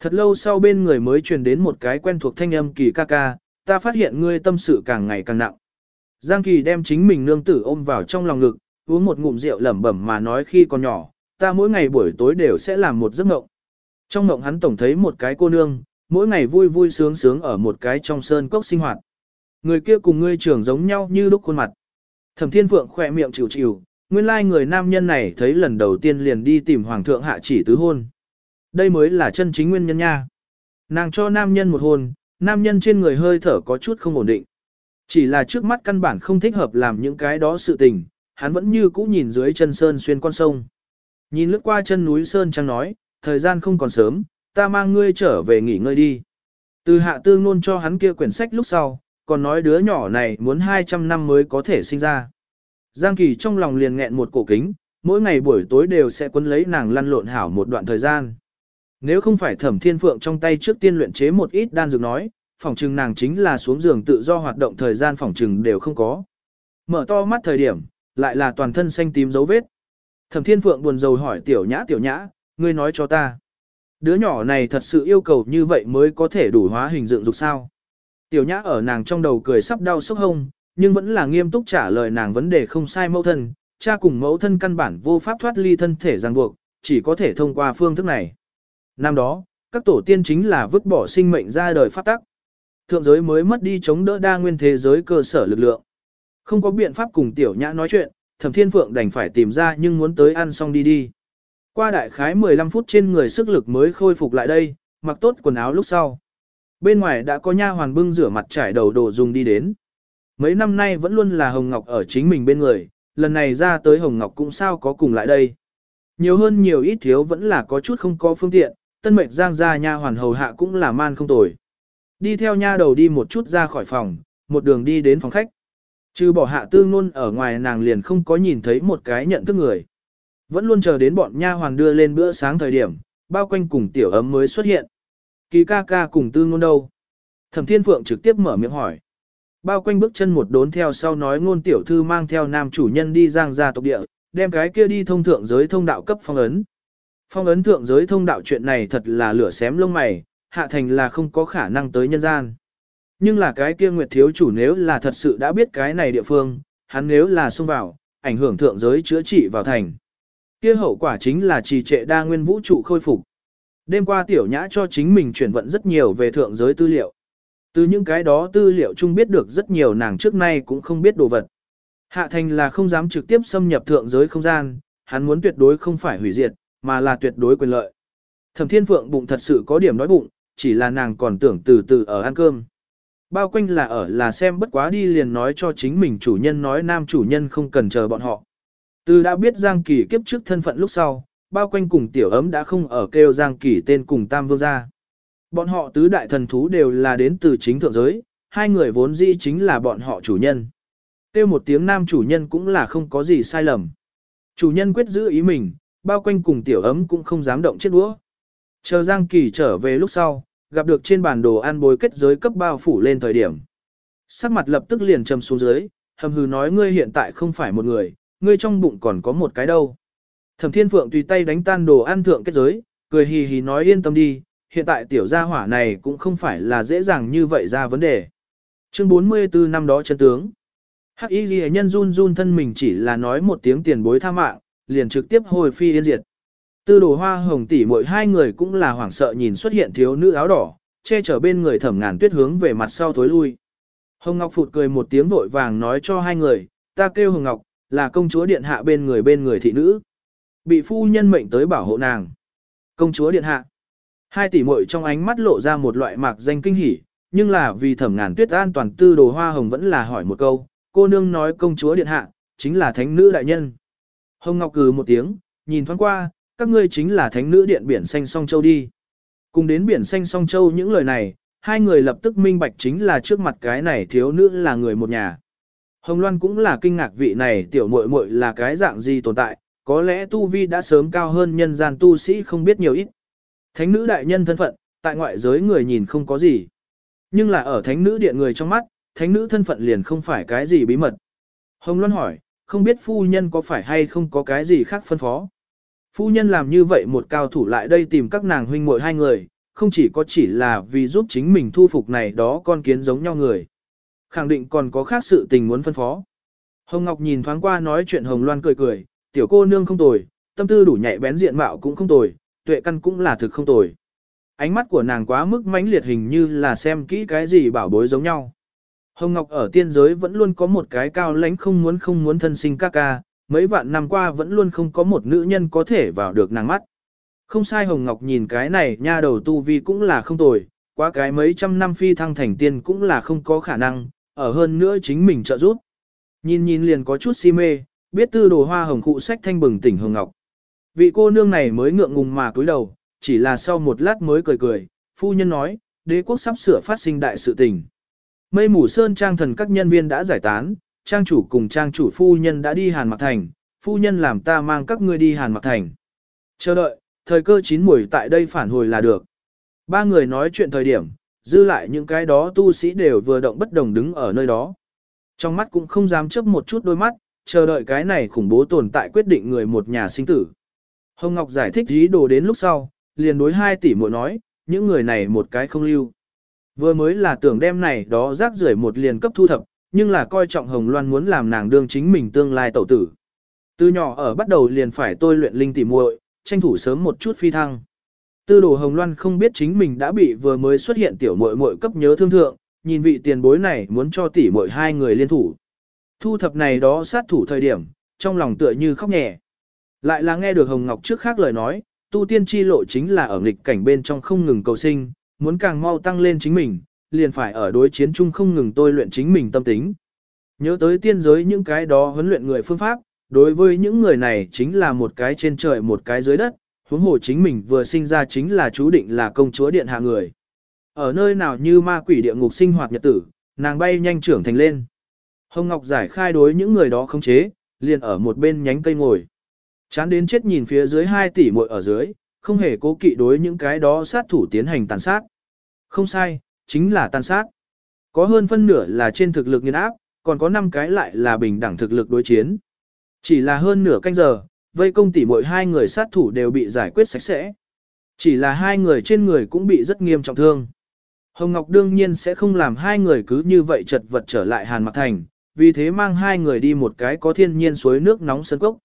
Thật lâu sau bên người mới truyền đến một cái quen thuộc thanh âm kỳ ca ca, ta phát hiện ngươi tâm sự càng ngày càng nặng. Giang Kỳ đem chính mình nương tử ôm vào trong lòng ngực, uống một ngụm rượu lẩm bẩm mà nói khi còn nhỏ, ta mỗi ngày buổi tối đều sẽ làm một giấc mộng. Trong mộng hắn tổng thấy một cái cô nương, mỗi ngày vui vui sướng sướng ở một cái trong sơn cốc sinh hoạt. Người kia cùng ngươi trưởng giống nhau như lúc khuôn mặt. Thẩm Thiên Phượng khỏe miệng chịu chịu, nguyên lai người nam nhân này thấy lần đầu tiên liền đi tìm hoàng thượng hạ chỉ tứ hôn. Đây mới là chân chính nguyên nhân nha. Nàng cho nam nhân một hôn, nam nhân trên người hơi thở có chút không ổn định. Chỉ là trước mắt căn bản không thích hợp làm những cái đó sự tình, hắn vẫn như cũ nhìn dưới chân sơn xuyên con sông. Nhìn lướt qua chân núi sơn trăng nói, thời gian không còn sớm, ta mang ngươi trở về nghỉ ngơi đi. Từ hạ tư ngôn cho hắn kia quyển sách lúc sau, còn nói đứa nhỏ này muốn 200 năm mới có thể sinh ra. Giang Kỳ trong lòng liền nghẹn một cổ kính, mỗi ngày buổi tối đều sẽ quấn lấy nàng lăn lộn hảo một đoạn thời gian. Nếu không phải thẩm thiên phượng trong tay trước tiên luyện chế một ít đan dược nói, phòng trừng nàng chính là xuống giường tự do hoạt động thời gian phòng trừng đều không có. Mở to mắt thời điểm, lại là toàn thân xanh tím dấu vết. Thẩm thiên phượng buồn rầu hỏi tiểu nhã tiểu nhã, ngươi nói cho ta. Đứa nhỏ này thật sự yêu cầu như vậy mới có thể đủ hóa hình dựng dục sao. Tiểu nhã ở nàng trong đầu cười sắp đau sốc hông, nhưng vẫn là nghiêm túc trả lời nàng vấn đề không sai mẫu thân, cha cùng mẫu thân căn bản vô pháp thoát ly thân thể ràng buộc, chỉ có thể thông qua phương thức này. Năm đó, các tổ tiên chính là vứt bỏ sinh mệnh ra đời pháp tắc. Thượng giới mới mất đi chống đỡ đa nguyên thế giới cơ sở lực lượng. Không có biện pháp cùng tiểu nhã nói chuyện, thẩm thiên phượng đành phải tìm ra nhưng muốn tới ăn xong đi đi. Qua đại khái 15 phút trên người sức lực mới khôi phục lại đây, mặc tốt quần áo lúc sau. Bên ngoài đã có nha hoàn bưng rửa mặt trải đầu đồ dùng đi đến. Mấy năm nay vẫn luôn là Hồng Ngọc ở chính mình bên người, lần này ra tới Hồng Ngọc cũng sao có cùng lại đây. Nhiều hơn nhiều ít thiếu vẫn là có chút không có phương tiện, tân mệnh giang ra nha hoàn hầu hạ cũng là man không tồi. Đi theo nha đầu đi một chút ra khỏi phòng, một đường đi đến phòng khách. Trừ bỏ hạ tư ngôn ở ngoài nàng liền không có nhìn thấy một cái nhận thức người. Vẫn luôn chờ đến bọn nha hoàn đưa lên bữa sáng thời điểm, bao quanh cùng tiểu ấm mới xuất hiện. Kỳ ca ca cùng tư ngôn đâu? Thẩm thiên phượng trực tiếp mở miệng hỏi. Bao quanh bước chân một đốn theo sau nói ngôn tiểu thư mang theo nam chủ nhân đi giang ra tộc địa, đem cái kia đi thông thượng giới thông đạo cấp phong ấn. Phong ấn thượng giới thông đạo chuyện này thật là lửa xém lông mày, hạ thành là không có khả năng tới nhân gian. Nhưng là cái kia nguyệt thiếu chủ nếu là thật sự đã biết cái này địa phương, hắn nếu là xông vào, ảnh hưởng thượng giới chữa trị vào thành. Kia hậu quả chính là trì trệ đa nguyên vũ trụ khôi phục. Đêm qua tiểu nhã cho chính mình chuyển vận rất nhiều về thượng giới tư liệu. Từ những cái đó tư liệu chung biết được rất nhiều nàng trước nay cũng không biết đồ vật. Hạ thành là không dám trực tiếp xâm nhập thượng giới không gian, hắn muốn tuyệt đối không phải hủy diệt, mà là tuyệt đối quyền lợi. Thẩm thiên phượng bụng thật sự có điểm đói bụng, chỉ là nàng còn tưởng từ từ ở ăn cơm. Bao quanh là ở là xem bất quá đi liền nói cho chính mình chủ nhân nói nam chủ nhân không cần chờ bọn họ. Từ đã biết Giang Kỳ kiếp trước thân phận lúc sau, bao quanh cùng tiểu ấm đã không ở kêu Giang Kỳ tên cùng Tam Vương gia. Bọn họ tứ đại thần thú đều là đến từ chính thượng giới, hai người vốn dĩ chính là bọn họ chủ nhân. Kêu một tiếng nam chủ nhân cũng là không có gì sai lầm. Chủ nhân quyết giữ ý mình, bao quanh cùng tiểu ấm cũng không dám động chết đũa. Chờ Giang Kỳ trở về lúc sau, gặp được trên bản đồ ăn bối kết giới cấp bao phủ lên thời điểm. Sắc mặt lập tức liền trầm xuống dưới, hầm hừ nói ngươi hiện tại không phải một người, ngươi trong bụng còn có một cái đâu. Thẩm Thiên Phượng tùy tay đánh tan đồ ăn thượng kết giới, cười hì hì nói yên tâm đi, hiện tại tiểu gia hỏa này cũng không phải là dễ dàng như vậy ra vấn đề. Chương 44 năm đó chân tướng. Hắc Y Ghi nhân run run thân mình chỉ là nói một tiếng tiền bối tha mạng, liền trực tiếp hồi phi yên diệt. Tư đồ hoa hồng tỷ mỗi hai người cũng là hoảng sợ nhìn xuất hiện thiếu nữ áo đỏ, che chở bên người thẩm ngàn tuyết hướng về mặt sau thối lui. Hồng Ngọc phụt cười một tiếng vội vàng nói cho hai người, ta kêu Hồng Ngọc, là công chúa điện hạ bên người bên người thị nữ. Bị phu nhân mệnh tới bảo hộ nàng. Công chúa điện hạ. Hai tỷ muội trong ánh mắt lộ ra một loại mạc danh kinh hỉ, nhưng là vì thẩm ngàn tuyết an toàn tư đồ hoa hồng vẫn là hỏi một câu, cô nương nói công chúa điện hạ, chính là thánh nữ đại nhân. Hồng Ngọc cừ một tiếng, nhìn thoáng qua, các ngươi chính là thánh nữ điện biển xanh song châu đi. Cùng đến biển xanh song châu những lời này, hai người lập tức minh bạch chính là trước mặt cái này thiếu nữ là người một nhà. Hồng Loan cũng là kinh ngạc vị này tiểu muội muội là cái dạng gì tồn tại, có lẽ tu vi đã sớm cao hơn nhân gian tu sĩ không biết nhiều ít. Thánh nữ đại nhân thân phận, tại ngoại giới người nhìn không có gì. Nhưng là ở thánh nữ điện người trong mắt, thánh nữ thân phận liền không phải cái gì bí mật. Hồng Loan hỏi, không biết phu nhân có phải hay không có cái gì khác phân phó. Phu nhân làm như vậy một cao thủ lại đây tìm các nàng huynh muội hai người, không chỉ có chỉ là vì giúp chính mình thu phục này đó con kiến giống nhau người. Khẳng định còn có khác sự tình muốn phân phó. Hồng Ngọc nhìn thoáng qua nói chuyện Hồng Loan cười cười, tiểu cô nương không tồi, tâm tư đủ nhạy bén diện mạo cũng không tồi, tuệ căn cũng là thực không tồi. Ánh mắt của nàng quá mức mãnh liệt hình như là xem kỹ cái gì bảo bối giống nhau. Hồng Ngọc ở tiên giới vẫn luôn có một cái cao lãnh không muốn không muốn thân sinh ca ca, mấy vạn năm qua vẫn luôn không có một nữ nhân có thể vào được nàng mắt. Không sai Hồng Ngọc nhìn cái này nha đầu tu vi cũng là không tồi, quá cái mấy trăm năm phi thăng thành tiên cũng là không có khả năng, ở hơn nữa chính mình trợ giúp. Nhìn nhìn liền có chút si mê, biết tư đồ hoa hồng cụ sách thanh bừng tỉnh Hồng Ngọc. Vị cô nương này mới ngượng ngùng mà cúi đầu, chỉ là sau một lát mới cười cười, phu nhân nói, đế quốc sắp sửa phát sinh đại sự tình. Mây mù sơn trang thần các nhân viên đã giải tán, trang chủ cùng trang chủ phu nhân đã đi Hàn Mặc Thành, phu nhân làm ta mang các ngươi đi Hàn Mặc Thành. Chờ đợi, thời cơ chín muồi tại đây phản hồi là được. Ba người nói chuyện thời điểm, dư lại những cái đó tu sĩ đều vừa động bất đồng đứng ở nơi đó. Trong mắt cũng không dám chấp một chút đôi mắt, chờ đợi cái này khủng bố tồn tại quyết định người một nhà sinh tử. Hồng Ngọc giải thích ý đồ đến lúc sau, liền đối hai tỷ muội nói, những người này một cái không lưu. Vừa mới là tưởng đem này đó rác rưởi một liền cấp thu thập, nhưng là coi trọng Hồng Loan muốn làm nàng đương chính mình tương lai tẩu tử. Từ nhỏ ở bắt đầu liền phải tôi luyện linh tỷ muội, tranh thủ sớm một chút phi thăng. Tư đồ Hồng Loan không biết chính mình đã bị vừa mới xuất hiện tiểu muội muội cấp nhớ thương thượng, nhìn vị tiền bối này muốn cho tỷ muội hai người liên thủ. Thu thập này đó sát thủ thời điểm, trong lòng tựa như khóc nhẹ. Lại là nghe được Hồng Ngọc trước khác lời nói, tu tiên chi lộ chính là ở nghịch cảnh bên trong không ngừng cầu sinh, muốn càng mau tăng lên chính mình, liền phải ở đối chiến chung không ngừng tôi luyện chính mình tâm tính. Nhớ tới tiên giới những cái đó huấn luyện người phương pháp, đối với những người này chính là một cái trên trời một cái dưới đất, huống hồ chính mình vừa sinh ra chính là chú định là công chúa điện hạ người. Ở nơi nào như ma quỷ địa ngục sinh hoạt nhật tử, nàng bay nhanh trưởng thành lên. Hồng Ngọc giải khai đối những người đó không chế, liền ở một bên nhánh cây ngồi. Chán đến chết nhìn phía dưới 2 tỷ muội ở dưới, không hề cố kỵ đối những cái đó sát thủ tiến hành tàn sát. Không sai, chính là tàn sát. Có hơn phân nửa là trên thực lực nghiên áp, còn có 5 cái lại là bình đẳng thực lực đối chiến. Chỉ là hơn nửa canh giờ, vây công tỷ muội hai người sát thủ đều bị giải quyết sạch sẽ. Chỉ là hai người trên người cũng bị rất nghiêm trọng thương. Hồng Ngọc đương nhiên sẽ không làm hai người cứ như vậy chật vật trở lại Hàn Mặc Thành, vì thế mang hai người đi một cái có thiên nhiên suối nước nóng sân cốc.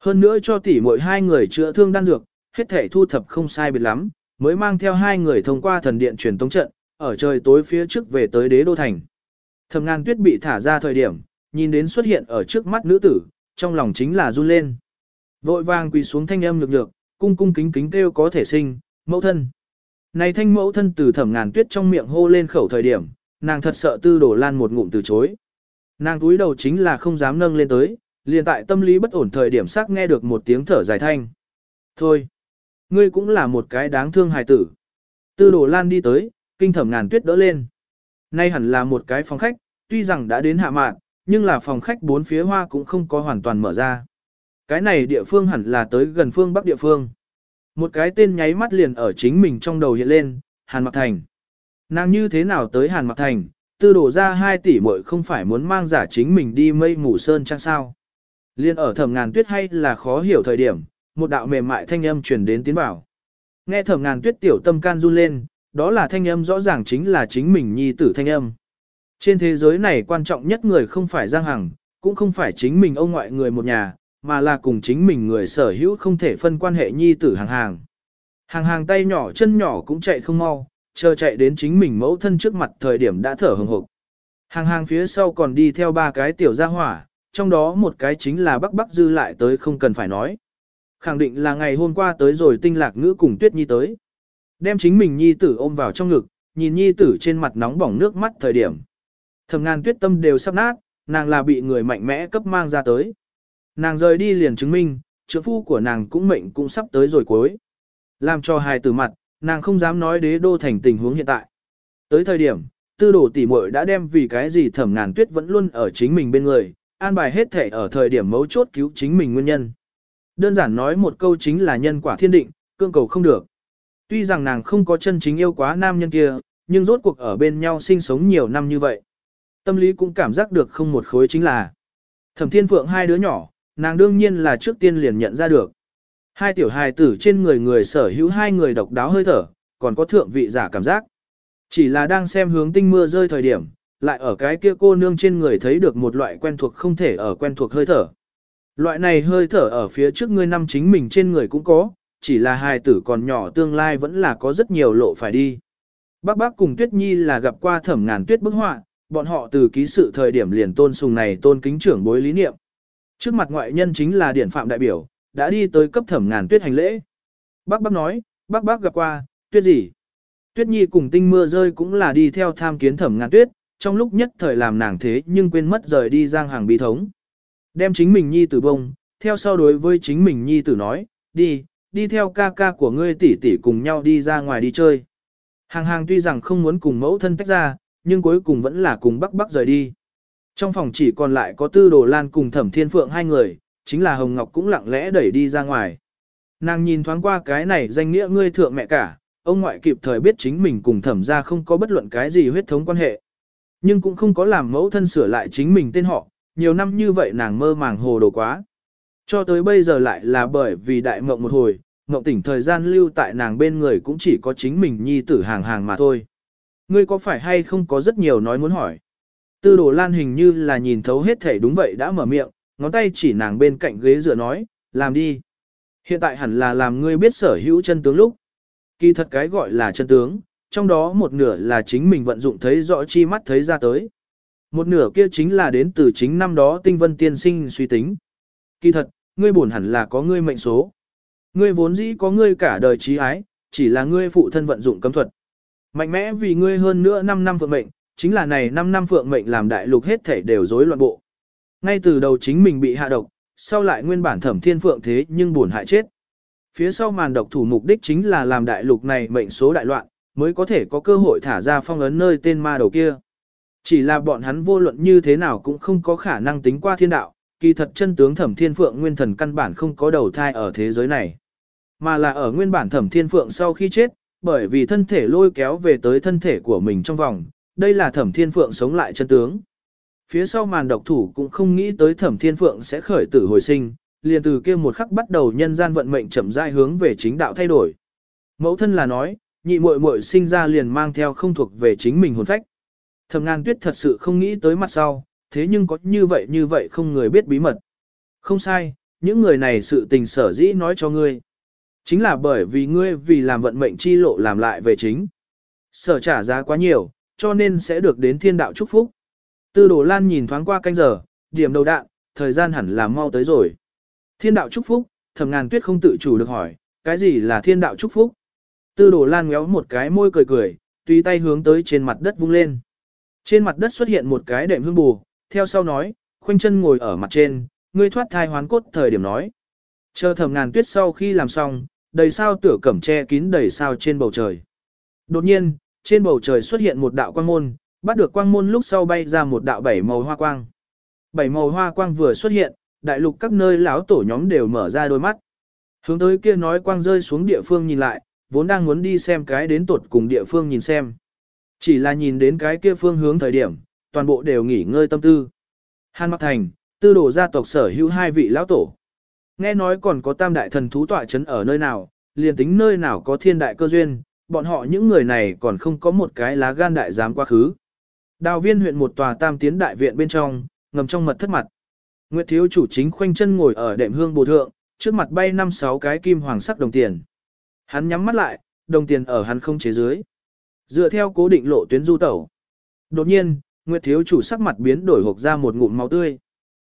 Hơn nữa cho tỷ muội hai người chữa thương đan dược, hết thể thu thập không sai biệt lắm, mới mang theo hai người thông qua thần điện truyền tống trận, ở trời tối phía trước về tới đế đô thành. Thẩm ngàn tuyết bị thả ra thời điểm, nhìn đến xuất hiện ở trước mắt nữ tử, trong lòng chính là run lên. Vội vàng quỳ xuống thanh âm nhược nhược, cung cung kính kính kêu có thể sinh, mẫu thân. Này thanh mẫu thân từ thẩm ngàn tuyết trong miệng hô lên khẩu thời điểm, nàng thật sợ tư đổ lan một ngụm từ chối. Nàng túi đầu chính là không dám nâng lên tới, liền tại tâm lý bất ổn thời điểm sắc nghe được một tiếng thở dài thanh. Thôi, ngươi cũng là một cái đáng thương hài tử. Tư đổ lan đi tới, kinh thẩm ngàn tuyết đỡ lên. Nay hẳn là một cái phòng khách, tuy rằng đã đến hạ mạn, nhưng là phòng khách bốn phía hoa cũng không có hoàn toàn mở ra. Cái này địa phương hẳn là tới gần phương bắc địa phương. Một cái tên nháy mắt liền ở chính mình trong đầu hiện lên, Hàn Mặc Thành. Nàng như thế nào tới Hàn Mặc Thành, tư đổ ra 2 tỷ muội không phải muốn mang giả chính mình đi mây mù sơn chăng sao. Liên ở thẩm ngàn tuyết hay là khó hiểu thời điểm, một đạo mềm mại thanh âm truyền đến tiến bảo. Nghe thẩm ngàn tuyết tiểu tâm can run lên, đó là thanh âm rõ ràng chính là chính mình nhi tử thanh âm. Trên thế giới này quan trọng nhất người không phải Giang Hằng, cũng không phải chính mình ông ngoại người một nhà, mà là cùng chính mình người sở hữu không thể phân quan hệ nhi tử hàng hàng. Hàng hàng tay nhỏ chân nhỏ cũng chạy không mau, chờ chạy đến chính mình mẫu thân trước mặt thời điểm đã thở hừng hực. Hàng hàng phía sau còn đi theo ba cái tiểu gia hỏa, trong đó một cái chính là bắc bắc dư lại tới không cần phải nói. Khẳng định là ngày hôm qua tới rồi tinh lạc ngữ cùng tuyết nhi tới. Đem chính mình nhi tử ôm vào trong ngực, nhìn nhi tử trên mặt nóng bỏng nước mắt thời điểm. Thầm ngàn tuyết tâm đều sắp nát, nàng là bị người mạnh mẽ cấp mang ra tới. Nàng rời đi liền chứng minh, trưởng phu của nàng cũng mệnh cũng sắp tới rồi cuối. Làm cho hài tử mặt, nàng không dám nói đế đô thành tình huống hiện tại. Tới thời điểm, tư đồ tỷ muội đã đem vì cái gì thẩm ngàn tuyết vẫn luôn ở chính mình bên người, an bài hết thể ở thời điểm mấu chốt cứu chính mình nguyên nhân. Đơn giản nói một câu chính là nhân quả thiên định, cương cầu không được. Tuy rằng nàng không có chân chính yêu quá nam nhân kia, nhưng rốt cuộc ở bên nhau sinh sống nhiều năm như vậy. Tâm lý cũng cảm giác được không một khối chính là. Thẩm thiên phượng hai đứa nhỏ, nàng đương nhiên là trước tiên liền nhận ra được. Hai tiểu hài tử trên người người sở hữu hai người độc đáo hơi thở, còn có thượng vị giả cảm giác. Chỉ là đang xem hướng tinh mưa rơi thời điểm, lại ở cái kia cô nương trên người thấy được một loại quen thuộc không thể ở quen thuộc hơi thở. Loại này hơi thở ở phía trước ngươi năm chính mình trên người cũng có, chỉ là hài tử còn nhỏ tương lai vẫn là có rất nhiều lộ phải đi. Bác bác cùng Tuyết Nhi là gặp qua thẩm ngàn tuyết bức họa, bọn họ từ ký sự thời điểm liền tôn sùng này tôn kính trưởng bối lý niệm. Trước mặt ngoại nhân chính là điển phạm đại biểu, đã đi tới cấp thẩm ngàn tuyết hành lễ. Bác bác nói, bác bác gặp qua, tuyết gì? Tuyết nhi cùng tinh mưa rơi cũng là đi theo tham kiến thẩm ngàn tuyết, trong lúc nhất thời làm nàng thế nhưng quên mất rời đi giang hàng bí thống. Đem chính mình nhi tử bông, theo sau đối với chính mình nhi tử nói, đi, đi theo ca ca của ngươi tỷ tỷ cùng nhau đi ra ngoài đi chơi. Hàng hàng tuy rằng không muốn cùng mẫu thân tách ra, nhưng cuối cùng vẫn là cùng bắc bắc rời đi. Trong phòng chỉ còn lại có tư đồ lan cùng thẩm thiên phượng hai người, chính là Hồng Ngọc cũng lặng lẽ đẩy đi ra ngoài. Nàng nhìn thoáng qua cái này danh nghĩa ngươi thượng mẹ cả, ông ngoại kịp thời biết chính mình cùng thẩm ra không có bất luận cái gì huyết thống quan hệ. Nhưng cũng không có làm mẫu thân sửa lại chính mình tên họ, nhiều năm như vậy nàng mơ màng hồ đồ quá. Cho tới bây giờ lại là bởi vì đại mộng một hồi, mộng tỉnh thời gian lưu tại nàng bên người cũng chỉ có chính mình nhi tử hàng hàng mà thôi. Ngươi có phải hay không có rất nhiều nói muốn hỏi? Tư đồ lan hình như là nhìn thấu hết thể đúng vậy đã mở miệng, ngón tay chỉ nàng bên cạnh ghế dựa nói, làm đi. Hiện tại hẳn là làm ngươi biết sở hữu chân tướng lúc. Kỳ thật cái gọi là chân tướng, trong đó một nửa là chính mình vận dụng thấy rõ chi mắt thấy ra tới. Một nửa kia chính là đến từ chính năm đó tinh vân tiên sinh suy tính. Kỳ thật, ngươi buồn hẳn là có ngươi mệnh số. Ngươi vốn dĩ có ngươi cả đời trí ái, chỉ là ngươi phụ thân vận dụng cấm thuật. Mạnh mẽ vì ngươi hơn nữa 5 năm vận mệnh, chính là này 5 năm phượng mệnh làm đại lục hết thể đều rối loạn bộ. Ngay từ đầu chính mình bị hạ độc, sau lại nguyên bản thẩm thiên phượng thế nhưng buồn hại chết. Phía sau màn độc thủ mục đích chính là làm đại lục này mệnh số đại loạn, mới có thể có cơ hội thả ra phong ấn nơi tên ma đầu kia. Chỉ là bọn hắn vô luận như thế nào cũng không có khả năng tính qua thiên đạo, kỳ thật chân tướng thẩm thiên phượng nguyên thần căn bản không có đầu thai ở thế giới này. Mà là ở nguyên bản thẩm thiên phượng sau khi chết, bởi vì thân thể lôi kéo về tới thân thể của mình trong vòng, đây là thẩm thiên phượng sống lại chân tướng. Phía sau màn độc thủ cũng không nghĩ tới thẩm thiên phượng sẽ khởi tử hồi sinh, liền từ kia một khắc bắt đầu nhân gian vận mệnh chậm rãi hướng về chính đạo thay đổi. Mẫu thân là nói, nhị muội muội sinh ra liền mang theo không thuộc về chính mình hồn phách. Thẩm ngàn tuyết thật sự không nghĩ tới mặt sau, thế nhưng có như vậy như vậy không người biết bí mật. Không sai, những người này sự tình sở dĩ nói cho ngươi. Chính là bởi vì ngươi vì làm vận mệnh chi lộ làm lại về chính. Sở trả giá quá nhiều, cho nên sẽ được đến thiên đạo chúc phúc. Tư đồ lan nhìn thoáng qua canh giờ, điểm đầu đạn, thời gian hẳn là mau tới rồi. Thiên đạo chúc phúc, thầm ngàn tuyết không tự chủ được hỏi, cái gì là thiên đạo chúc phúc? Tư đồ lan ngéo một cái môi cười cười, tùy tay hướng tới trên mặt đất vung lên. Trên mặt đất xuất hiện một cái đệm hương bù, theo sau nói, khoanh chân ngồi ở mặt trên, ngươi thoát thai hoán cốt thời điểm nói. Chờ thầm ngàn tuyết sau khi làm xong, đầy sao tửa cẩm che kín đầy sao trên bầu trời. Đột nhiên, trên bầu trời xuất hiện một đạo quang môn, bắt được quang môn lúc sau bay ra một đạo bảy màu hoa quang. Bảy màu hoa quang vừa xuất hiện, đại lục các nơi lão tổ nhóm đều mở ra đôi mắt. Hướng tới kia nói quang rơi xuống địa phương nhìn lại, vốn đang muốn đi xem cái đến tuột cùng địa phương nhìn xem. Chỉ là nhìn đến cái kia phương hướng thời điểm, toàn bộ đều nghỉ ngơi tâm tư. Hàn Mặc Thành, tư đồ gia tộc sở hữu hai vị lão tổ. Nghe nói còn có tam đại thần thú tọa chấn ở nơi nào, liền tính nơi nào có thiên đại cơ duyên, bọn họ những người này còn không có một cái lá gan đại dám quá khứ. Đào viên huyện một tòa tam tiến đại viện bên trong, ngầm trong mật thất mặt. Nguyệt thiếu chủ chính khoanh chân ngồi ở đệm hương bồ thượng, trước mặt bay năm sáu cái kim hoàng sắc đồng tiền. Hắn nhắm mắt lại, đồng tiền ở hắn không chế dưới. Dựa theo cố định lộ tuyến du tẩu. Đột nhiên, Nguyệt thiếu chủ sắc mặt biến đổi hộc ra một ngụm máu tươi.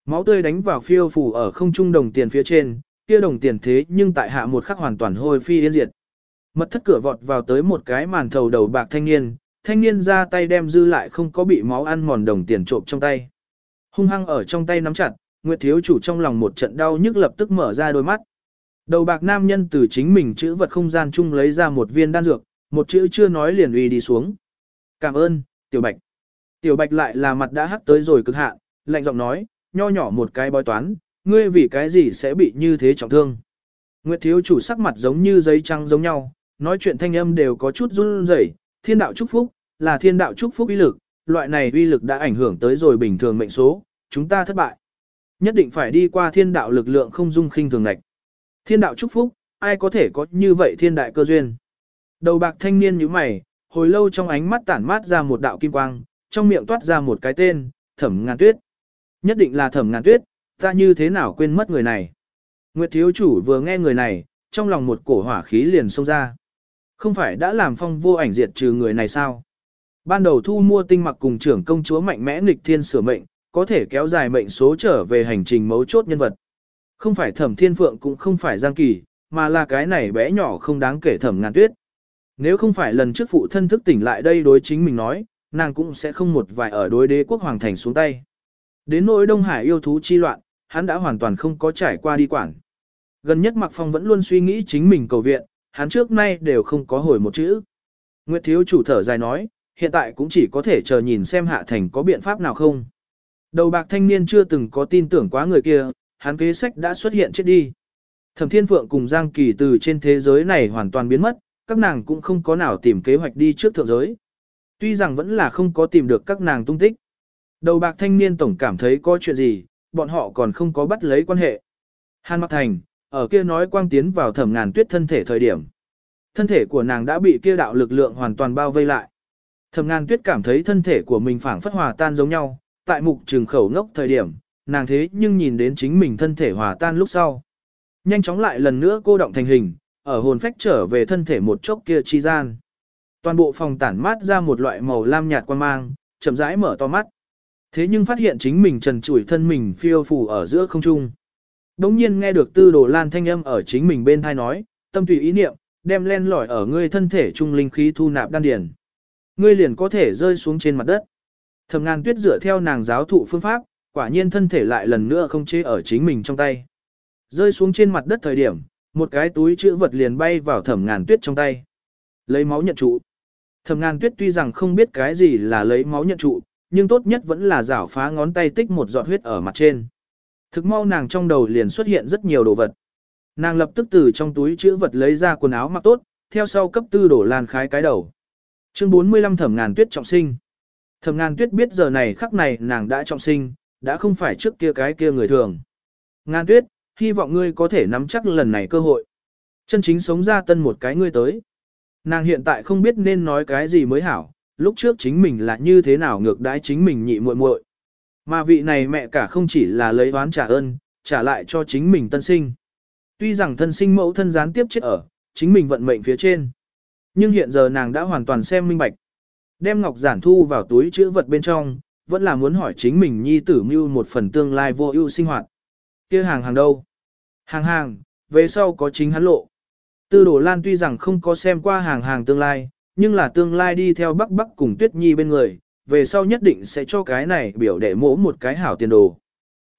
Máu tươi đánh vào phiêu phù ở không trung đồng tiền phía trên, kia đồng tiền thế nhưng tại hạ một khắc hoàn toàn hôi phi yên diệt. Mật thất cửa vọt vào tới một cái màn thầu đầu bạc thanh niên, thanh niên ra tay đem dư lại không có bị máu ăn mòn đồng tiền trộm trong tay. Hung hăng ở trong tay nắm chặt, Nguyệt thiếu chủ trong lòng một trận đau nhức lập tức mở ra đôi mắt. Đầu bạc nam nhân từ chính mình chữ vật không gian chung lấy ra một viên đan dược, một chữ chưa nói liền uy đi xuống. Cảm ơn, tiểu bạch. Tiểu bạch lại là mặt đã hắc tới rồi cực hạn, lạnh giọng nói, nho nhỏ một cái bói toán, ngươi vì cái gì sẽ bị như thế trọng thương. Nguyệt thiếu chủ sắc mặt giống như giấy trắng giống nhau, nói chuyện thanh âm đều có chút run rẩy, thiên đạo chúc phúc, là thiên đạo chúc phúc uy lực, loại này uy lực đã ảnh hưởng tới rồi bình thường mệnh số, chúng ta thất bại. Nhất định phải đi qua thiên đạo lực lượng không dung khinh thường nạch. Thiên đạo chúc phúc, ai có thể có như vậy thiên đại cơ duyên. Đầu bạc thanh niên như mày, hồi lâu trong ánh mắt tản mát ra một đạo kim quang, trong miệng toát ra một cái tên, thẩm ngàn tuyết. Nhất định là thẩm ngàn tuyết, ta như thế nào quên mất người này. Nguyệt thiếu chủ vừa nghe người này, trong lòng một cổ hỏa khí liền xông ra. Không phải đã làm phong vô ảnh diệt trừ người này sao? Ban đầu thu mua tinh mặc cùng trưởng công chúa mạnh mẽ nghịch thiên sửa mệnh, có thể kéo dài mệnh số trở về hành trình mấu chốt nhân vật. Không phải thẩm thiên phượng cũng không phải giang kỳ, mà là cái này bé nhỏ không đáng kể thẩm ngàn tuyết. Nếu không phải lần trước phụ thân thức tỉnh lại đây đối chính mình nói, nàng cũng sẽ không một vài ở đối đế quốc hoàng thành xuống tay. Đến nỗi Đông Hải yêu thú chi loạn, hắn đã hoàn toàn không có trải qua đi quản. Gần nhất Mạc Phong vẫn luôn suy nghĩ chính mình cầu viện, hắn trước nay đều không có hồi một chữ. Nguyệt thiếu chủ thở dài nói, hiện tại cũng chỉ có thể chờ nhìn xem hạ thành có biện pháp nào không. Đầu bạc thanh niên chưa từng có tin tưởng quá người kia, hắn kế sách đã xuất hiện chết đi. Thẩm Thiên Phượng cùng Giang Kỳ từ trên thế giới này hoàn toàn biến mất, các nàng cũng không có nào tìm kế hoạch đi trước thượng giới. Tuy rằng vẫn là không có tìm được các nàng tung tích. Đầu bạc thanh niên tổng cảm thấy có chuyện gì, bọn họ còn không có bắt lấy quan hệ. Hàn Mặc Thành, ở kia nói quang tiến vào thẩm ngàn tuyết thân thể thời điểm. Thân thể của nàng đã bị kia đạo lực lượng hoàn toàn bao vây lại. Thẩm ngàn tuyết cảm thấy thân thể của mình phảng phất hòa tan giống nhau, tại mục trường khẩu ngốc thời điểm, nàng thế nhưng nhìn đến chính mình thân thể hòa tan lúc sau. Nhanh chóng lại lần nữa cô động thành hình, ở hồn phách trở về thân thể một chốc kia chi gian. Toàn bộ phòng tản mát ra một loại màu lam nhạt quan mang, chậm rãi mở to mắt. Thế nhưng phát hiện chính mình trần trụi thân mình phiêu phù ở giữa không trung. Đống nhiên nghe được tư đồ lan thanh âm ở chính mình bên thai nói, tâm tùy ý niệm, đem len lỏi ở ngươi thân thể trung linh khí thu nạp đan điền. Ngươi liền có thể rơi xuống trên mặt đất. Thẩm ngàn tuyết dựa theo nàng giáo thụ phương pháp, quả nhiên thân thể lại lần nữa không chế ở chính mình trong tay. Rơi xuống trên mặt đất thời điểm, một cái túi chữ vật liền bay vào thẩm ngàn tuyết trong tay. Lấy máu nhận trụ. Thẩm ngàn tuyết tuy rằng không biết cái gì là lấy máu nhận trụ, nhưng tốt nhất vẫn là rảo phá ngón tay tích một giọt huyết ở mặt trên. Thực mau nàng trong đầu liền xuất hiện rất nhiều đồ vật. Nàng lập tức từ trong túi chữ vật lấy ra quần áo mặc tốt, theo sau cấp tư đổ lan khái cái đầu. Chương 45 thẩm ngàn tuyết trọng sinh. Thẩm ngàn tuyết biết giờ này khắc này nàng đã trọng sinh, đã không phải trước kia cái kia người thường. Ngàn tuyết, hy vọng ngươi có thể nắm chắc lần này cơ hội. Chân chính sống ra tân một cái ngươi tới. Nàng hiện tại không biết nên nói cái gì mới hảo, lúc trước chính mình là như thế nào ngược đãi chính mình nhị muội muội. Mà vị này mẹ cả không chỉ là lấy oán trả ơn, trả lại cho chính mình tân sinh. Tuy rằng thân sinh mẫu thân gián tiếp chết ở, chính mình vận mệnh phía trên. Nhưng hiện giờ nàng đã hoàn toàn xem minh bạch. Đem ngọc giản thu vào túi chữ vật bên trong, vẫn là muốn hỏi chính mình nhi tử mưu một phần tương lai vô ưu sinh hoạt. kia hàng hàng đâu? Hàng hàng, về sau có chính hắn lộ. Tư đồ lan tuy rằng không có xem qua hàng hàng tương lai, nhưng là tương lai đi theo bắc bắc cùng tuyết nhi bên người, về sau nhất định sẽ cho cái này biểu đệ mỗ một cái hảo tiền đồ.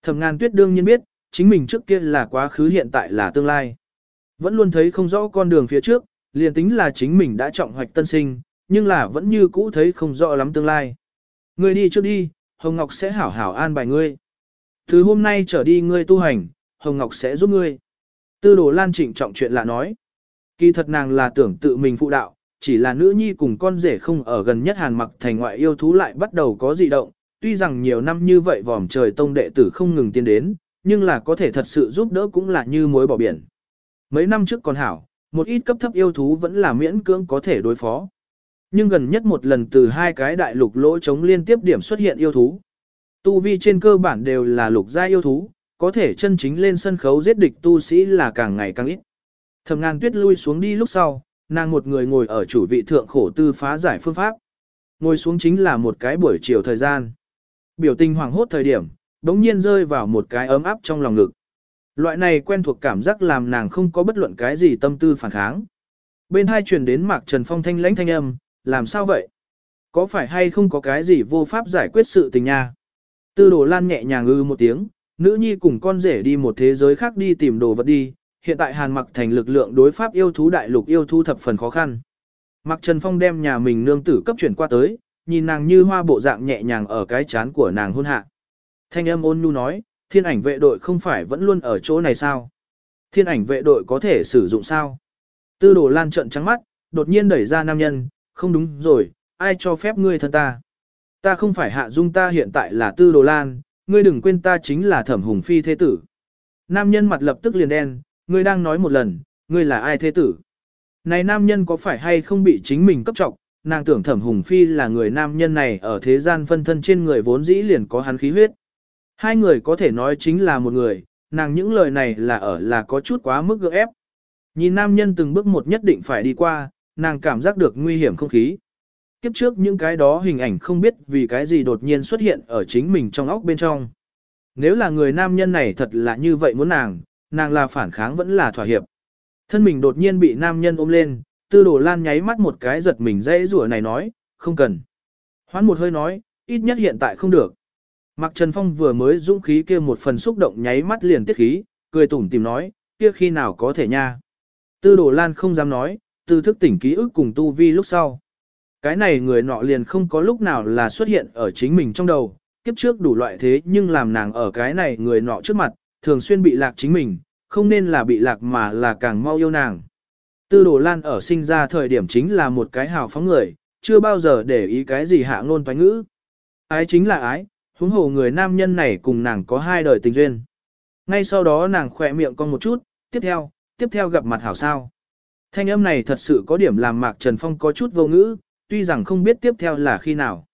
Thẩm ngàn tuyết đương nhiên biết, chính mình trước kia là quá khứ hiện tại là tương lai. Vẫn luôn thấy không rõ con đường phía trước, liền tính là chính mình đã trọng hoạch tân sinh, nhưng là vẫn như cũ thấy không rõ lắm tương lai. Ngươi đi trước đi, Hồng Ngọc sẽ hảo hảo an bài ngươi. Từ hôm nay trở đi ngươi tu hành, Hồng Ngọc sẽ giúp ngươi. Tư đồ lan trịnh trọng chuyện lạ nói. Kỳ thật nàng là tưởng tự mình phụ đạo, chỉ là nữ nhi cùng con rể không ở gần nhất hàn mặc thành ngoại yêu thú lại bắt đầu có dị động. Tuy rằng nhiều năm như vậy vòm trời tông đệ tử không ngừng tiến đến, nhưng là có thể thật sự giúp đỡ cũng là như muối bỏ biển. Mấy năm trước còn hảo, một ít cấp thấp yêu thú vẫn là miễn cưỡng có thể đối phó. Nhưng gần nhất một lần từ hai cái đại lục lỗ chống liên tiếp điểm xuất hiện yêu thú. Tu vi trên cơ bản đều là lục gia yêu thú, có thể chân chính lên sân khấu giết địch tu sĩ là càng ngày càng ít. Thẩm ngàn tuyết lui xuống đi lúc sau, nàng một người ngồi ở chủ vị thượng khổ tư phá giải phương pháp. Ngồi xuống chính là một cái buổi chiều thời gian. Biểu tình hoảng hốt thời điểm, đống nhiên rơi vào một cái ấm áp trong lòng ngực. Loại này quen thuộc cảm giác làm nàng không có bất luận cái gì tâm tư phản kháng. Bên hai truyền đến Mạc Trần Phong thanh lãnh thanh âm, làm sao vậy? Có phải hay không có cái gì vô pháp giải quyết sự tình nha? Tư đồ lan nhẹ nhàng ư một tiếng, nữ nhi cùng con rể đi một thế giới khác đi tìm đồ vật đi, hiện tại Hàn Mặc thành lực lượng đối pháp yêu thú đại lục yêu thú thập phần khó khăn. Mặc Trần Phong đem nhà mình nương tử cấp chuyển qua tới, nhìn nàng như hoa bộ dạng nhẹ nhàng ở cái chán của nàng hôn hạ. Thanh âm ôn nhu nói, thiên ảnh vệ đội không phải vẫn luôn ở chỗ này sao? Thiên ảnh vệ đội có thể sử dụng sao? Tư đồ lan trận trắng mắt, đột nhiên đẩy ra nam nhân, không đúng rồi, ai cho phép ngươi thân ta? Ta không phải hạ dung ta hiện tại là tư đồ lan, ngươi đừng quên ta chính là thẩm hùng phi thế tử. Nam nhân mặt lập tức liền đen, ngươi đang nói một lần, ngươi là ai thế tử? Này nam nhân có phải hay không bị chính mình cấp trọng, nàng tưởng thẩm hùng phi là người nam nhân này ở thế gian phân thân trên người vốn dĩ liền có hắn khí huyết. Hai người có thể nói chính là một người, nàng những lời này là ở là có chút quá mức gượng ép. Nhìn nam nhân từng bước một nhất định phải đi qua, nàng cảm giác được nguy hiểm không khí. Kiếp trước những cái đó hình ảnh không biết vì cái gì đột nhiên xuất hiện ở chính mình trong óc bên trong. Nếu là người nam nhân này thật là như vậy muốn nàng, nàng là phản kháng vẫn là thỏa hiệp. Thân mình đột nhiên bị nam nhân ôm lên, tư đồ lan nháy mắt một cái giật mình dãy rủa này nói, không cần. Hoán một hơi nói, ít nhất hiện tại không được. Mặc Trần Phong vừa mới dũng khí kia một phần xúc động nháy mắt liền tiết khí, cười tủm tìm nói, kia khi nào có thể nha. Tư đồ lan không dám nói, tư thức tỉnh ký ức cùng tu vi lúc sau. Cái này người nọ liền không có lúc nào là xuất hiện ở chính mình trong đầu, kiếp trước đủ loại thế nhưng làm nàng ở cái này người nọ trước mặt, thường xuyên bị lạc chính mình, không nên là bị lạc mà là càng mau yêu nàng. Tư đồ lan ở sinh ra thời điểm chính là một cái hào phóng người, chưa bao giờ để ý cái gì hạ ngôn toán ngữ. Ái chính là ái, huống hồ người nam nhân này cùng nàng có hai đời tình duyên. Ngay sau đó nàng khỏe miệng con một chút, tiếp theo, tiếp theo gặp mặt hảo sao. Thanh âm này thật sự có điểm làm Mạc Trần Phong có chút vô ngữ, tuy rằng không biết tiếp theo là khi nào.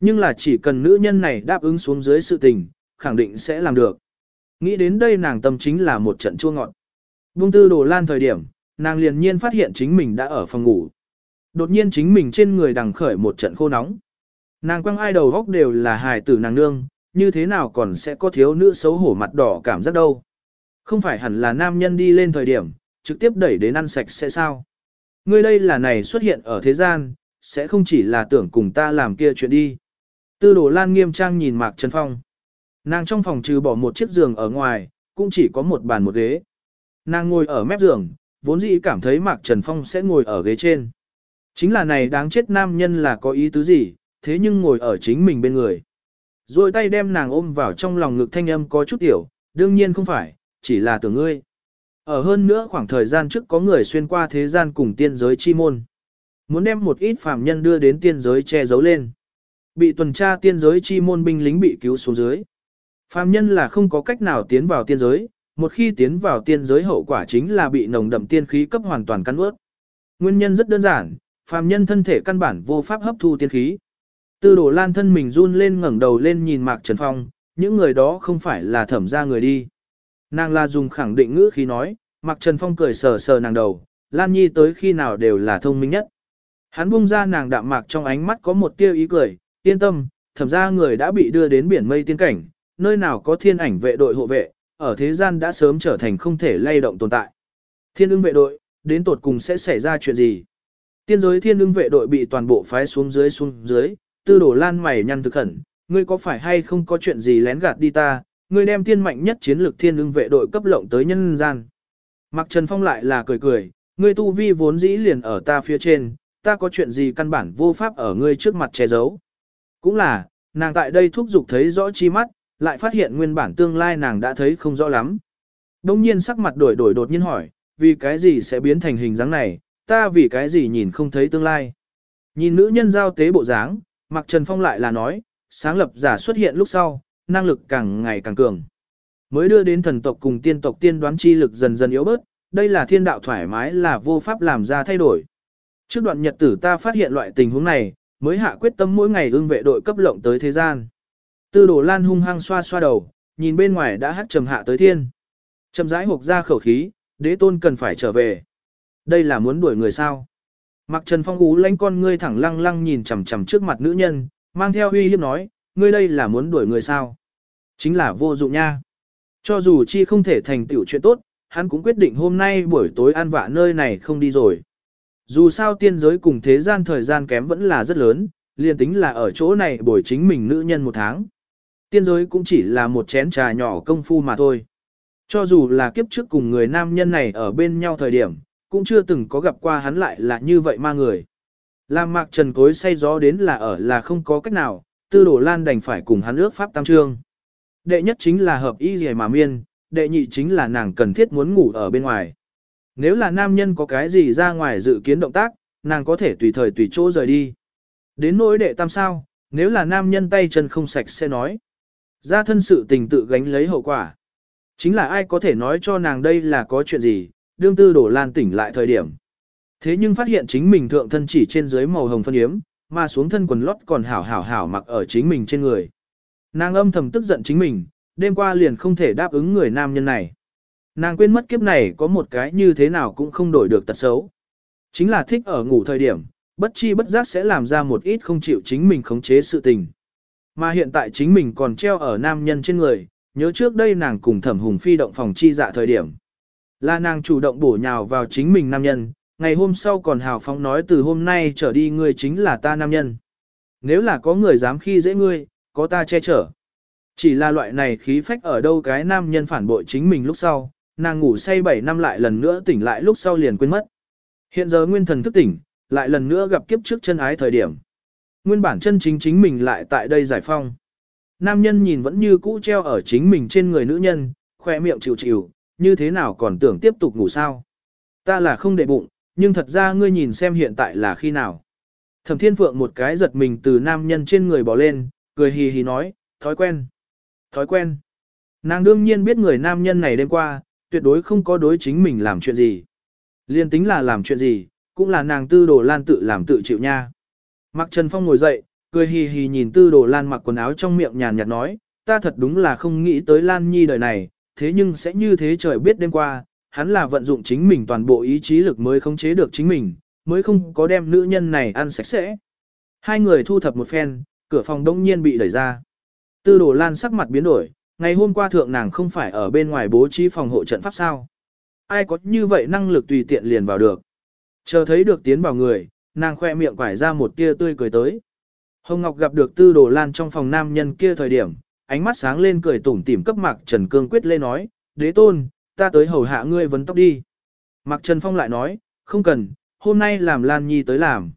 Nhưng là chỉ cần nữ nhân này đáp ứng xuống dưới sự tình, khẳng định sẽ làm được. Nghĩ đến đây nàng tâm chính là một trận chua ngọt. Vung tư đồ lan thời điểm, nàng liền nhiên phát hiện chính mình đã ở phòng ngủ. Đột nhiên chính mình trên người đằng khởi một trận khô nóng. Nàng quăng ai đầu góc đều là hài tử nàng nương, như thế nào còn sẽ có thiếu nữ xấu hổ mặt đỏ cảm giác đâu. Không phải hẳn là nam nhân đi lên thời điểm, trực tiếp đẩy đến ăn sạch sẽ sao. Ngươi đây là này xuất hiện ở thế gian, sẽ không chỉ là tưởng cùng ta làm kia chuyện đi. Tư đồ lan nghiêm trang nhìn Mạc Trần Phong. Nàng trong phòng trừ bỏ một chiếc giường ở ngoài, cũng chỉ có một bàn một ghế. Nàng ngồi ở mép giường, vốn dĩ cảm thấy Mạc Trần Phong sẽ ngồi ở ghế trên. Chính là này đáng chết nam nhân là có ý tứ gì, thế nhưng ngồi ở chính mình bên người. Rồi tay đem nàng ôm vào trong lòng ngực thanh âm có chút tiểu, đương nhiên không phải, chỉ là tưởng ngươi. Ở hơn nữa khoảng thời gian trước có người xuyên qua thế gian cùng tiên giới chi môn. Muốn đem một ít phàm nhân đưa đến tiên giới che giấu lên. Bị tuần tra tiên giới chi môn binh lính bị cứu xuống dưới. Phàm nhân là không có cách nào tiến vào tiên giới, một khi tiến vào tiên giới hậu quả chính là bị nồng đậm tiên khí cấp hoàn toàn căn ướt. Nguyên nhân rất đơn giản, phàm nhân thân thể căn bản vô pháp hấp thu tiên khí. Tư Đồ lan thân mình run lên ngẩng đầu lên nhìn Mạc Trần Phong, những người đó không phải là thẩm ra người đi. Nàng La dùng khẳng định ngữ khí nói, Mạc Trần Phong cười sờ sờ nàng đầu, Lan Nhi tới khi nào đều là thông minh nhất. Hắn buông ra nàng đạm mạc trong ánh mắt có một tia ý cười, yên tâm, thẩm ra người đã bị đưa đến biển mây tiên cảnh, nơi nào có thiên ảnh vệ đội hộ vệ, ở thế gian đã sớm trở thành không thể lay động tồn tại. Thiên ưng vệ đội, đến tột cùng sẽ xảy ra chuyện gì? Tiên giới thiên ưng vệ đội bị toàn bộ phái xuống dưới xuống dưới, tư đổ lan mày nhăn thực khẩn, ngươi có phải hay không có chuyện gì lén gạt đi ta, ngươi đem tiên mạnh nhất chiến lược thiên ưng vệ đội cấp lộng tới nhân gian. Mặc Trần Phong lại là cười cười, ngươi tu vi vốn dĩ liền ở ta phía trên, ta có chuyện gì căn bản vô pháp ở ngươi trước mặt che giấu. Cũng là, nàng tại đây thúc giục thấy rõ chi mắt, lại phát hiện nguyên bản tương lai nàng đã thấy không rõ lắm. Đông nhiên sắc mặt đổi đổi đột nhiên hỏi, vì cái gì sẽ biến thành hình dáng này, ta vì cái gì nhìn không thấy tương lai. Nhìn nữ nhân giao tế bộ dáng, Mạc Trần Phong lại là nói, sáng lập giả xuất hiện lúc sau, năng lực càng ngày càng cường. Mới đưa đến thần tộc cùng tiên tộc tiên đoán chi lực dần dần yếu bớt, đây là thiên đạo thoải mái là vô pháp làm ra thay đổi. Trước đoạn nhật tử ta phát hiện loại tình huống này, mới hạ quyết tâm mỗi ngày ương vệ đội cấp lộng tới thế gian. Tư đồ lan hung hăng xoa xoa đầu, nhìn bên ngoài đã hát trầm hạ tới thiên. Trầm rãi hộp ra khẩu khí, đế tôn cần phải trở về. Đây là muốn đuổi người sao. Mặc trần phong ú lánh con ngươi thẳng lăng lăng nhìn chằm chằm trước mặt nữ nhân, mang theo uy hiếp nói, ngươi đây là muốn đuổi người sao. Chính là vô dụng nha. Cho dù chi không thể thành tựu chuyện tốt, hắn cũng quyết định hôm nay buổi tối ăn vạ nơi này không đi rồi. Dù sao tiên giới cùng thế gian thời gian kém vẫn là rất lớn, liền tính là ở chỗ này buổi chính mình nữ nhân một tháng. Tiên giới cũng chỉ là một chén trà nhỏ công phu mà thôi. Cho dù là kiếp trước cùng người nam nhân này ở bên nhau thời điểm, cũng chưa từng có gặp qua hắn lại là như vậy ma người. Làm mạc trần cối say gió đến là ở là không có cách nào, tư đổ lan đành phải cùng hắn ước pháp tam trương. Đệ nhất chính là hợp y gì mà miên, đệ nhị chính là nàng cần thiết muốn ngủ ở bên ngoài. Nếu là nam nhân có cái gì ra ngoài dự kiến động tác, nàng có thể tùy thời tùy chỗ rời đi. Đến nỗi đệ tam sao, nếu là nam nhân tay chân không sạch sẽ nói. Ra thân sự tình tự gánh lấy hậu quả. Chính là ai có thể nói cho nàng đây là có chuyện gì, đương tư đổ lan tỉnh lại thời điểm. Thế nhưng phát hiện chính mình thượng thân chỉ trên dưới màu hồng phân yếm, mà xuống thân quần lót còn hảo hảo hảo mặc ở chính mình trên người. Nàng âm thầm tức giận chính mình, đêm qua liền không thể đáp ứng người nam nhân này. Nàng quên mất kiếp này có một cái như thế nào cũng không đổi được tật xấu. Chính là thích ở ngủ thời điểm, bất chi bất giác sẽ làm ra một ít không chịu chính mình khống chế sự tình. Mà hiện tại chính mình còn treo ở nam nhân trên người, nhớ trước đây nàng cùng thẩm hùng phi động phòng chi dạ thời điểm. Là nàng chủ động bổ nhào vào chính mình nam nhân, ngày hôm sau còn hào phóng nói từ hôm nay trở đi ngươi chính là ta nam nhân. Nếu là có người dám khi dễ ngươi, có ta che chở. Chỉ là loại này khí phách ở đâu cái nam nhân phản bội chính mình lúc sau, nàng ngủ say 7 năm lại lần nữa tỉnh lại lúc sau liền quên mất. Hiện giờ nguyên thần thức tỉnh, lại lần nữa gặp kiếp trước chân ái thời điểm. Nguyên bản chân chính chính mình lại tại đây giải phong. Nam nhân nhìn vẫn như cũ treo ở chính mình trên người nữ nhân, khoe miệng chịu chịu, như thế nào còn tưởng tiếp tục ngủ sao. Ta là không để bụng, nhưng thật ra ngươi nhìn xem hiện tại là khi nào. Thẩm thiên phượng một cái giật mình từ nam nhân trên người bỏ lên, cười hì hì nói, thói quen. Thói quen. Nàng đương nhiên biết người nam nhân này đêm qua, tuyệt đối không có đối chính mình làm chuyện gì. Liên tính là làm chuyện gì, cũng là nàng tư đồ lan tự làm tự chịu nha. Mặc Trần Phong ngồi dậy, cười hì hì nhìn tư đồ lan mặc quần áo trong miệng nhàn nhạt nói, ta thật đúng là không nghĩ tới Lan Nhi đời này, thế nhưng sẽ như thế trời biết đêm qua, hắn là vận dụng chính mình toàn bộ ý chí lực mới khống chế được chính mình, mới không có đem nữ nhân này ăn sạch sẽ. Hai người thu thập một phen, cửa phòng đông nhiên bị đẩy ra. Tư đồ lan sắc mặt biến đổi, ngày hôm qua thượng nàng không phải ở bên ngoài bố trí phòng hộ trận pháp sao. Ai có như vậy năng lực tùy tiện liền vào được. Chờ thấy được tiến vào người, nàng khoe miệng quải ra một tia tươi cười tới. Hồng Ngọc gặp được tư đồ lan trong phòng nam nhân kia thời điểm, ánh mắt sáng lên cười tủm tỉm cấp mạc Trần Cương quyết lên nói, đế tôn, ta tới hầu hạ ngươi vấn tóc đi. Mạc Trần Phong lại nói, không cần, hôm nay làm Lan Nhi tới làm.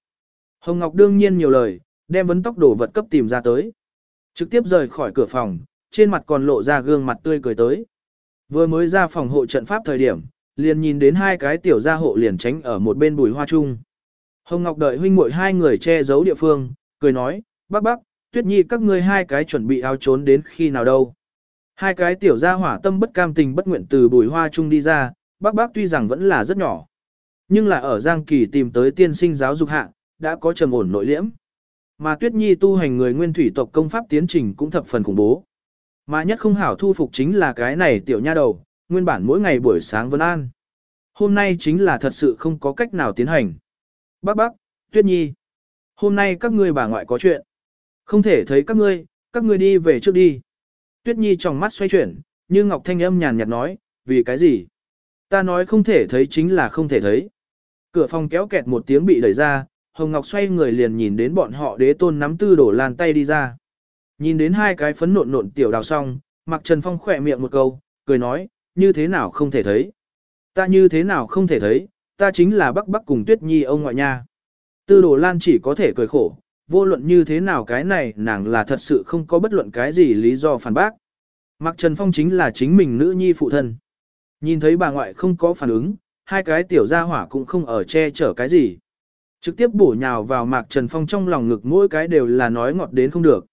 Hồng Ngọc đương nhiên nhiều lời, đem vấn tóc đổ vật cấp tìm ra tới. Trực tiếp rời khỏi cửa phòng, trên mặt còn lộ ra gương mặt tươi cười tới. Vừa mới ra phòng hộ trận pháp thời điểm, liền nhìn đến hai cái tiểu gia hộ liền tránh ở một bên bùi hoa chung. Hồng Ngọc đợi huynh muội hai người che giấu địa phương, cười nói, bác bác, tuyết nhi các ngươi hai cái chuẩn bị áo trốn đến khi nào đâu. Hai cái tiểu gia hỏa tâm bất cam tình bất nguyện từ bùi hoa chung đi ra, bác bác tuy rằng vẫn là rất nhỏ. Nhưng là ở Giang Kỳ tìm tới tiên sinh giáo dục hạ, đã có trầm ổn nội liễm. Mà Tuyết Nhi tu hành người nguyên thủy tộc công pháp tiến trình cũng thập phần khủng bố. Mà nhất không hảo thu phục chính là cái này tiểu nha đầu, nguyên bản mỗi ngày buổi sáng vân an. Hôm nay chính là thật sự không có cách nào tiến hành. Bác bác, Tuyết Nhi. Hôm nay các ngươi bà ngoại có chuyện. Không thể thấy các ngươi, các ngươi đi về trước đi. Tuyết Nhi trong mắt xoay chuyển, như Ngọc Thanh âm nhàn nhạt nói, vì cái gì? Ta nói không thể thấy chính là không thể thấy. Cửa phòng kéo kẹt một tiếng bị đẩy ra, Hồng Ngọc xoay người liền nhìn đến bọn họ đế tôn nắm tư đổ lan tay đi ra. Nhìn đến hai cái phấn nộn nộn tiểu đào xong, Mặc Trần Phong khỏe miệng một câu, cười nói, như thế nào không thể thấy. Ta như thế nào không thể thấy, ta chính là Bắc Bắc cùng Tuyết Nhi ông ngoại nha. Tư đồ lan chỉ có thể cười khổ, vô luận như thế nào cái này nàng là thật sự không có bất luận cái gì lý do phản bác. Mặc Trần Phong chính là chính mình nữ nhi phụ thân. Nhìn thấy bà ngoại không có phản ứng, hai cái tiểu gia hỏa cũng không ở che chở cái gì. Trực tiếp bổ nhào vào Mạc Trần Phong trong lòng ngực mỗi cái đều là nói ngọt đến không được.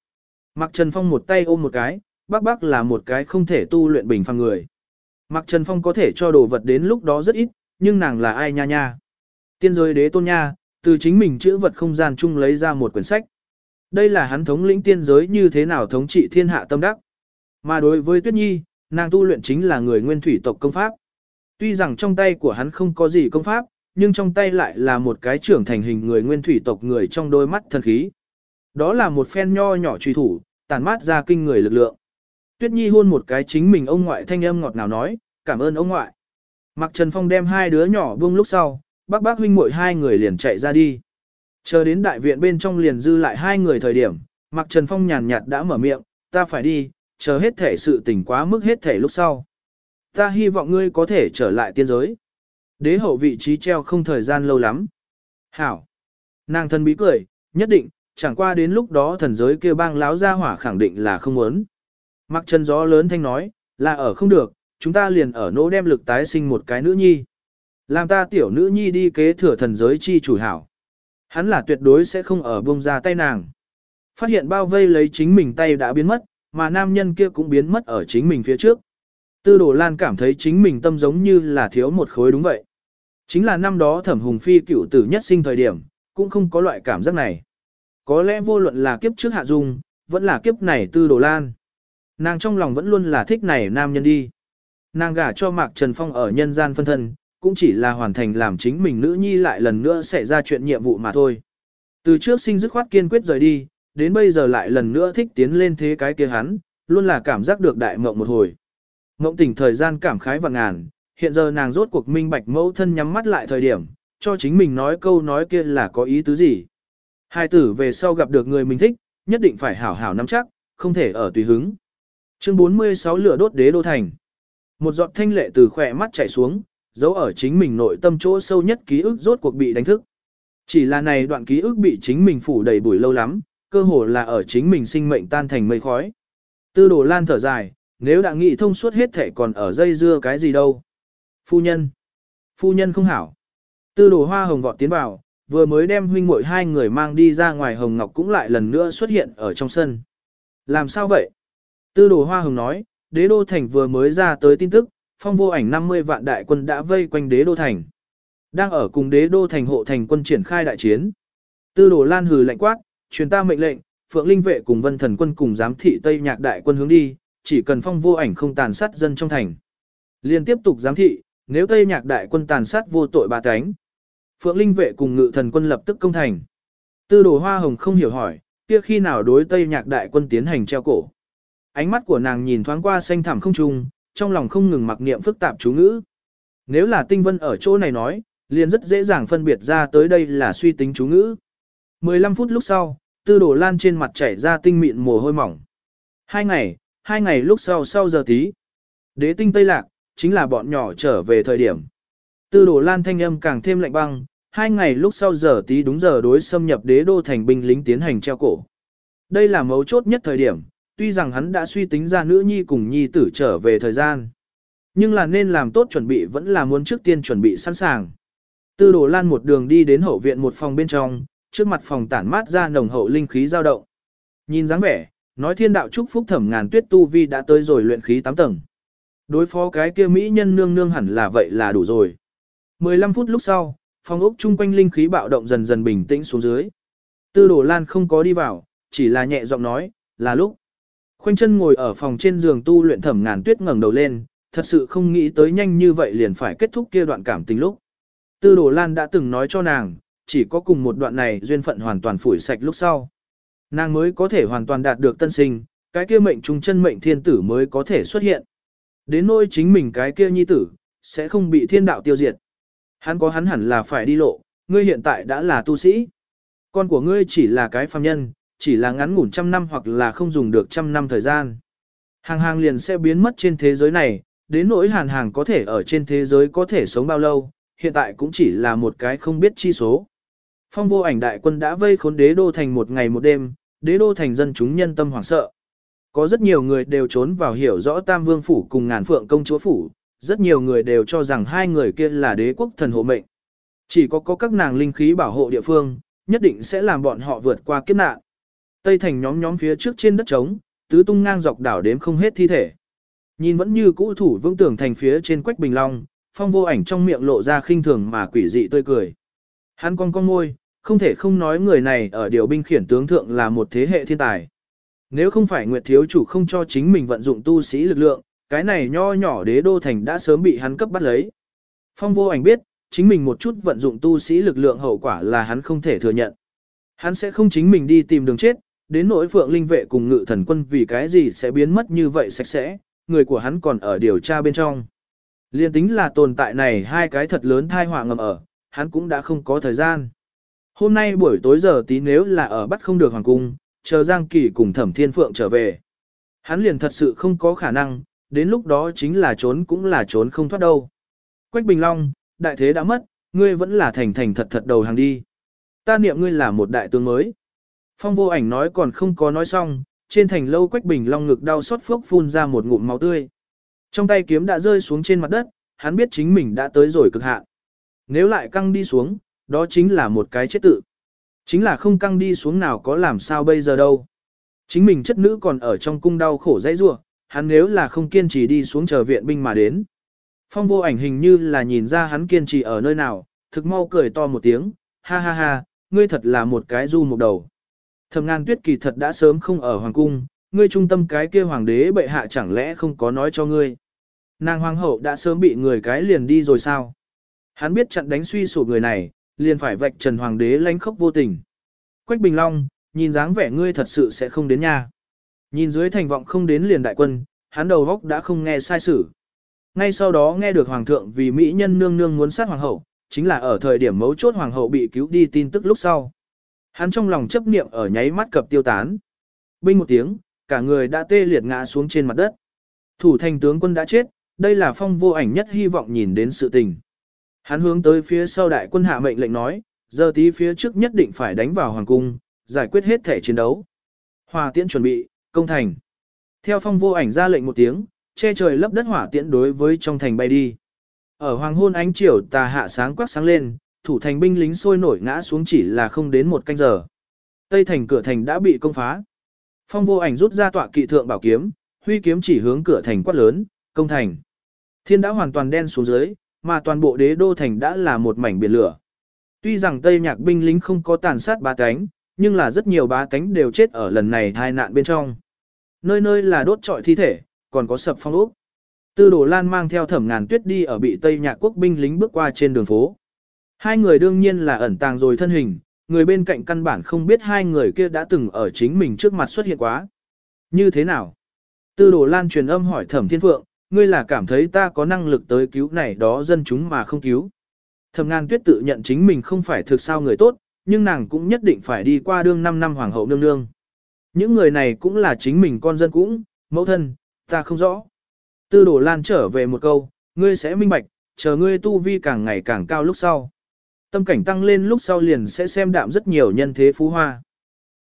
Mạc Trần Phong một tay ôm một cái, bác bác là một cái không thể tu luyện bình phàm người. Mạc Trần Phong có thể cho đồ vật đến lúc đó rất ít, nhưng nàng là ai nha nha. Tiên giới đế tôn nha, từ chính mình chữ vật không gian chung lấy ra một quyển sách. Đây là hắn thống lĩnh tiên giới như thế nào thống trị thiên hạ tâm đắc. Mà đối với Tuyết Nhi, nàng tu luyện chính là người nguyên thủy tộc công pháp. Tuy rằng trong tay của hắn không có gì công pháp, nhưng trong tay lại là một cái trưởng thành hình người nguyên thủy tộc người trong đôi mắt thần khí. Đó là một phen nho nhỏ truy thủ, tàn mát ra kinh người lực lượng. Tuyết Nhi hôn một cái chính mình ông ngoại thanh âm ngọt ngào nói, cảm ơn ông ngoại. Mặc Trần Phong đem hai đứa nhỏ buông lúc sau, bác bác huynh muội hai người liền chạy ra đi. Chờ đến đại viện bên trong liền dư lại hai người thời điểm, Mặc Trần Phong nhàn nhạt đã mở miệng, ta phải đi, chờ hết thể sự tình quá mức hết thể lúc sau. Ta hy vọng ngươi có thể trở lại tiên giới. Đế hậu vị trí treo không thời gian lâu lắm. Hảo. Nàng thân bí cười, nhất định, chẳng qua đến lúc đó thần giới kia bang láo ra hỏa khẳng định là không muốn. Mặc chân gió lớn thanh nói, là ở không được, chúng ta liền ở nỗ đem lực tái sinh một cái nữ nhi. Làm ta tiểu nữ nhi đi kế thừa thần giới chi chủ hảo. Hắn là tuyệt đối sẽ không ở buông ra tay nàng. Phát hiện bao vây lấy chính mình tay đã biến mất, mà nam nhân kia cũng biến mất ở chính mình phía trước. Tư đồ lan cảm thấy chính mình tâm giống như là thiếu một khối đúng vậy. Chính là năm đó thẩm hùng phi cựu tử nhất sinh thời điểm, cũng không có loại cảm giác này. Có lẽ vô luận là kiếp trước hạ dung, vẫn là kiếp này tư đồ lan. Nàng trong lòng vẫn luôn là thích này nam nhân đi. Nàng gả cho Mạc Trần Phong ở nhân gian phân thân, cũng chỉ là hoàn thành làm chính mình nữ nhi lại lần nữa xảy ra chuyện nhiệm vụ mà thôi. Từ trước sinh dứt khoát kiên quyết rời đi, đến bây giờ lại lần nữa thích tiến lên thế cái kia hắn, luôn là cảm giác được đại mộng một hồi. Mộng tỉnh thời gian cảm khái và ngàn, hiện giờ nàng rốt cuộc minh bạch mẫu thân nhắm mắt lại thời điểm, cho chính mình nói câu nói kia là có ý tứ gì. Hai tử về sau gặp được người mình thích, nhất định phải hảo hảo nắm chắc, không thể ở tùy hứng. Chương 46 lửa đốt đế đô thành. Một giọt thanh lệ từ khỏe mắt chảy xuống, giấu ở chính mình nội tâm chỗ sâu nhất ký ức rốt cuộc bị đánh thức. Chỉ là này đoạn ký ức bị chính mình phủ đầy bụi lâu lắm, cơ hồ là ở chính mình sinh mệnh tan thành mây khói. Tư đồ lan thở dài, nếu đã nghĩ thông suốt hết thể còn ở dây dưa cái gì đâu. Phu nhân. Phu nhân không hảo. Tư đồ hoa hồng vọt tiến vào, vừa mới đem huynh muội hai người mang đi ra ngoài hồng ngọc cũng lại lần nữa xuất hiện ở trong sân. Làm sao vậy? Tư đồ hoa hồng nói, đế đô thành vừa mới ra tới tin tức, phong vô ảnh 50 vạn đại quân đã vây quanh đế đô thành. Đang ở cùng đế đô thành hộ thành quân triển khai đại chiến. Tư đồ lan hừ lạnh quát, truyền ta mệnh lệnh, phượng linh vệ cùng vân thần quân cùng giám thị tây nhạc đại quân hướng đi, chỉ cần phong vô ảnh không tàn sát dân trong thành. Liên tiếp tục giám thị, nếu Tây Nhạc đại quân tàn sát vô tội ba cánh. Phượng Linh vệ cùng ngự thần quân lập tức công thành. Tư đồ hoa hồng không hiểu hỏi, kia khi nào đối Tây Nhạc đại quân tiến hành treo cổ. Ánh mắt của nàng nhìn thoáng qua xanh thẳm không trung, trong lòng không ngừng mặc niệm phức tạp chú ngữ. Nếu là tinh vân ở chỗ này nói, liền rất dễ dàng phân biệt ra tới đây là suy tính chú ngữ. 15 phút lúc sau, tư đồ lan trên mặt chảy ra tinh mịn mồ hôi mỏng. Hai ngày, hai ngày lúc sau sau giờ tí. Đế tinh Tây Lạc, chính là bọn nhỏ trở về thời điểm. Tư đồ lan thanh âm càng thêm lạnh băng, hai ngày lúc sau giờ tí đúng giờ đối xâm nhập đế đô thành binh lính tiến hành treo cổ. Đây là mấu chốt nhất thời điểm, tuy rằng hắn đã suy tính ra nữ nhi cùng nhi tử trở về thời gian. Nhưng là nên làm tốt chuẩn bị vẫn là muốn trước tiên chuẩn bị sẵn sàng. Tư đồ lan một đường đi đến hậu viện một phòng bên trong, trước mặt phòng tản mát ra nồng hậu linh khí dao động. Nhìn dáng vẻ, nói thiên đạo chúc phúc thẩm ngàn tuyết tu vi đã tới rồi luyện khí 8 tầng. Đối phó cái kia mỹ nhân nương nương hẳn là vậy là đủ rồi. 15 phút lúc sau, phòng ốc chung quanh linh khí bạo động dần dần bình tĩnh xuống dưới. Tư đồ lan không có đi vào, chỉ là nhẹ giọng nói, là lúc. Khoanh chân ngồi ở phòng trên giường tu luyện thẩm ngàn tuyết ngẩng đầu lên, thật sự không nghĩ tới nhanh như vậy liền phải kết thúc kia đoạn cảm tình lúc. Tư đồ lan đã từng nói cho nàng, chỉ có cùng một đoạn này duyên phận hoàn toàn phủi sạch lúc sau. Nàng mới có thể hoàn toàn đạt được tân sinh, cái kia mệnh trung chân mệnh thiên tử mới có thể xuất hiện. Đến nỗi chính mình cái kia nhi tử, sẽ không bị thiên đạo tiêu diệt. Hắn có hắn hẳn là phải đi lộ, ngươi hiện tại đã là tu sĩ. Con của ngươi chỉ là cái phàm nhân, chỉ là ngắn ngủn trăm năm hoặc là không dùng được trăm năm thời gian. Hàng hàng liền sẽ biến mất trên thế giới này, đến nỗi hàn hàng có thể ở trên thế giới có thể sống bao lâu, hiện tại cũng chỉ là một cái không biết chi số. Phong vô ảnh đại quân đã vây khốn đế đô thành một ngày một đêm, đế đô thành dân chúng nhân tâm hoảng sợ. Có rất nhiều người đều trốn vào hiểu rõ Tam Vương Phủ cùng ngàn phượng công chúa Phủ, rất nhiều người đều cho rằng hai người kia là đế quốc thần hộ mệnh. Chỉ có có các nàng linh khí bảo hộ địa phương, nhất định sẽ làm bọn họ vượt qua kiếp nạn. Tây thành nhóm nhóm phía trước trên đất trống, tứ tung ngang dọc đảo đếm không hết thi thể. Nhìn vẫn như cũ thủ vững tưởng thành phía trên quách bình long, phong vô ảnh trong miệng lộ ra khinh thường mà quỷ dị tươi cười. Hắn con con ngôi, không thể không nói người này ở điều binh khiển tướng thượng là một thế hệ thiên tài. Nếu không phải Nguyệt Thiếu Chủ không cho chính mình vận dụng tu sĩ lực lượng, cái này nho nhỏ đế đô thành đã sớm bị hắn cấp bắt lấy. Phong vô ảnh biết, chính mình một chút vận dụng tu sĩ lực lượng hậu quả là hắn không thể thừa nhận. Hắn sẽ không chính mình đi tìm đường chết, đến nỗi phượng linh vệ cùng ngự thần quân vì cái gì sẽ biến mất như vậy sạch sẽ, người của hắn còn ở điều tra bên trong. Liên tính là tồn tại này hai cái thật lớn thai họa ngầm ở, hắn cũng đã không có thời gian. Hôm nay buổi tối giờ tí nếu là ở bắt không được hoàng cung, chờ Giang Kỳ cùng Thẩm Thiên Phượng trở về. Hắn liền thật sự không có khả năng, đến lúc đó chính là trốn cũng là trốn không thoát đâu. Quách Bình Long, đại thế đã mất, ngươi vẫn là thành thành thật thật đầu hàng đi. Ta niệm ngươi là một đại tướng mới. Phong vô ảnh nói còn không có nói xong, trên thành lâu Quách Bình Long ngực đau xót phốc phun ra một ngụm máu tươi. Trong tay kiếm đã rơi xuống trên mặt đất, hắn biết chính mình đã tới rồi cực hạn. Nếu lại căng đi xuống, đó chính là một cái chết tự. Chính là không căng đi xuống nào có làm sao bây giờ đâu. Chính mình chất nữ còn ở trong cung đau khổ dãy rua, hắn nếu là không kiên trì đi xuống chờ viện binh mà đến. Phong vô ảnh hình như là nhìn ra hắn kiên trì ở nơi nào, thực mau cười to một tiếng, ha ha ha, ngươi thật là một cái du một đầu. Thẩm ngàn tuyết kỳ thật đã sớm không ở hoàng cung, ngươi trung tâm cái kia hoàng đế bệ hạ chẳng lẽ không có nói cho ngươi. Nàng hoàng hậu đã sớm bị người cái liền đi rồi sao? Hắn biết chặn đánh suy sụp người này, liền phải vạch trần hoàng đế lánh khốc vô tình. Quách Bình Long, nhìn dáng vẻ ngươi thật sự sẽ không đến nhà. Nhìn dưới thành vọng không đến liền đại quân, hắn đầu góc đã không nghe sai sử. Ngay sau đó nghe được hoàng thượng vì mỹ nhân nương nương muốn sát hoàng hậu, chính là ở thời điểm mấu chốt hoàng hậu bị cứu đi tin tức lúc sau. Hắn trong lòng chấp niệm ở nháy mắt cập tiêu tán. Binh một tiếng, cả người đã tê liệt ngã xuống trên mặt đất. Thủ thành tướng quân đã chết, đây là phong vô ảnh nhất hy vọng nhìn đến sự tình. Hắn hướng tới phía sau đại quân hạ mệnh lệnh nói, giờ tí phía trước nhất định phải đánh vào hoàng cung, giải quyết hết thể chiến đấu. Hòa tiễn chuẩn bị, công thành. Theo phong vô ảnh ra lệnh một tiếng, che trời lấp đất hỏa tiễn đối với trong thành bay đi. Ở hoàng hôn ánh chiều tà hạ sáng quắc sáng lên, thủ thành binh lính sôi nổi ngã xuống chỉ là không đến một canh giờ. Tây thành cửa thành đã bị công phá. Phong vô ảnh rút ra tọa kỵ thượng bảo kiếm, huy kiếm chỉ hướng cửa thành quát lớn, công thành. Thiên đã hoàn toàn đen xuống dưới, mà toàn bộ đế đô thành đã là một mảnh biển lửa. Tuy rằng Tây Nhạc binh lính không có tàn sát bá tánh, nhưng là rất nhiều bá tánh đều chết ở lần này tai nạn bên trong. Nơi nơi là đốt trọi thi thể, còn có sập phong ốc. Tư Đồ Lan mang theo Thẩm Ngàn Tuyết đi ở bị Tây Nhạc quốc binh lính bước qua trên đường phố. Hai người đương nhiên là ẩn tàng rồi thân hình, người bên cạnh căn bản không biết hai người kia đã từng ở chính mình trước mặt xuất hiện quá. Như thế nào? Tư Đồ Lan truyền âm hỏi Thẩm Thiên Phượng, ngươi là cảm thấy ta có năng lực tới cứu này đó dân chúng mà không cứu. Thẩm Ngàn Tuyết tự nhận chính mình không phải thực sao người tốt, nhưng nàng cũng nhất định phải đi qua đương 5 năm hoàng hậu nương nương. Những người này cũng là chính mình con dân cũng, mẫu thân, ta không rõ. Tư Đồ Lan trở về một câu, ngươi sẽ minh bạch, chờ ngươi tu vi càng ngày càng cao lúc sau. Tâm cảnh tăng lên lúc sau liền sẽ xem đạm rất nhiều nhân thế phú hoa.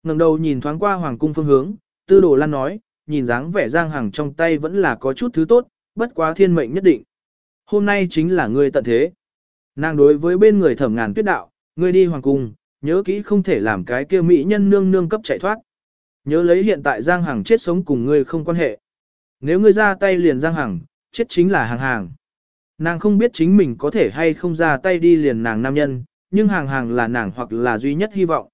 ngẩng đầu nhìn thoáng qua hoàng cung phương hướng, Tư Đồ Lan nói, nhìn dáng vẻ Giang Hằng trong tay vẫn là có chút thứ tốt, bất quá thiên mệnh nhất định. Hôm nay chính là ngươi tận thế. Nàng đối với bên người thẩm ngàn tuyết đạo, ngươi đi hoàng cung, nhớ kỹ không thể làm cái kia mỹ nhân nương nương cấp chạy thoát. Nhớ lấy hiện tại Giang Hằng chết sống cùng ngươi không quan hệ. Nếu ngươi ra tay liền Giang Hằng, chết chính là hàng hàng. Nàng không biết chính mình có thể hay không ra tay đi liền nàng nam nhân, nhưng hàng hàng là nàng hoặc là duy nhất hy vọng.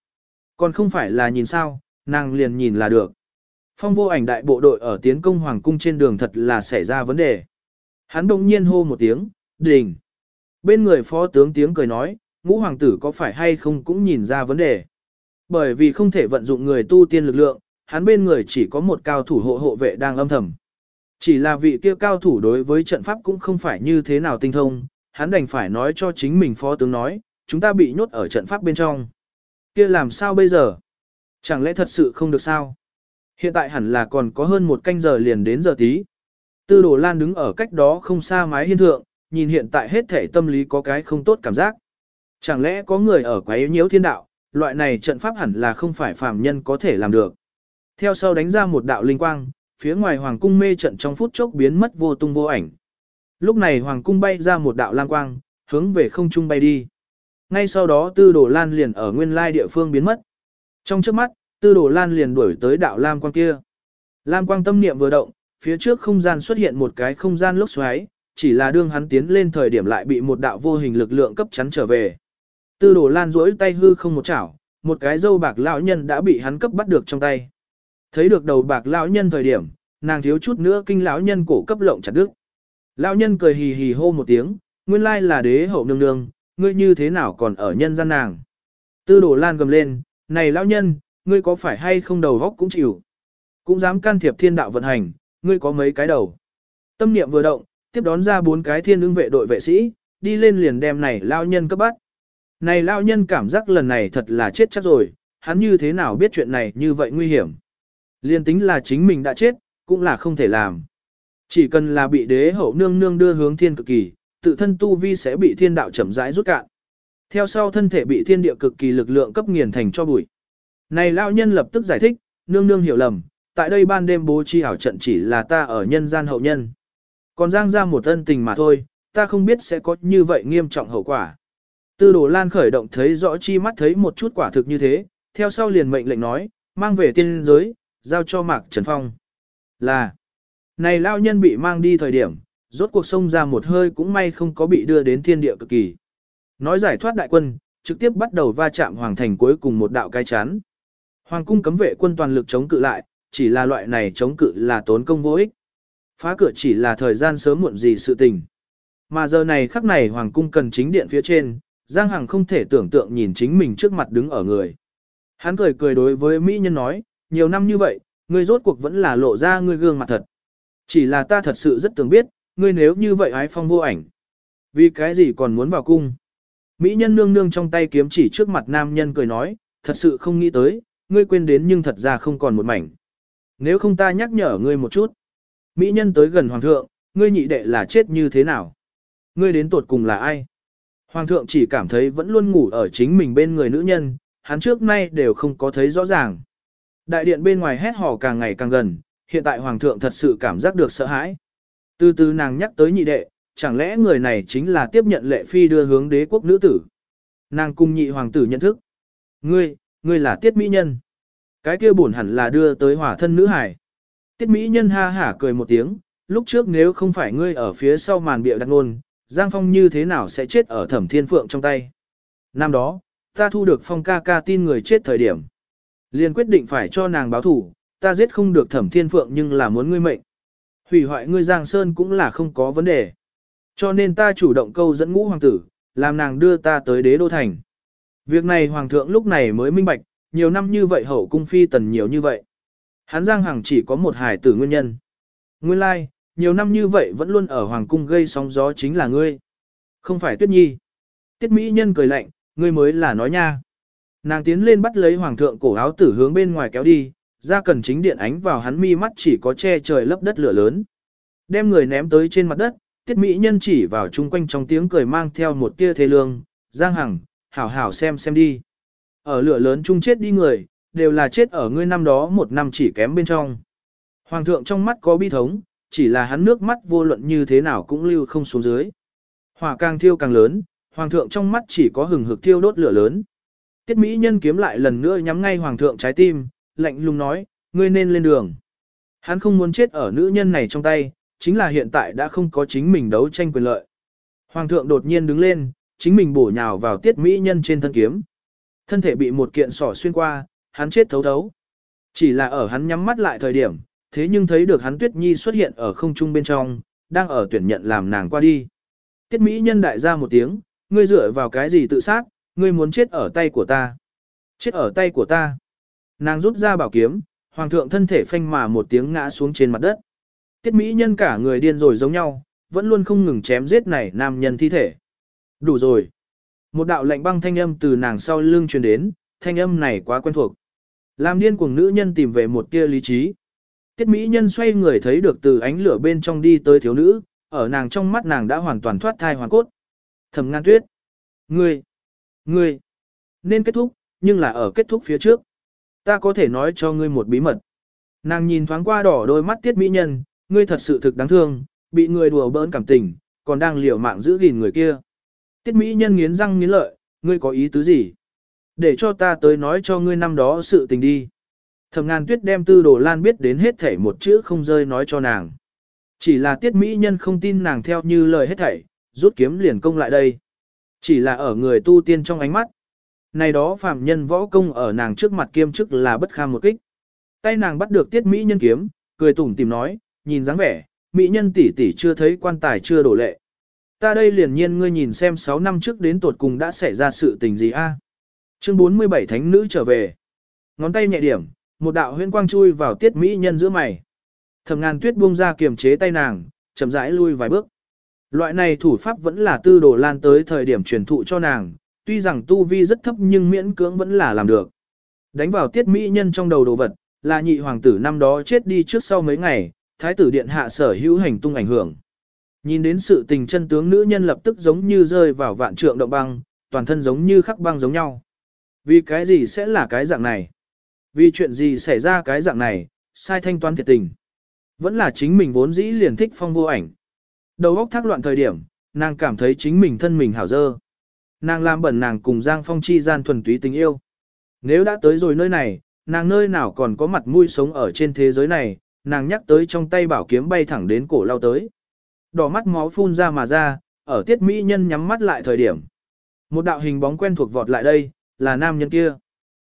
Còn không phải là nhìn sao, nàng liền nhìn là được. Phong vô ảnh đại bộ đội ở tiến công hoàng cung trên đường thật là xảy ra vấn đề. Hắn đồng nhiên hô một tiếng, đình. Bên người phó tướng tiếng cười nói, ngũ hoàng tử có phải hay không cũng nhìn ra vấn đề. Bởi vì không thể vận dụng người tu tiên lực lượng, hắn bên người chỉ có một cao thủ hộ hộ vệ đang âm thầm. Chỉ là vị kia cao thủ đối với trận pháp cũng không phải như thế nào tinh thông, hắn đành phải nói cho chính mình phó tướng nói, chúng ta bị nhốt ở trận pháp bên trong. Kia làm sao bây giờ? Chẳng lẽ thật sự không được sao? Hiện tại hẳn là còn có hơn một canh giờ liền đến giờ tí. Tư đồ lan đứng ở cách đó không xa mái hiên thượng, nhìn hiện tại hết thể tâm lý có cái không tốt cảm giác. Chẳng lẽ có người ở quái nhiễu thiên đạo, loại này trận pháp hẳn là không phải phàm nhân có thể làm được. Theo sau đánh ra một đạo linh quang, phía ngoài hoàng cung mê trận trong phút chốc biến mất vô tung vô ảnh. Lúc này hoàng cung bay ra một đạo lang quang, hướng về không trung bay đi. Ngay sau đó tư đồ lan liền ở nguyên lai địa phương biến mất. Trong trước mắt, tư đồ lan liền đuổi tới đạo lam quang kia. Lam quang tâm niệm vừa động, phía trước không gian xuất hiện một cái không gian lốc xoáy, chỉ là đương hắn tiến lên thời điểm lại bị một đạo vô hình lực lượng cấp chắn trở về. Tư đồ lan duỗi tay hư không một chảo, một cái dâu bạc lão nhân đã bị hắn cấp bắt được trong tay. Thấy được đầu bạc lão nhân thời điểm, nàng thiếu chút nữa kinh lão nhân cổ cấp lộng chặt đứt. Lão nhân cười hì hì hô một tiếng, nguyên lai là đế hậu nương nương, ngươi như thế nào còn ở nhân gian nàng. Tư đồ lan gầm lên, này lão nhân, ngươi có phải hay không đầu góc cũng chịu. Cũng dám can thiệp thiên đạo vận hành, ngươi có mấy cái đầu. Tâm niệm vừa động, tiếp đón ra bốn cái thiên ứng vệ đội vệ sĩ, đi lên liền đem này lao nhân cấp bắt. Này lao nhân cảm giác lần này thật là chết chắc rồi, hắn như thế nào biết chuyện này như vậy nguy hiểm. Liên tính là chính mình đã chết, cũng là không thể làm. Chỉ cần là bị đế hậu nương nương đưa hướng thiên cực kỳ, tự thân tu vi sẽ bị thiên đạo chậm rãi rút cạn. Theo sau thân thể bị thiên địa cực kỳ lực lượng cấp nghiền thành cho bụi. Này lao nhân lập tức giải thích, nương nương hiểu lầm, tại đây ban đêm bố chi hảo trận chỉ là ta ở nhân gian hậu nhân. Còn giang ra một ân tình mà thôi, ta không biết sẽ có như vậy nghiêm trọng hậu quả. Tư đồ lan khởi động thấy rõ chi mắt thấy một chút quả thực như thế, theo sau liền mệnh lệnh nói, mang về tiên giới, giao cho Mạc Trần Phong. Là, này lao nhân bị mang đi thời điểm, rốt cuộc sông ra một hơi cũng may không có bị đưa đến thiên địa cực kỳ. Nói giải thoát đại quân, trực tiếp bắt đầu va chạm hoàng thành cuối cùng một đạo cái chán. Hoàng cung cấm vệ quân toàn lực chống cự lại, chỉ là loại này chống cự là tốn công vô ích. Phá cửa chỉ là thời gian sớm muộn gì sự tình. Mà giờ này khắc này hoàng cung cần chính điện phía trên, Giang Hằng không thể tưởng tượng nhìn chính mình trước mặt đứng ở người. Hắn cười cười đối với Mỹ nhân nói, nhiều năm như vậy, ngươi rốt cuộc vẫn là lộ ra ngươi gương mặt thật. Chỉ là ta thật sự rất tưởng biết, ngươi nếu như vậy ái phong vô ảnh. Vì cái gì còn muốn vào cung? Mỹ nhân nương nương trong tay kiếm chỉ trước mặt nam nhân cười nói, thật sự không nghĩ tới, ngươi quên đến nhưng thật ra không còn một mảnh. Nếu không ta nhắc nhở ngươi một chút. Mỹ nhân tới gần hoàng thượng, ngươi nhị đệ là chết như thế nào? Ngươi đến tột cùng là ai? Hoàng thượng chỉ cảm thấy vẫn luôn ngủ ở chính mình bên người nữ nhân, hắn trước nay đều không có thấy rõ ràng. Đại điện bên ngoài hét hò càng ngày càng gần, hiện tại hoàng thượng thật sự cảm giác được sợ hãi. Từ từ nàng nhắc tới nhị đệ, chẳng lẽ người này chính là tiếp nhận lệ phi đưa hướng đế quốc nữ tử. Nàng cung nhị hoàng tử nhận thức. Ngươi, ngươi là tiết mỹ nhân. Cái kia buồn hẳn là đưa tới hỏa thân nữ hải. Tiết mỹ nhân ha hả cười một tiếng, lúc trước nếu không phải ngươi ở phía sau màn bịa đặt ngôn, Giang Phong như thế nào sẽ chết ở thẩm thiên phượng trong tay. Năm đó, ta thu được Phong ca ca tin người chết thời điểm liền quyết định phải cho nàng báo thủ, ta giết không được thẩm thiên phượng nhưng là muốn ngươi mệnh. Hủy hoại ngươi Giang Sơn cũng là không có vấn đề. Cho nên ta chủ động câu dẫn ngũ hoàng tử, làm nàng đưa ta tới đế đô thành. Việc này hoàng thượng lúc này mới minh bạch, nhiều năm như vậy hậu cung phi tần nhiều như vậy. Hắn Giang Hằng chỉ có một hài tử nguyên nhân. Nguyên lai, like, nhiều năm như vậy vẫn luôn ở hoàng cung gây sóng gió chính là ngươi. Không phải Tuyết Nhi. Tiết Mỹ Nhân cười lạnh, ngươi mới là nói nha. Nàng tiến lên bắt lấy hoàng thượng cổ áo tử hướng bên ngoài kéo đi, ra cần chính điện ánh vào hắn mi mắt chỉ có che trời lấp đất lửa lớn. Đem người ném tới trên mặt đất, Tiết Mỹ Nhân chỉ vào chung quanh trong tiếng cười mang theo một tia thế lương, Giang Hằng, hảo hảo xem xem đi. Ở lửa lớn chung chết đi người, đều là chết ở ngươi năm đó một năm chỉ kém bên trong. Hoàng thượng trong mắt có bi thống, chỉ là hắn nước mắt vô luận như thế nào cũng lưu không xuống dưới. Hỏa càng thiêu càng lớn, hoàng thượng trong mắt chỉ có hừng hực thiêu đốt lửa lớn. Tiết Mỹ nhân kiếm lại lần nữa nhắm ngay hoàng thượng trái tim, lạnh lùng nói, ngươi nên lên đường. Hắn không muốn chết ở nữ nhân này trong tay, chính là hiện tại đã không có chính mình đấu tranh quyền lợi. Hoàng thượng đột nhiên đứng lên, chính mình bổ nhào vào tiết mỹ nhân trên thân kiếm. Thân thể bị một kiện sỏ xuyên qua, hắn chết thấu thấu. Chỉ là ở hắn nhắm mắt lại thời điểm, thế nhưng thấy được hắn tuyết nhi xuất hiện ở không trung bên trong, đang ở tuyển nhận làm nàng qua đi. Tiết mỹ nhân đại ra một tiếng, ngươi dựa vào cái gì tự sát, ngươi muốn chết ở tay của ta. Chết ở tay của ta. Nàng rút ra bảo kiếm, hoàng thượng thân thể phanh mà một tiếng ngã xuống trên mặt đất. Tiết mỹ nhân cả người điên rồi giống nhau, vẫn luôn không ngừng chém giết này nam nhân thi thể. Đủ rồi. Một đạo lệnh băng thanh âm từ nàng sau lưng truyền đến, thanh âm này quá quen thuộc. Làm điên cuồng nữ nhân tìm về một tia lý trí. Tiết mỹ nhân xoay người thấy được từ ánh lửa bên trong đi tới thiếu nữ, ở nàng trong mắt nàng đã hoàn toàn thoát thai hoàn cốt. Thẩm ngàn tuyết. Ngươi. Ngươi. Nên kết thúc, nhưng là ở kết thúc phía trước. Ta có thể nói cho ngươi một bí mật. Nàng nhìn thoáng qua đỏ đôi mắt tiết mỹ nhân, ngươi thật sự thực đáng thương, bị người đùa bỡn cảm tình, còn đang liều mạng giữ gìn người kia. Tiết mỹ nhân nghiến răng nghiến lợi, ngươi có ý tứ gì? Để cho ta tới nói cho ngươi năm đó sự tình đi. Thẩm ngàn tuyết đem tư đồ lan biết đến hết thảy một chữ không rơi nói cho nàng. Chỉ là tiết mỹ nhân không tin nàng theo như lời hết thảy, rút kiếm liền công lại đây. Chỉ là ở người tu tiên trong ánh mắt. Này đó phạm nhân võ công ở nàng trước mặt kiêm chức là bất kham một kích. Tay nàng bắt được tiết mỹ nhân kiếm, cười tủm tìm nói, nhìn dáng vẻ, mỹ nhân tỷ tỷ chưa thấy quan tài chưa đổ lệ. Ta đây liền nhiên ngươi nhìn xem 6 năm trước đến tuột cùng đã xảy ra sự tình gì a? Chương 47 Thánh nữ trở về. Ngón tay nhẹ điểm, một đạo huyên quang chui vào tiết mỹ nhân giữa mày. Thẩm ngàn tuyết buông ra kiềm chế tay nàng, chậm rãi lui vài bước. Loại này thủ pháp vẫn là tư đồ lan tới thời điểm truyền thụ cho nàng, tuy rằng tu vi rất thấp nhưng miễn cưỡng vẫn là làm được. Đánh vào tiết mỹ nhân trong đầu đồ vật, là nhị hoàng tử năm đó chết đi trước sau mấy ngày, thái tử điện hạ sở hữu hành tung ảnh hưởng. Nhìn đến sự tình chân tướng nữ nhân lập tức giống như rơi vào vạn trượng động băng, toàn thân giống như khắc băng giống nhau. Vì cái gì sẽ là cái dạng này? Vì chuyện gì xảy ra cái dạng này, sai thanh toán thiệt tình. Vẫn là chính mình vốn dĩ liền thích phong vô ảnh. Đầu óc thác loạn thời điểm, nàng cảm thấy chính mình thân mình hảo dơ. Nàng làm bẩn nàng cùng Giang Phong chi gian thuần túy tình yêu. Nếu đã tới rồi nơi này, nàng nơi nào còn có mặt mũi sống ở trên thế giới này, nàng nhắc tới trong tay bảo kiếm bay thẳng đến cổ lao tới. Đỏ mắt máu phun ra mà ra, ở tiết mỹ nhân nhắm mắt lại thời điểm. Một đạo hình bóng quen thuộc vọt lại đây, là nam nhân kia.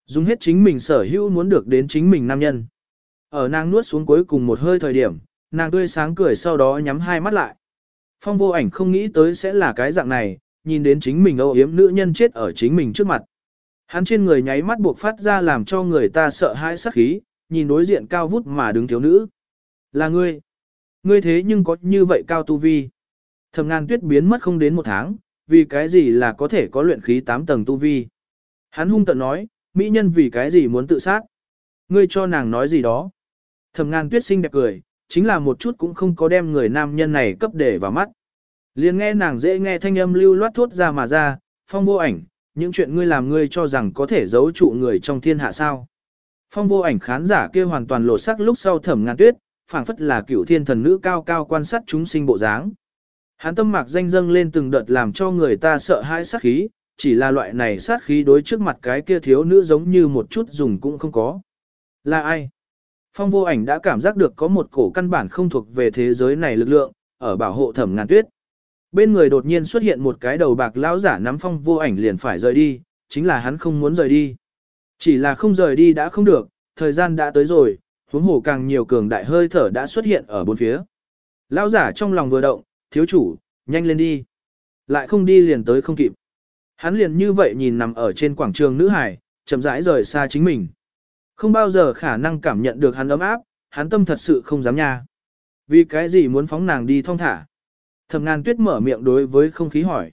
Dùng hết chính mình sở hữu muốn được đến chính mình nam nhân. Ở nàng nuốt xuống cuối cùng một hơi thời điểm, nàng tươi sáng cười sau đó nhắm hai mắt lại. Phong vô ảnh không nghĩ tới sẽ là cái dạng này, nhìn đến chính mình âu yếm nữ nhân chết ở chính mình trước mặt. Hắn trên người nháy mắt buộc phát ra làm cho người ta sợ hãi sắc khí, nhìn đối diện cao vút mà đứng thiếu nữ. Là ngươi. Ngươi thế nhưng có như vậy cao tu vi. Thẩm ngàn tuyết biến mất không đến một tháng, vì cái gì là có thể có luyện khí 8 tầng tu vi. Hắn hung tận nói, mỹ nhân vì cái gì muốn tự sát. Ngươi cho nàng nói gì đó. Thẩm ngàn tuyết xinh đẹp cười, chính là một chút cũng không có đem người nam nhân này cấp để vào mắt. Liền nghe nàng dễ nghe thanh âm lưu loát thốt ra mà ra, phong vô ảnh, những chuyện ngươi làm ngươi cho rằng có thể giấu trụ người trong thiên hạ sao. Phong vô ảnh khán giả kia hoàn toàn lộ sắc lúc sau thẩm ngàn tuyết, phảng phất là cửu thiên thần nữ cao cao quan sát chúng sinh bộ dáng. Hắn tâm mạc danh dâng lên từng đợt làm cho người ta sợ hãi sát khí, chỉ là loại này sát khí đối trước mặt cái kia thiếu nữ giống như một chút dùng cũng không có. Là ai? Phong vô ảnh đã cảm giác được có một cổ căn bản không thuộc về thế giới này lực lượng, ở bảo hộ thẩm ngàn tuyết. Bên người đột nhiên xuất hiện một cái đầu bạc lão giả nắm phong vô ảnh liền phải rời đi, chính là hắn không muốn rời đi. Chỉ là không rời đi đã không được, thời gian đã tới rồi, huống hồ càng nhiều cường đại hơi thở đã xuất hiện ở bốn phía. Lão giả trong lòng vừa động, thiếu chủ, nhanh lên đi. Lại không đi liền tới không kịp. Hắn liền như vậy nhìn nằm ở trên quảng trường nữ hải, chậm rãi rời xa chính mình. Không bao giờ khả năng cảm nhận được hắn ấm áp, hắn tâm thật sự không dám nha. Vì cái gì muốn phóng nàng đi thong thả? Thẩm ngàn tuyết mở miệng đối với không khí hỏi.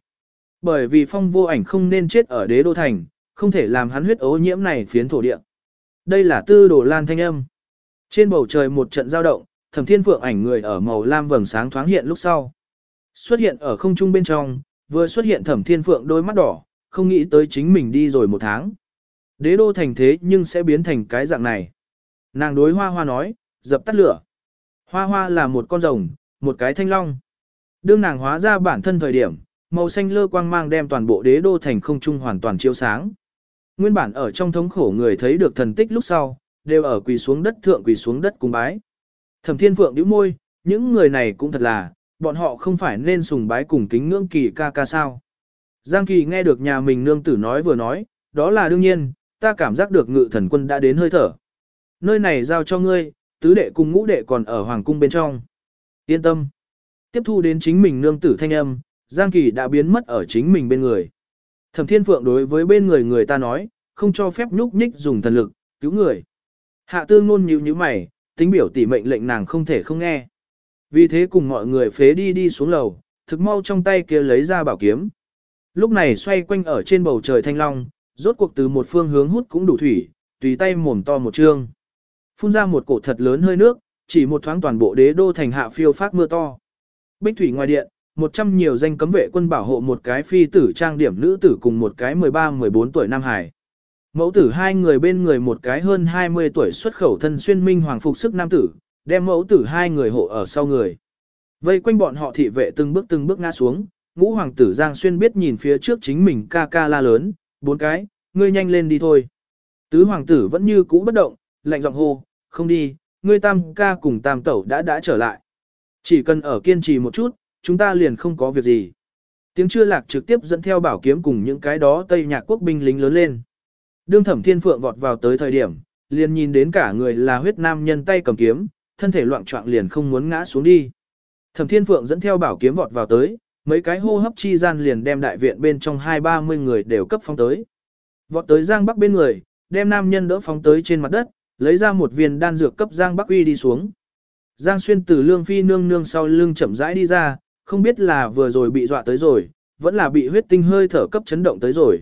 Bởi vì phong vô ảnh không nên chết ở đế đô thành, không thể làm hắn huyết ố nhiễm này phiến thổ địa. Đây là tư đồ lan thanh âm. Trên bầu trời một trận giao động, thẩm thiên phượng ảnh người ở màu lam vầng sáng thoáng hiện lúc sau. Xuất hiện ở không trung bên trong, vừa xuất hiện thẩm thiên phượng đôi mắt đỏ, không nghĩ tới chính mình đi rồi một tháng. Đế đô thành thế nhưng sẽ biến thành cái dạng này. Nàng đối hoa hoa nói, dập tắt lửa. Hoa hoa là một con rồng, một cái thanh long. Đương nàng hóa ra bản thân thời điểm, màu xanh lơ quang mang đem toàn bộ đế đô thành không trung hoàn toàn chiếu sáng. Nguyên bản ở trong thống khổ người thấy được thần tích lúc sau, đều ở quỳ xuống đất thượng quỳ xuống đất cung bái. Thẩm Thiên Phượng nhíu môi, những người này cũng thật là, bọn họ không phải nên sùng bái cùng kính ngưỡng kỳ ca ca sao. Giang Kỳ nghe được nhà mình nương tử nói vừa nói, đó là đương nhiên, ta cảm giác được ngự thần quân đã đến hơi thở. Nơi này giao cho ngươi, tứ đệ cùng ngũ đệ còn ở hoàng cung bên trong. Yên tâm. Tiếp thu đến chính mình nương tử thanh âm, Giang Kỳ đã biến mất ở chính mình bên người. Thẩm Thiên Phượng đối với bên người người ta nói, không cho phép nhúc nhích dùng thần lực, cứu người. Hạ tư ngôn nhíu như mày, tính biểu tỷ mệnh lệnh nàng không thể không nghe. Vì thế cùng mọi người phế đi đi xuống lầu, thực mau trong tay kia lấy ra bảo kiếm. Lúc này xoay quanh ở trên bầu trời thanh long, rốt cuộc từ một phương hướng hút cũng đủ thủy, tùy tay mồm to một trương. Phun ra một cổ thật lớn hơi nước, chỉ một thoáng toàn bộ đế đô thành hạ phiêu phát mưa to. Bích thủy ngoài điện, một trăm nhiều danh cấm vệ quân bảo hộ một cái phi tử trang điểm nữ tử cùng một cái 13-14 tuổi Nam Hải. Mẫu tử hai người bên người một cái hơn 20 tuổi xuất khẩu thân xuyên minh hoàng phục sức nam tử, đem mẫu tử hai người hộ ở sau người. Vây quanh bọn họ thị vệ từng bước từng bước ngã xuống, ngũ hoàng tử Giang Xuyên biết nhìn phía trước chính mình ca ca la lớn, bốn cái, ngươi nhanh lên đi thôi. Tứ hoàng tử vẫn như cũ bất động, lạnh giọng hô, không đi, ngươi tam ca cùng tam tẩu đã đã trở lại. Chỉ cần ở kiên trì một chút, chúng ta liền không có việc gì. Tiếng chưa lạc trực tiếp dẫn theo bảo kiếm cùng những cái đó Tây Nhạc quốc binh lính lớn lên. Đương thẩm thiên phượng vọt vào tới thời điểm, liền nhìn đến cả người là huyết nam nhân tay cầm kiếm, thân thể loạn trọng liền không muốn ngã xuống đi. Thẩm thiên phượng dẫn theo bảo kiếm vọt vào tới, mấy cái hô hấp chi gian liền đem đại viện bên trong hai ba mươi người đều cấp phong tới. Vọt tới Giang Bắc bên người, đem nam nhân đỡ phóng tới trên mặt đất, lấy ra một viên đan dược cấp Giang Bắc uy đi xuống. Giang Xuyên từ lương phi nương nương sau lưng chậm rãi đi ra, không biết là vừa rồi bị dọa tới rồi, vẫn là bị huyết tinh hơi thở cấp chấn động tới rồi.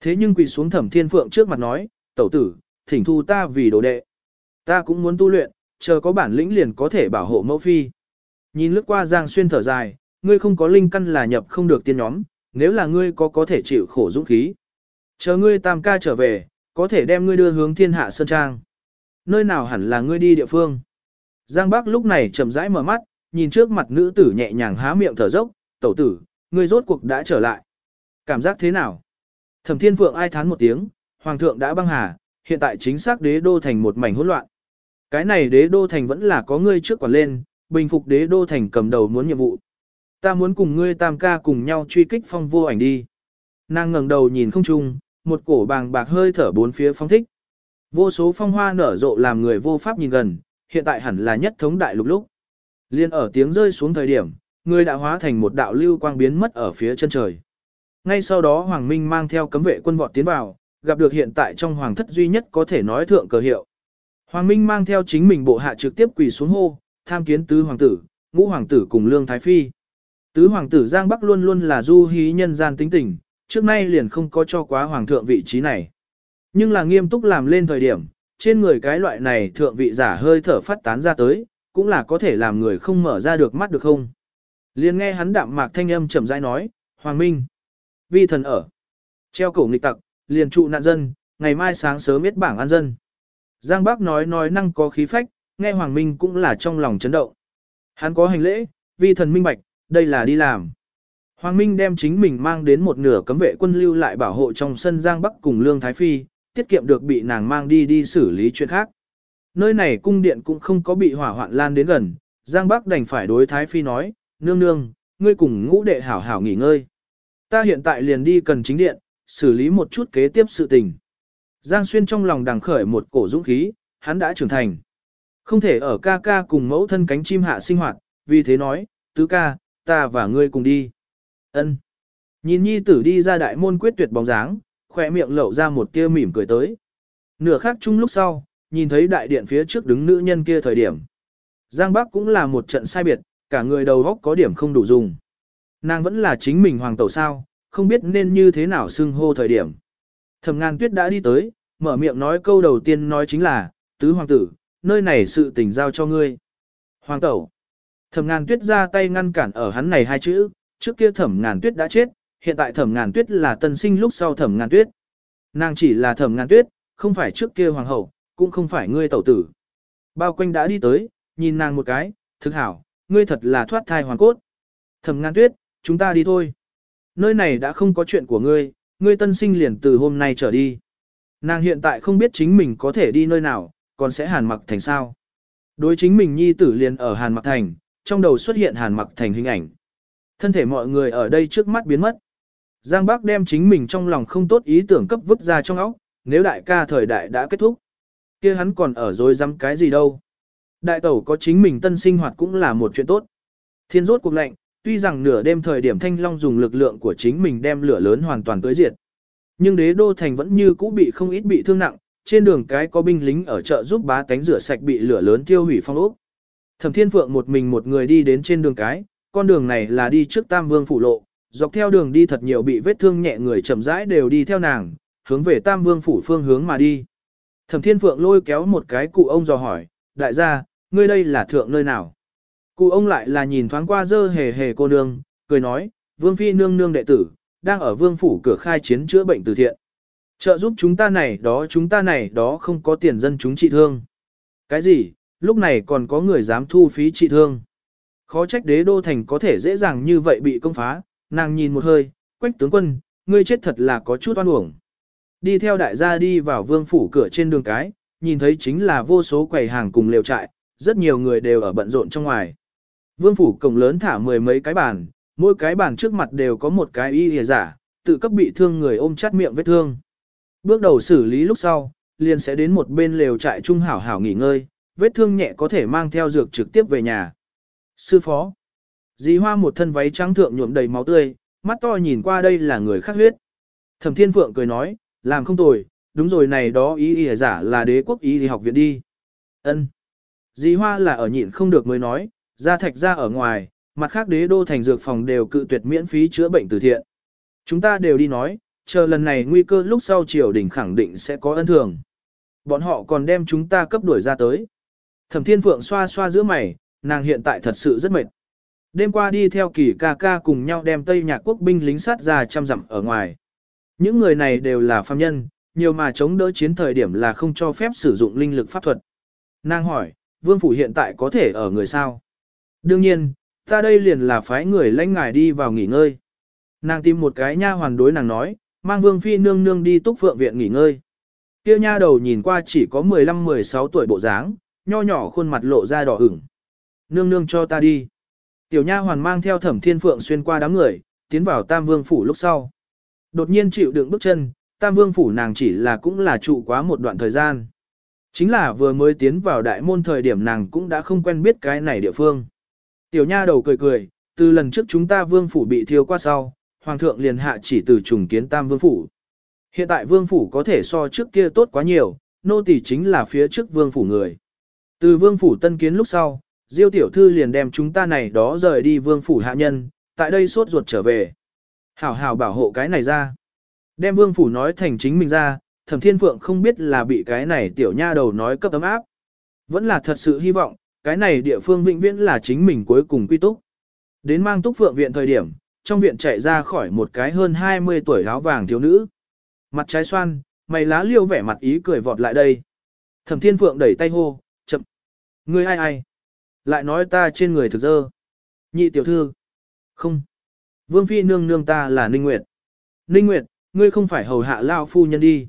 Thế nhưng quỳ xuống thẩm thiên phượng trước mặt nói, tẩu tử, thỉnh thu ta vì đồ đệ. Ta cũng muốn tu luyện, chờ có bản lĩnh liền có thể bảo hộ mẫu phi. Nhìn lướt qua Giang Xuyên thở dài, ngươi không có linh căn là nhập không được tiên nhóm, nếu là ngươi có có thể chịu khổ dũng khí. Chờ ngươi tam ca trở về, có thể đem ngươi đưa hướng thiên hạ sơn trang. Nơi nào hẳn là ngươi đi địa phương. Giang Bắc lúc này chậm rãi mở mắt, nhìn trước mặt nữ tử nhẹ nhàng há miệng thở dốc, tẩu tử, ngươi rốt cuộc đã trở lại. Cảm giác thế nào? Thẩm Thiên Phượng ai thán một tiếng, Hoàng thượng đã băng hà, hiện tại chính xác đế đô thành một mảnh hỗn loạn. Cái này đế đô thành vẫn là có ngươi trước quản lên, bình phục đế đô thành cầm đầu muốn nhiệm vụ. Ta muốn cùng ngươi tam ca cùng nhau truy kích phong vô ảnh đi. Nàng ngẩng đầu nhìn không trung, một cổ bàng bạc hơi thở bốn phía phong thích. Vô số phong hoa nở rộ làm người vô pháp nhìn gần, hiện tại hẳn là nhất thống đại lục lúc. Liên ở tiếng rơi xuống thời điểm, người đã hóa thành một đạo lưu quang biến mất ở phía chân trời. Ngay sau đó Hoàng Minh mang theo cấm vệ quân vọt tiến vào, gặp được hiện tại trong hoàng thất duy nhất có thể nói thượng cờ hiệu. Hoàng Minh mang theo chính mình bộ hạ trực tiếp quỳ xuống hô, tham kiến tứ hoàng tử, ngũ hoàng tử cùng lương thái phi. Tứ hoàng tử Giang Bắc luôn luôn là du hí nhân gian tính tình, trước nay liền không có cho quá hoàng thượng vị trí này. Nhưng là nghiêm túc làm lên thời điểm, trên người cái loại này thượng vị giả hơi thở phát tán ra tới, cũng là có thể làm người không mở ra được mắt được không. Liền nghe hắn đạm mạc thanh âm chậm rãi nói, Hoàng Minh, vi thần ở, treo cổ nghịch tặc, liền trụ nạn dân, ngày mai sáng sớm biết bảng an dân. Giang Bác nói nói năng có khí phách, nghe Hoàng Minh cũng là trong lòng chấn động. Hắn có hành lễ, vi thần minh bạch, đây là đi làm. Hoàng Minh đem chính mình mang đến một nửa cấm vệ quân lưu lại bảo hộ trong sân Giang Bắc cùng Lương Thái Phi, tiết kiệm được bị nàng mang đi đi xử lý chuyện khác. Nơi này cung điện cũng không có bị hỏa hoạn lan đến gần, Giang Bắc đành phải đối Thái Phi nói, nương nương, ngươi cùng ngũ đệ hảo hảo nghỉ ngơi. Ta hiện tại liền đi cần chính điện, xử lý một chút kế tiếp sự tình. Giang Xuyên trong lòng đằng khởi một cổ dũng khí, hắn đã trưởng thành. Không thể ở ca ca cùng mẫu thân cánh chim hạ sinh hoạt, vì thế nói, tứ ca, ta và ngươi cùng đi. Ân. Nhìn nhi tử đi ra đại môn quyết tuyệt bóng dáng, khỏe miệng lậu ra một tia mỉm cười tới. Nửa khắc chung lúc sau, nhìn thấy đại điện phía trước đứng nữ nhân kia thời điểm. Giang Bắc cũng là một trận sai biệt, cả người đầu góc có điểm không đủ dùng. Nàng vẫn là chính mình hoàng tẩu sao, không biết nên như thế nào xưng hô thời điểm. Thẩm ngàn tuyết đã đi tới, mở miệng nói câu đầu tiên nói chính là, tứ hoàng tử, nơi này sự tình giao cho ngươi. Hoàng tẩu. Thẩm ngàn tuyết ra tay ngăn cản ở hắn này hai chữ, trước kia thẩm ngàn tuyết đã chết, hiện tại thẩm ngàn tuyết là tân sinh lúc sau thẩm ngàn tuyết. Nàng chỉ là thẩm ngàn tuyết, không phải trước kia hoàng hậu, cũng không phải ngươi tẩu tử. Bao quanh đã đi tới, nhìn nàng một cái, thực hảo, ngươi thật là thoát thai hoàn cốt. Thẩm ngàn tuyết, chúng ta đi thôi. Nơi này đã không có chuyện của ngươi, ngươi tân sinh liền từ hôm nay trở đi. Nàng hiện tại không biết chính mình có thể đi nơi nào, còn sẽ hàn mặc thành sao. Đối chính mình nhi tử liền ở hàn mặc thành, trong đầu xuất hiện hàn mặc thành hình ảnh. Thân thể mọi người ở đây trước mắt biến mất. Giang Bác đem chính mình trong lòng không tốt ý tưởng cấp vứt ra trong óc, nếu đại ca thời đại đã kết thúc. kia hắn còn ở rồi dám cái gì đâu. Đại tẩu có chính mình tân sinh hoạt cũng là một chuyện tốt. Thiên rốt cuộc lệnh, tuy rằng nửa đêm thời điểm Thanh Long dùng lực lượng của chính mình đem lửa lớn hoàn toàn tới diệt. Nhưng đế đô thành vẫn như cũ bị không ít bị thương nặng, trên đường cái có binh lính ở chợ giúp bá tánh rửa sạch bị lửa lớn tiêu hủy phong ốc. Thẩm Thiên Phượng một mình một người đi đến trên đường cái, con đường này là đi trước Tam Vương phủ lộ, dọc theo đường đi thật nhiều bị vết thương nhẹ người chậm rãi đều đi theo nàng, hướng về Tam Vương phủ phương hướng mà đi. Thẩm Thiên Phượng lôi kéo một cái cụ ông dò hỏi, đại gia, ngươi đây là thượng nơi nào? Cụ ông lại là nhìn thoáng qua dơ hề hề cô nương, cười nói, Vương Phi nương nương đệ tử, đang ở Vương phủ cửa khai chiến chữa bệnh từ thiện. Trợ giúp chúng ta này đó chúng ta này đó không có tiền dân chúng trị thương. Cái gì, lúc này còn có người dám thu phí trị thương. Khó trách đế đô thành có thể dễ dàng như vậy bị công phá, nàng nhìn một hơi, quách tướng quân, ngươi chết thật là có chút oan uổng. Đi theo đại gia đi vào vương phủ cửa trên đường cái, nhìn thấy chính là vô số quầy hàng cùng lều trại, rất nhiều người đều ở bận rộn trong ngoài. Vương phủ cổng lớn thả mười mấy cái bàn, mỗi cái bàn trước mặt đều có một cái y hề giả, tự cấp bị thương người ôm chắt miệng vết thương. Bước đầu xử lý lúc sau, liền sẽ đến một bên lều trại trung hảo hảo nghỉ ngơi, vết thương nhẹ có thể mang theo dược trực tiếp về nhà. Sư phó. Dì hoa một thân váy trắng thượng nhuộm đầy máu tươi, mắt to nhìn qua đây là người khác huyết. Thẩm thiên phượng cười nói, làm không tồi, đúng rồi này đó ý ý giả là đế quốc ý thì học viện đi. ân Dì hoa là ở nhịn không được mới nói, ra thạch ra ở ngoài, mặt khác đế đô thành dược phòng đều cự tuyệt miễn phí chữa bệnh từ thiện. Chúng ta đều đi nói, chờ lần này nguy cơ lúc sau triều đình khẳng định sẽ có ân thường. Bọn họ còn đem chúng ta cấp đuổi ra tới. Thẩm Thiên Phượng xoa xoa giữa mày, nàng hiện tại thật sự rất mệt. Đêm qua đi theo kỳ ca ca cùng nhau đem Tây Nhạc quốc binh lính sát ra trăm dặm ở ngoài. Những người này đều là phàm nhân, nhiều mà chống đỡ chiến thời điểm là không cho phép sử dụng linh lực pháp thuật. Nàng hỏi, vương phủ hiện tại có thể ở người sao? Đương nhiên, ta đây liền là phái người lãnh ngài đi vào nghỉ ngơi. Nàng tìm một cái nha hoàn đối nàng nói, mang vương phi nương nương đi túc phượng viện nghỉ ngơi. Kia nha đầu nhìn qua chỉ có 15-16 tuổi bộ dáng, nho nhỏ khuôn mặt lộ ra đỏ ửng. Nương nương cho ta đi. Tiểu nha hoàn mang theo thẩm thiên phượng xuyên qua đám người, tiến vào tam vương phủ lúc sau. Đột nhiên chịu đựng bước chân, tam vương phủ nàng chỉ là cũng là trụ quá một đoạn thời gian. Chính là vừa mới tiến vào đại môn thời điểm nàng cũng đã không quen biết cái này địa phương. Tiểu nha đầu cười cười, từ lần trước chúng ta vương phủ bị thiêu qua sau, hoàng thượng liền hạ chỉ từ trùng kiến tam vương phủ. Hiện tại vương phủ có thể so trước kia tốt quá nhiều, nô tỳ chính là phía trước vương phủ người. Từ vương phủ tân kiến lúc sau, Diêu tiểu thư liền đem chúng ta này đó rời đi vương phủ hạ nhân, tại đây sốt ruột trở về. Hảo hảo bảo hộ cái này ra. Đem vương phủ nói thành chính mình ra, thẩm thiên phượng không biết là bị cái này tiểu nha đầu nói cấp ấm áp. Vẫn là thật sự hy vọng, cái này địa phương vĩnh viễn là chính mình cuối cùng quy túc. Đến mang túc phượng viện thời điểm, trong viện chạy ra khỏi một cái hơn 20 tuổi áo vàng thiếu nữ. Mặt trái xoan, mày lá liêu vẻ mặt ý cười vọt lại đây. Thẩm thiên phượng đẩy tay hô. Ngươi ai ai? Lại nói ta trên người thực dơ. Nhị tiểu thư. Không. Vương phi nương nương ta là Ninh Nguyệt. Ninh Nguyệt, ngươi không phải hầu hạ lao phu nhân đi.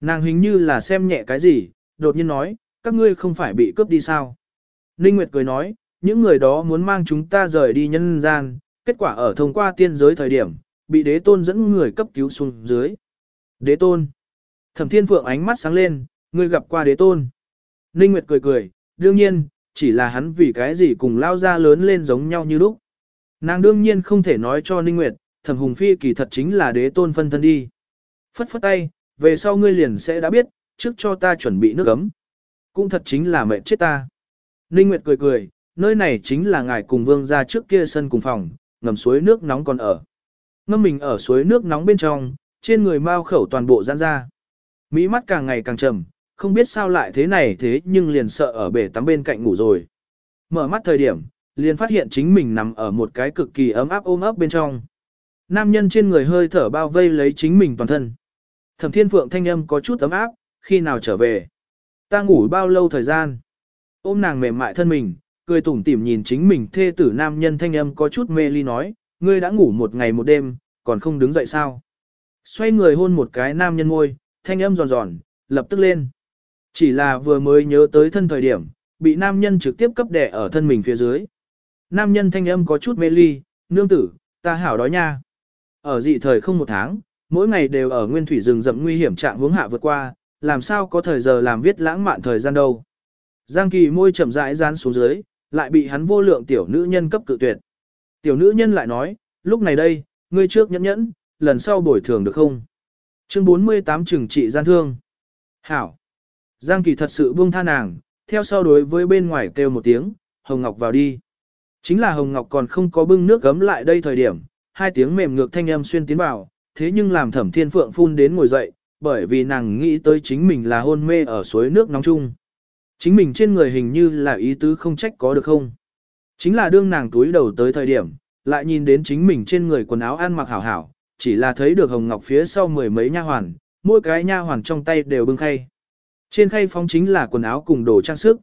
Nàng hình như là xem nhẹ cái gì, đột nhiên nói, các ngươi không phải bị cướp đi sao. Ninh Nguyệt cười nói, những người đó muốn mang chúng ta rời đi nhân gian, kết quả ở thông qua tiên giới thời điểm, bị đế tôn dẫn người cấp cứu xuống dưới. Đế tôn. Thẩm thiên phượng ánh mắt sáng lên, ngươi gặp qua đế tôn. Ninh Nguyệt cười cười, đương nhiên, chỉ là hắn vì cái gì cùng lao ra lớn lên giống nhau như lúc. Nàng đương nhiên không thể nói cho Ninh Nguyệt, thẩm hùng phi kỳ thật chính là đế tôn phân thân đi. Phất phất tay, về sau ngươi liền sẽ đã biết, trước cho ta chuẩn bị nước ấm. Cũng thật chính là mệt chết ta. Ninh Nguyệt cười cười, nơi này chính là ngài cùng vương ra trước kia sân cùng phòng, ngầm suối nước nóng còn ở. Ngâm mình ở suối nước nóng bên trong, trên người mau khẩu toàn bộ giãn ra. Mỹ mắt càng ngày càng trầm, không biết sao lại thế này thế nhưng liền sợ ở bể tắm bên cạnh ngủ rồi. Mở mắt thời điểm, liền phát hiện chính mình nằm ở một cái cực kỳ ấm áp ôm ấp bên trong. Nam nhân trên người hơi thở bao vây lấy chính mình toàn thân. Thẩm thiên phượng thanh âm có chút ấm áp, khi nào trở về. Ta ngủ bao lâu thời gian. Ôm nàng mềm mại thân mình, cười tủm tỉm nhìn chính mình thê tử nam nhân thanh âm có chút mê ly nói, ngươi đã ngủ một ngày một đêm, còn không đứng dậy sao. Xoay người hôn một cái nam nhân môi, thanh âm giòn giòn, lập tức lên. Chỉ là vừa mới nhớ tới thân thời điểm, bị nam nhân trực tiếp cấp đẻ ở thân mình phía dưới. Nam nhân thanh âm có chút mê ly, nương tử, ta hảo đói nha. Ở dị thời không một tháng, mỗi ngày đều ở nguyên thủy rừng rậm nguy hiểm trạng hướng hạ vượt qua, làm sao có thời giờ làm viết lãng mạn thời gian đâu. Giang kỳ môi chậm rãi dán xuống dưới, lại bị hắn vô lượng tiểu nữ nhân cấp cự tuyệt. Tiểu nữ nhân lại nói, lúc này đây, ngươi trước nhẫn nhẫn, lần sau bồi thường được không? Chương 48 trừng trị gian thương. Hảo. Giang kỳ thật sự buông tha nàng, theo sau đối với bên ngoài kêu một tiếng, Hồng Ngọc vào đi. Chính là Hồng Ngọc còn không có bưng nước gấm lại đây thời điểm, hai tiếng mềm ngược thanh âm xuyên tiến vào, thế nhưng làm thẩm thiên phượng phun đến ngồi dậy, bởi vì nàng nghĩ tới chính mình là hôn mê ở suối nước nóng chung. Chính mình trên người hình như là ý tứ không trách có được không. Chính là đương nàng túi đầu tới thời điểm, lại nhìn đến chính mình trên người quần áo ăn mặc hảo hảo, chỉ là thấy được hồng ngọc phía sau mười mấy nha hoàn, mỗi cái nha hoàn trong tay đều bưng khay. Trên khay phóng chính là quần áo cùng đồ trang sức.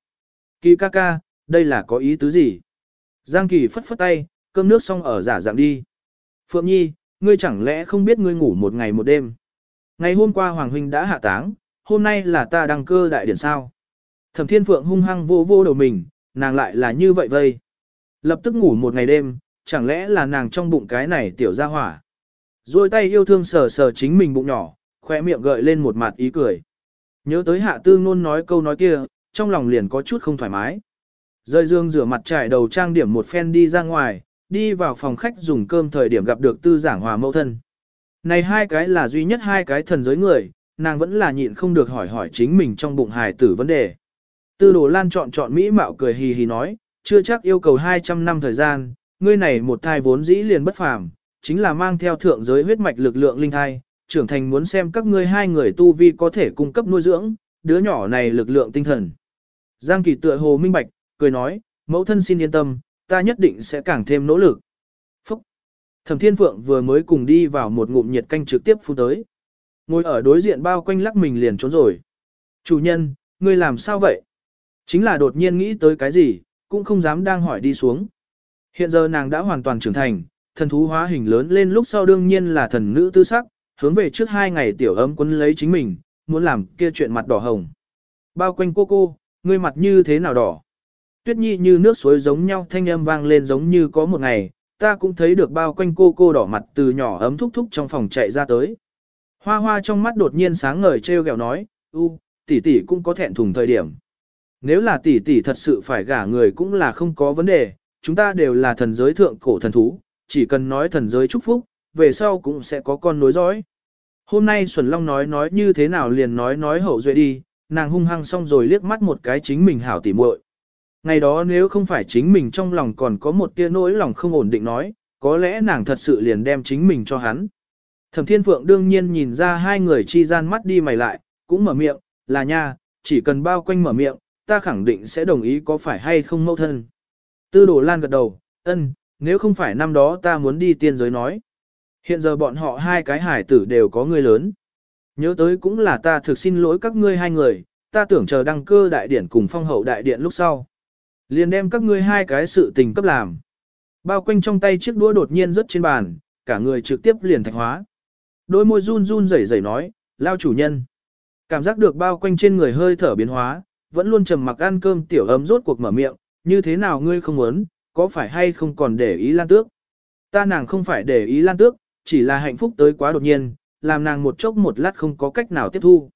Kỳ ca ca, đây là có ý tứ gì? Giang Kỳ phất phất tay, cơm nước xong ở giả dạng đi. Phượng Nhi, ngươi chẳng lẽ không biết ngươi ngủ một ngày một đêm? Ngày hôm qua Hoàng Huynh đã hạ táng, hôm nay là ta đăng cơ đại điển sao? Thẩm Thiên Phượng hung hăng vô vô đầu mình, nàng lại là như vậy vây. Lập tức ngủ một ngày đêm, chẳng lẽ là nàng trong bụng cái này tiểu ra hỏa. Rồi tay yêu thương sờ sờ chính mình bụng nhỏ, khỏe miệng gợi lên một mặt ý cười. Nhớ tới hạ tư ngôn nói câu nói kia, trong lòng liền có chút không thoải mái. Rơi dương rửa mặt trải đầu trang điểm một phen đi ra ngoài, đi vào phòng khách dùng cơm thời điểm gặp được tư giảng hòa mẫu thân. Này hai cái là duy nhất hai cái thần giới người, nàng vẫn là nhịn không được hỏi hỏi chính mình trong bụng hài tử vấn đề. Tư đồ lan chọn chọn mỹ mạo cười hì hì nói, chưa chắc yêu cầu 200 năm thời gian, ngươi này một thai vốn dĩ liền bất phàm, chính là mang theo thượng giới huyết mạch lực lượng linh thai, trưởng thành muốn xem các ngươi hai người tu vi có thể cung cấp nuôi dưỡng, đứa nhỏ này lực lượng tinh thần. Giang kỳ tựa hồ minh bạch, cười nói, mẫu thân xin yên tâm, ta nhất định sẽ càng thêm nỗ lực. Phúc! Thẩm Thiên Phượng vừa mới cùng đi vào một ngụm nhiệt canh trực tiếp phun tới. Ngồi ở đối diện bao quanh lắc mình liền trốn rồi. Chủ nhân, ngươi làm sao vậy? Chính là đột nhiên nghĩ tới cái gì, cũng không dám đang hỏi đi xuống. Hiện giờ nàng đã hoàn toàn trưởng thành, thần thú hóa hình lớn lên lúc sau đương nhiên là thần nữ tư sắc, hướng về trước hai ngày tiểu ấm quấn lấy chính mình, muốn làm kia chuyện mặt đỏ hồng. Bao quanh cô cô, ngươi mặt như thế nào đỏ? Tuyết nhi như nước suối giống nhau thanh âm vang lên giống như có một ngày, ta cũng thấy được bao quanh cô cô đỏ mặt từ nhỏ ấm thúc thúc trong phòng chạy ra tới. Hoa hoa trong mắt đột nhiên sáng ngời treo gẹo nói, u, tỷ tỷ cũng có thẹn thùng thời điểm. Nếu là tỷ tỷ thật sự phải gả người cũng là không có vấn đề, chúng ta đều là thần giới thượng cổ thần thú, chỉ cần nói thần giới chúc phúc, về sau cũng sẽ có con nối dõi. Hôm nay Xuân Long nói nói như thế nào liền nói nói hậu duệ đi, nàng hung hăng xong rồi liếc mắt một cái chính mình hảo tỉ muội. Ngày đó nếu không phải chính mình trong lòng còn có một tia nỗi lòng không ổn định nói, có lẽ nàng thật sự liền đem chính mình cho hắn. Thẩm Thiên Phượng đương nhiên nhìn ra hai người chi gian mắt đi mày lại, cũng mở miệng, là nha, chỉ cần bao quanh mở miệng, ta khẳng định sẽ đồng ý có phải hay không mâu thân. Tư đồ lan gật đầu, ân, nếu không phải năm đó ta muốn đi tiên giới nói. Hiện giờ bọn họ hai cái hải tử đều có người lớn. Nhớ tới cũng là ta thực xin lỗi các ngươi hai người, ta tưởng chờ đăng cơ đại điển cùng phong hậu đại điện lúc sau. Liền đem các ngươi hai cái sự tình cấp làm. Bao quanh trong tay chiếc đũa đột nhiên rớt trên bàn, cả người trực tiếp liền thạch hóa. Đôi môi run run rẩy rẩy nói, lao chủ nhân. Cảm giác được bao quanh trên người hơi thở biến hóa, vẫn luôn trầm mặc ăn cơm tiểu ấm rốt cuộc mở miệng, như thế nào ngươi không muốn, có phải hay không còn để ý lan tước. Ta nàng không phải để ý lan tước, chỉ là hạnh phúc tới quá đột nhiên, làm nàng một chốc một lát không có cách nào tiếp thu.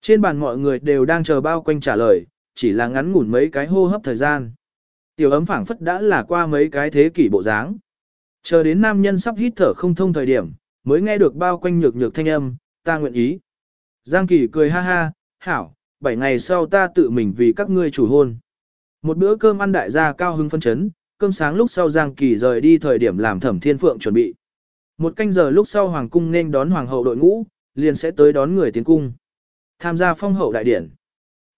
Trên bàn mọi người đều đang chờ bao quanh trả lời, chỉ là ngắn ngủn mấy cái hô hấp thời gian. Tiểu ấm phảng phất đã là qua mấy cái thế kỷ bộ dáng. Chờ đến nam nhân sắp hít thở không thông thời điểm, mới nghe được bao quanh nhược nhược thanh âm, ta nguyện ý. Giang Kỳ cười ha ha, hảo, bảy ngày sau ta tự mình vì các ngươi chủ hôn. Một bữa cơm ăn đại gia cao hứng phân chấn, cơm sáng lúc sau Giang Kỳ rời đi thời điểm làm thẩm thiên phượng chuẩn bị. Một canh giờ lúc sau Hoàng cung nên đón Hoàng hậu đội ngũ, liền sẽ tới đón người tiến cung. Tham gia phong hậu đại điển.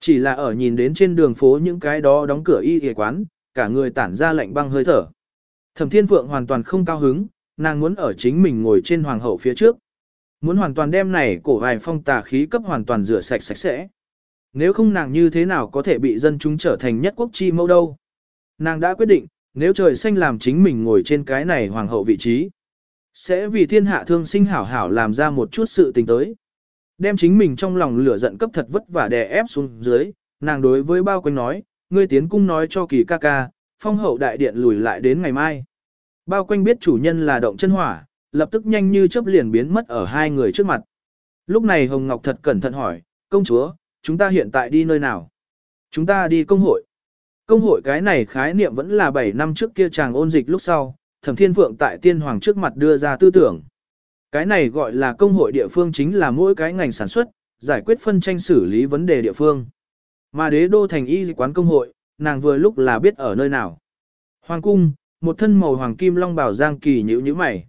Chỉ là ở nhìn đến trên đường phố những cái đó đóng cửa y y quán, cả người tản ra lạnh băng hơi thở. Thẩm Thiên Phượng hoàn toàn không cao hứng, nàng muốn ở chính mình ngồi trên hoàng hậu phía trước. Muốn hoàn toàn đem này cổ vài phong tà khí cấp hoàn toàn rửa sạch sạch sẽ. Nếu không nàng như thế nào có thể bị dân chúng trở thành nhất quốc chi mẫu đâu. Nàng đã quyết định, nếu trời xanh làm chính mình ngồi trên cái này hoàng hậu vị trí. Sẽ vì thiên hạ thương sinh hảo hảo làm ra một chút sự tình tới. Đem chính mình trong lòng lửa giận cấp thật vất vả đè ép xuống dưới, nàng đối với bao quanh nói, ngươi tiến cung nói cho kỳ ca ca, phong hậu đại điện lùi lại đến ngày mai. Bao quanh biết chủ nhân là động chân hỏa, lập tức nhanh như chớp liền biến mất ở hai người trước mặt. Lúc này Hồng Ngọc thật cẩn thận hỏi, công chúa, chúng ta hiện tại đi nơi nào? Chúng ta đi công hội. Công hội cái này khái niệm vẫn là 7 năm trước kia chàng ôn dịch lúc sau, thẩm thiên phượng tại tiên hoàng trước mặt đưa ra tư tưởng. Cái này gọi là công hội địa phương chính là mỗi cái ngành sản xuất, giải quyết phân tranh xử lý vấn đề địa phương. Mà đế đô thành y quán công hội, nàng vừa lúc là biết ở nơi nào. Hoàng cung, một thân màu hoàng kim long bảo giang kỳ nhữ như mày.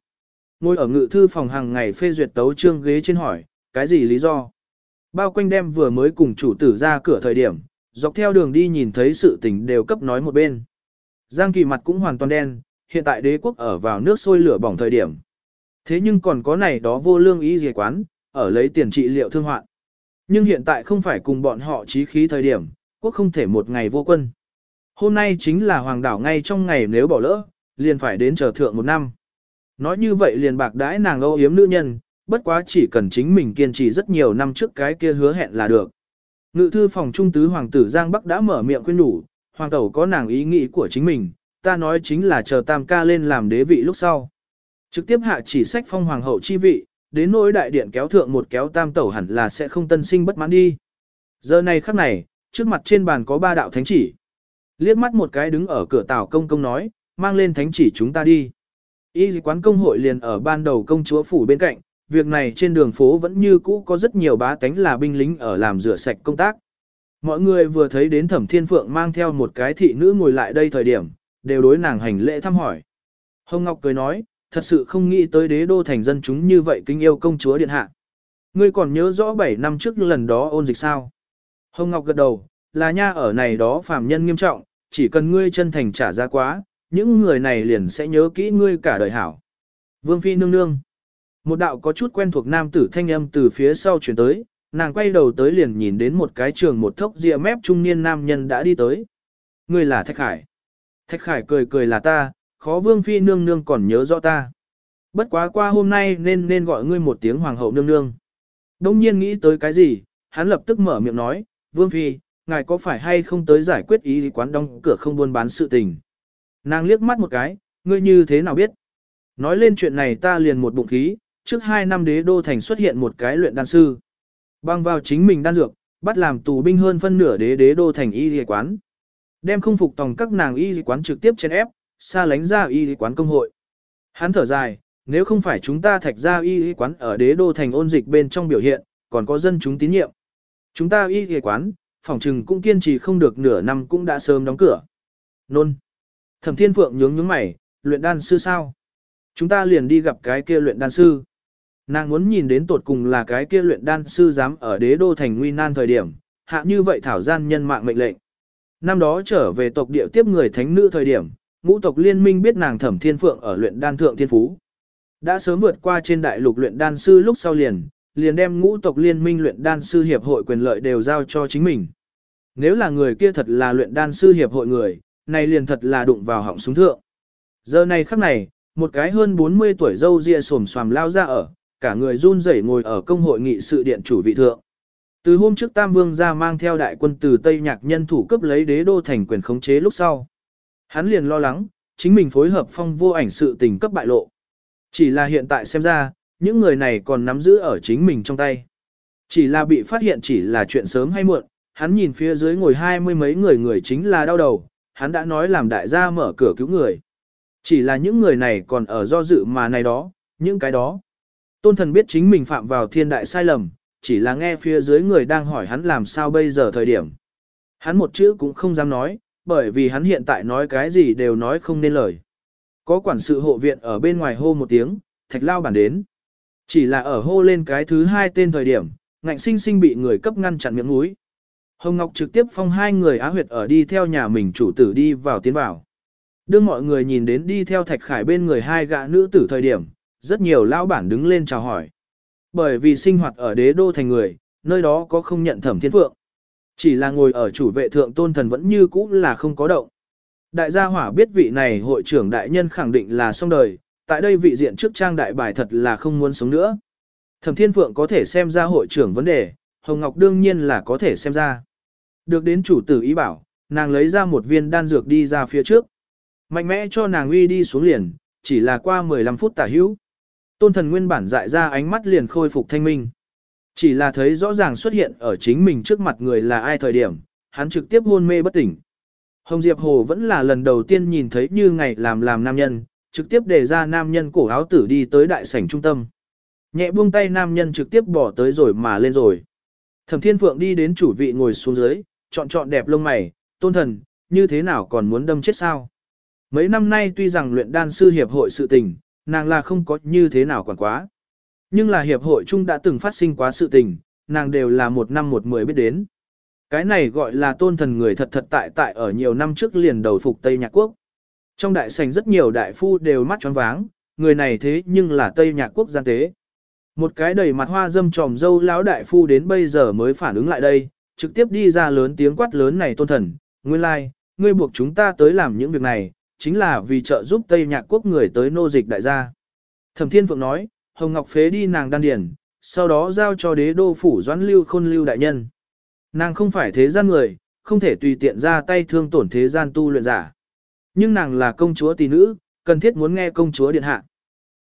Ngồi ở ngự thư phòng hàng ngày phê duyệt tấu trương ghế trên hỏi, cái gì lý do? Bao quanh đem vừa mới cùng chủ tử ra cửa thời điểm, dọc theo đường đi nhìn thấy sự tình đều cấp nói một bên. Giang kỳ mặt cũng hoàn toàn đen, hiện tại đế quốc ở vào nước sôi lửa bỏng thời điểm. Thế nhưng còn có này đó vô lương ý gì quán, ở lấy tiền trị liệu thương hoạn. Nhưng hiện tại không phải cùng bọn họ trí khí thời điểm, quốc không thể một ngày vô quân. Hôm nay chính là hoàng đảo ngay trong ngày nếu bỏ lỡ, liền phải đến chờ thượng một năm. Nói như vậy liền bạc đãi nàng âu yếm nữ nhân, bất quá chỉ cần chính mình kiên trì rất nhiều năm trước cái kia hứa hẹn là được. Ngự thư phòng trung tứ hoàng tử Giang Bắc đã mở miệng khuyên nhủ, hoàng tẩu có nàng ý nghĩ của chính mình, ta nói chính là chờ tam ca lên làm đế vị lúc sau. Trực tiếp hạ chỉ sách phong hoàng hậu chi vị, đến nỗi đại điện kéo thượng một kéo tam tẩu hẳn là sẽ không tân sinh bất mãn đi. Giờ này khắc này, trước mặt trên bàn có ba đạo thánh chỉ. Liếc mắt một cái đứng ở cửa tảo công công nói, mang lên thánh chỉ chúng ta đi. Y quán công hội liền ở ban đầu công chúa phủ bên cạnh, việc này trên đường phố vẫn như cũ có rất nhiều bá tánh là binh lính ở làm rửa sạch công tác. Mọi người vừa thấy đến thẩm thiên phượng mang theo một cái thị nữ ngồi lại đây thời điểm, đều đối nàng hành lễ thăm hỏi. Hồng Ngọc cười nói, thật sự không nghĩ tới đế đô thành dân chúng như vậy kinh yêu công chúa điện hạ. Ngươi còn nhớ rõ 7 năm trước lần đó ôn dịch sao? Hồng Ngọc gật đầu, là nha ở này đó phàm nhân nghiêm trọng, chỉ cần ngươi chân thành trả giá quá, những người này liền sẽ nhớ kỹ ngươi cả đời hảo. Vương Phi nương nương. Một đạo có chút quen thuộc nam tử thanh âm từ phía sau chuyển tới, nàng quay đầu tới liền nhìn đến một cái trường một thốc ria mép trung niên nam nhân đã đi tới. Ngươi là Thạch Hải. Thạch Khải cười cười là ta, khó Vương Phi nương nương còn nhớ rõ ta. Bất quá qua hôm nay nên nên gọi ngươi một tiếng Hoàng hậu nương nương. Đông nhiên nghĩ tới cái gì, hắn lập tức mở miệng nói, Vương Phi, ngài có phải hay không tới giải quyết ý quán đóng cửa không buôn bán sự tình. Nàng liếc mắt một cái, ngươi như thế nào biết? Nói lên chuyện này ta liền một bụng khí, trước hai năm đế đô thành xuất hiện một cái luyện đan sư. Băng vào chính mình đan dược, bắt làm tù binh hơn phân nửa đế đế đô thành y y quán. Đem không phục tòng các nàng y y quán trực tiếp trên ép, xa lánh ra y y quán công hội. Hắn thở dài, nếu không phải chúng ta thạch ra y y quán ở đế đô thành ôn dịch bên trong biểu hiện, còn có dân chúng tín nhiệm. Chúng ta y y quán, phòng trừng cũng kiên trì không được nửa năm cũng đã sớm đóng cửa. Nôn. Thẩm Thiên Phượng nhướng nhướng mày, luyện đan sư sao? Chúng ta liền đi gặp cái kia luyện đan sư. Nàng muốn nhìn đến tột cùng là cái kia luyện đan sư dám ở đế đô thành nguy nan thời điểm, hạ như vậy thảo gian nhân mạng mệnh lệnh. Năm đó trở về tộc địa tiếp người thánh nữ thời điểm, ngũ tộc liên minh biết nàng Thẩm Thiên Phượng ở luyện đan thượng thiên phú. Đã sớm vượt qua trên đại lục luyện đan sư lúc sau liền, liền đem ngũ tộc liên minh luyện đan sư hiệp hội quyền lợi đều giao cho chính mình. Nếu là người kia thật là luyện đan sư hiệp hội người, này liền thật là đụng vào họng súng thượng. Giờ này khắc này, một cái hơn 40 tuổi dâu ria sồm xoàm lao ra ở, cả người run rẩy ngồi ở công hội nghị sự điện chủ vị thượng. Từ hôm trước Tam Vương ra mang theo đại quân từ Tây Nhạc nhân thủ cấp lấy đế đô thành quyền khống chế lúc sau. Hắn liền lo lắng, chính mình phối hợp phong vô ảnh sự tình cấp bại lộ. Chỉ là hiện tại xem ra, những người này còn nắm giữ ở chính mình trong tay. Chỉ là bị phát hiện chỉ là chuyện sớm hay muộn, hắn nhìn phía dưới ngồi hai mươi mấy người người chính là đau đầu, hắn đã nói làm đại gia mở cửa cứu người. Chỉ là những người này còn ở do dự mà này đó, những cái đó. Tôn thần biết chính mình phạm vào thiên đại sai lầm, chỉ là nghe phía dưới người đang hỏi hắn làm sao bây giờ thời điểm. Hắn một chữ cũng không dám nói, bởi vì hắn hiện tại nói cái gì đều nói không nên lời. Có quản sự hộ viện ở bên ngoài hô một tiếng, thạch lao bản đến. Chỉ là ở hô lên cái thứ hai tên thời điểm, ngạnh sinh sinh bị người cấp ngăn chặn miệng mũi. Hồng Ngọc trực tiếp phong hai người á huyệt ở đi theo nhà mình chủ tử đi vào tiến vào. Đương mọi người nhìn đến đi theo thạch khải bên người hai gã nữ tử thời điểm, rất nhiều lão bản đứng lên chào hỏi. Bởi vì sinh hoạt ở đế đô thành người, nơi đó có không nhận thẩm thiên phượng. Chỉ là ngồi ở chủ vệ thượng tôn thần vẫn như cũ là không có động. Đại gia hỏa biết vị này hội trưởng đại nhân khẳng định là xong đời, tại đây vị diện trước trang đại bài thật là không muốn sống nữa. Thẩm Thiên Phượng có thể xem ra hội trưởng vấn đề, Hồng Ngọc đương nhiên là có thể xem ra. Được đến chủ tử ý bảo, nàng lấy ra một viên đan dược đi ra phía trước. Mạnh mẽ cho nàng uy đi xuống liền, chỉ là qua 15 phút tả hữu. Tôn thần nguyên bản dại ra ánh mắt liền khôi phục thanh minh. Chỉ là thấy rõ ràng xuất hiện ở chính mình trước mặt người là ai thời điểm, hắn trực tiếp hôn mê bất tỉnh. Hồng Diệp Hồ vẫn là lần đầu tiên nhìn thấy như ngày làm làm nam nhân, trực tiếp đề ra nam nhân cổ áo tử đi tới đại sảnh trung tâm. Nhẹ buông tay nam nhân trực tiếp bỏ tới rồi mà lên rồi. Thẩm Thiên Phượng đi đến chủ vị ngồi xuống dưới, chọn chọn đẹp lông mày, tôn thần, như thế nào còn muốn đâm chết sao? Mấy năm nay tuy rằng luyện đan sư hiệp hội sự tình, nàng là không có như thế nào quản quá. Nhưng là hiệp hội chung đã từng phát sinh quá sự tình, nàng đều là một năm một mười biết đến. Cái này gọi là tôn thần người thật thật tại tại ở nhiều năm trước liền đầu phục Tây Nhạc Quốc. Trong đại sảnh rất nhiều đại phu đều mắt tròn váng, người này thế nhưng là Tây Nhạc Quốc gian tế. Một cái đầy mặt hoa dâm tròm dâu lão đại phu đến bây giờ mới phản ứng lại đây, trực tiếp đi ra lớn tiếng quát lớn này tôn thần, nguyên lai, like, ngươi buộc chúng ta tới làm những việc này, chính là vì trợ giúp Tây Nhạc Quốc người tới nô dịch đại gia. Thẩm Thiên Phượng nói, Hồng Ngọc phế đi nàng đan điển, sau đó giao cho đế đô phủ doãn lưu khôn lưu đại nhân. Nàng không phải thế gian người, không thể tùy tiện ra tay thương tổn thế gian tu luyện giả. Nhưng nàng là công chúa tỷ nữ, cần thiết muốn nghe công chúa điện hạ.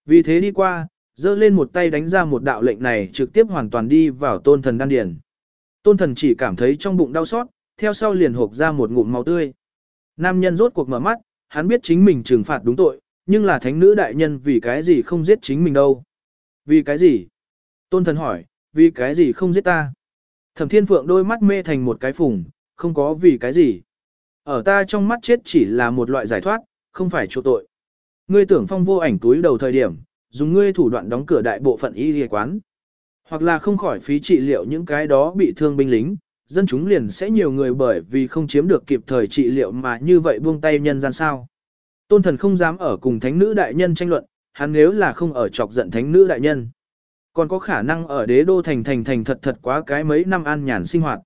Vì thế đi qua, dơ lên một tay đánh ra một đạo lệnh này trực tiếp hoàn toàn đi vào tôn thần đan điển. Tôn thần chỉ cảm thấy trong bụng đau xót, theo sau liền hộp ra một ngụm máu tươi. Nam nhân rốt cuộc mở mắt, hắn biết chính mình trừng phạt đúng tội, nhưng là thánh nữ đại nhân vì cái gì không giết chính mình đâu. Vì cái gì? Tôn thần hỏi, vì cái gì không giết ta? Thẩm thiên phượng đôi mắt mê thành một cái phùng, không có vì cái gì. Ở ta trong mắt chết chỉ là một loại giải thoát, không phải chỗ tội. Ngươi tưởng phong vô ảnh túi đầu thời điểm, dùng ngươi thủ đoạn đóng cửa đại bộ phận y y quán. Hoặc là không khỏi phí trị liệu những cái đó bị thương binh lính, dân chúng liền sẽ nhiều người bởi vì không chiếm được kịp thời trị liệu mà như vậy buông tay nhân gian sao. Tôn thần không dám ở cùng thánh nữ đại nhân tranh luận, hắn nếu là không ở chọc giận thánh nữ đại nhân. Còn có khả năng ở đế đô thành thành thành thật thật quá cái mấy năm an nhàn sinh hoạt.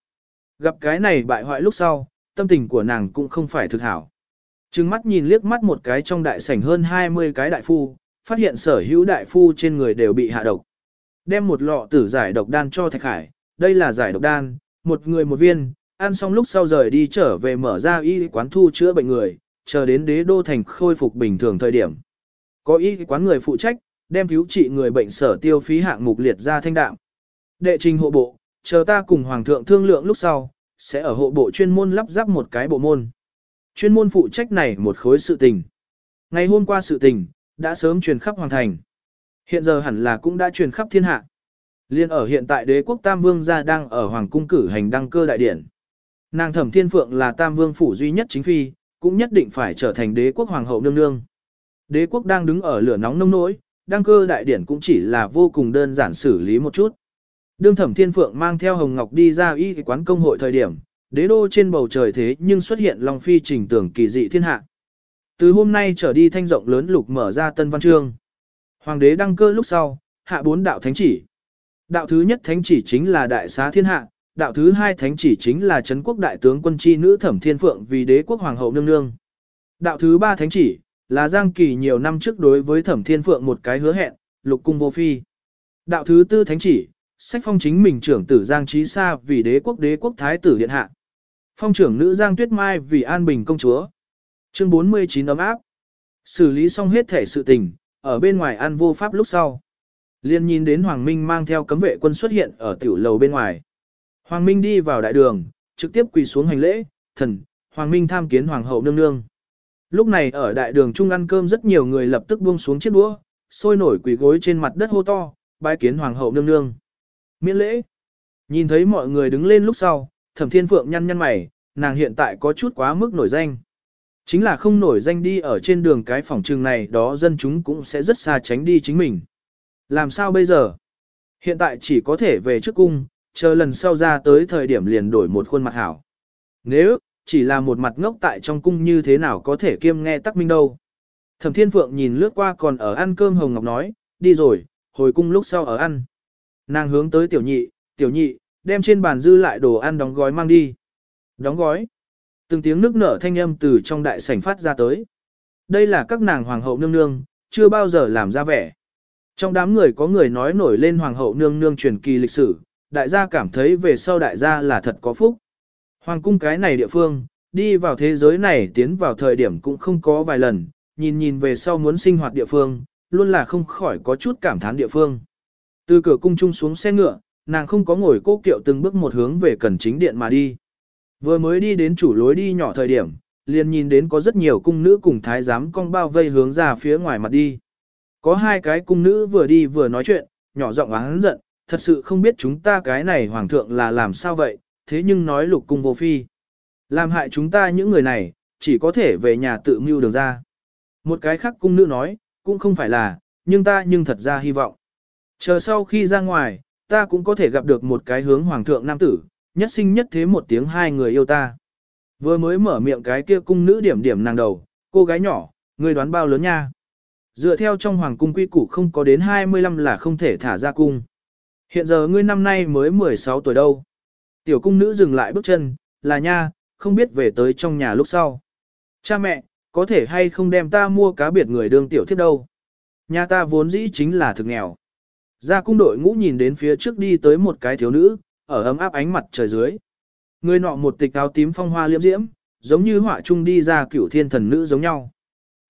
Gặp cái này bại hoại lúc sau, tâm tình của nàng cũng không phải thực hảo. Trừng mắt nhìn liếc mắt một cái trong đại sảnh hơn 20 cái đại phu, phát hiện sở hữu đại phu trên người đều bị hạ độc. Đem một lọ tử giải độc đan cho Thạch Hải, đây là giải độc đan, một người một viên, ăn xong lúc sau rời đi trở về mở ra y quán thu chữa bệnh người, chờ đến đế đô thành khôi phục bình thường thời điểm. Có y quán người phụ trách, đem cứu trị người bệnh sở tiêu phí hạng mục liệt ra thanh đạm. Đệ trình hộ bộ, chờ ta cùng Hoàng thượng thương lượng lúc sau, sẽ ở hộ bộ chuyên môn lắp ráp một cái bộ môn. Chuyên môn phụ trách này một khối sự tình. Ngày hôm qua sự tình, đã sớm truyền khắp Hoàng thành. Hiện giờ hẳn là cũng đã truyền khắp thiên hạ. Liên ở hiện tại đế quốc Tam Vương gia đang ở Hoàng cung cử hành đăng cơ đại điển. Nàng Thẩm Thiên Phượng là Tam Vương phủ duy nhất chính phi, cũng nhất định phải trở thành đế quốc hoàng hậu nương nương. Đế quốc đang đứng ở lửa nóng nông nỗi, đăng cơ đại điển cũng chỉ là vô cùng đơn giản xử lý một chút. Đương Thẩm Thiên Phượng mang theo Hồng Ngọc đi ra y quán công hội thời điểm, đế đô trên bầu trời thế nhưng xuất hiện Long Phi trình tưởng kỳ dị thiên hạ. Từ hôm nay trở đi thanh rộng lớn lục mở ra tân văn chương. Hoàng đế đăng cơ lúc sau, hạ bốn đạo thánh chỉ. Đạo thứ nhất thánh chỉ chính là đại xá thiên hạ, đạo thứ hai thánh chỉ chính là Trấn quốc đại tướng quân chi nữ thẩm thiên phượng vì đế quốc hoàng hậu nương nương. Đạo thứ ba thánh chỉ, là Giang Kỳ nhiều năm trước đối với thẩm thiên phượng một cái hứa hẹn, lục cung vô phi. Đạo thứ tư thánh chỉ, sách phong chính mình trưởng tử Giang Trí Sa vì đế quốc đế quốc thái tử điện hạ. Phong trưởng nữ Giang Tuyết Mai vì an bình công chúa. Chương 49 ấm áp. Xử lý xong hết thể sự tình, ở bên ngoài ăn vô pháp lúc sau. Liên nhìn đến Hoàng Minh mang theo cấm vệ quân xuất hiện ở tiểu lầu bên ngoài. Hoàng Minh đi vào đại đường, trực tiếp quỳ xuống hành lễ, thần, Hoàng Minh tham kiến Hoàng hậu nương nương. Lúc này ở đại đường trung ăn cơm rất nhiều người lập tức buông xuống chiếc đũa, sôi nổi quỳ gối trên mặt đất hô to, bái kiến Hoàng hậu nương nương. Miễn lễ. Nhìn thấy mọi người đứng lên lúc sau, Thẩm Thiên Phượng nhăn nhăn mày, nàng hiện tại có chút quá mức nổi danh. Chính là không nổi danh đi ở trên đường cái phòng trường này đó dân chúng cũng sẽ rất xa tránh đi chính mình. Làm sao bây giờ? Hiện tại chỉ có thể về trước cung, chờ lần sau ra tới thời điểm liền đổi một khuôn mặt hảo. Nếu, chỉ là một mặt ngốc tại trong cung như thế nào có thể kiêm nghe tắc minh đâu. Thẩm Thiên Phượng nhìn lướt qua còn ở ăn cơm Hồng Ngọc nói, đi rồi, hồi cung lúc sau ở ăn. Nàng hướng tới tiểu nhị, tiểu nhị, đem trên bàn dư lại đồ ăn đóng gói mang đi. Đóng gói. Từng tiếng nước nở thanh âm từ trong đại sảnh phát ra tới. Đây là các nàng hoàng hậu nương nương, chưa bao giờ làm ra vẻ. Trong đám người có người nói nổi lên hoàng hậu nương nương truyền kỳ lịch sử, đại gia cảm thấy về sau đại gia là thật có phúc. Hoàng cung cái này địa phương, đi vào thế giới này tiến vào thời điểm cũng không có vài lần, nhìn nhìn về sau muốn sinh hoạt địa phương, luôn là không khỏi có chút cảm thán địa phương. Từ cửa cung trung xuống xe ngựa, nàng không có ngồi cố kiệu từng bước một hướng về cần chính điện mà đi. Vừa mới đi đến chủ lối đi nhỏ thời điểm, liền nhìn đến có rất nhiều cung nữ cùng thái giám cong bao vây hướng ra phía ngoài mặt đi. Có hai cái cung nữ vừa đi vừa nói chuyện, nhỏ giọng oán giận, thật sự không biết chúng ta cái này hoàng thượng là làm sao vậy, thế nhưng nói lục cung vô phi. Làm hại chúng ta những người này, chỉ có thể về nhà tự mưu đường ra. Một cái khác cung nữ nói, cũng không phải là, nhưng ta nhưng thật ra hy vọng. Chờ sau khi ra ngoài, ta cũng có thể gặp được một cái hướng hoàng thượng nam tử, nhất sinh nhất thế một tiếng hai người yêu ta. Vừa mới mở miệng cái kia cung nữ điểm điểm nàng đầu, cô gái nhỏ, người đoán bao lớn nha. Dựa theo trong hoàng cung quy củ không có đến 25 là không thể thả ra cung. Hiện giờ ngươi năm nay mới 16 tuổi đâu. Tiểu cung nữ dừng lại bước chân, là nha, không biết về tới trong nhà lúc sau. Cha mẹ, có thể hay không đem ta mua cá biệt người đương tiểu thiết đâu. Nhà ta vốn dĩ chính là thực nghèo. Ra cung đội ngũ nhìn đến phía trước đi tới một cái thiếu nữ, ở ấm áp ánh mặt trời dưới. Người nọ một tịch áo tím phong hoa liễm diễm, giống như họa trung đi ra cửu thiên thần nữ giống nhau.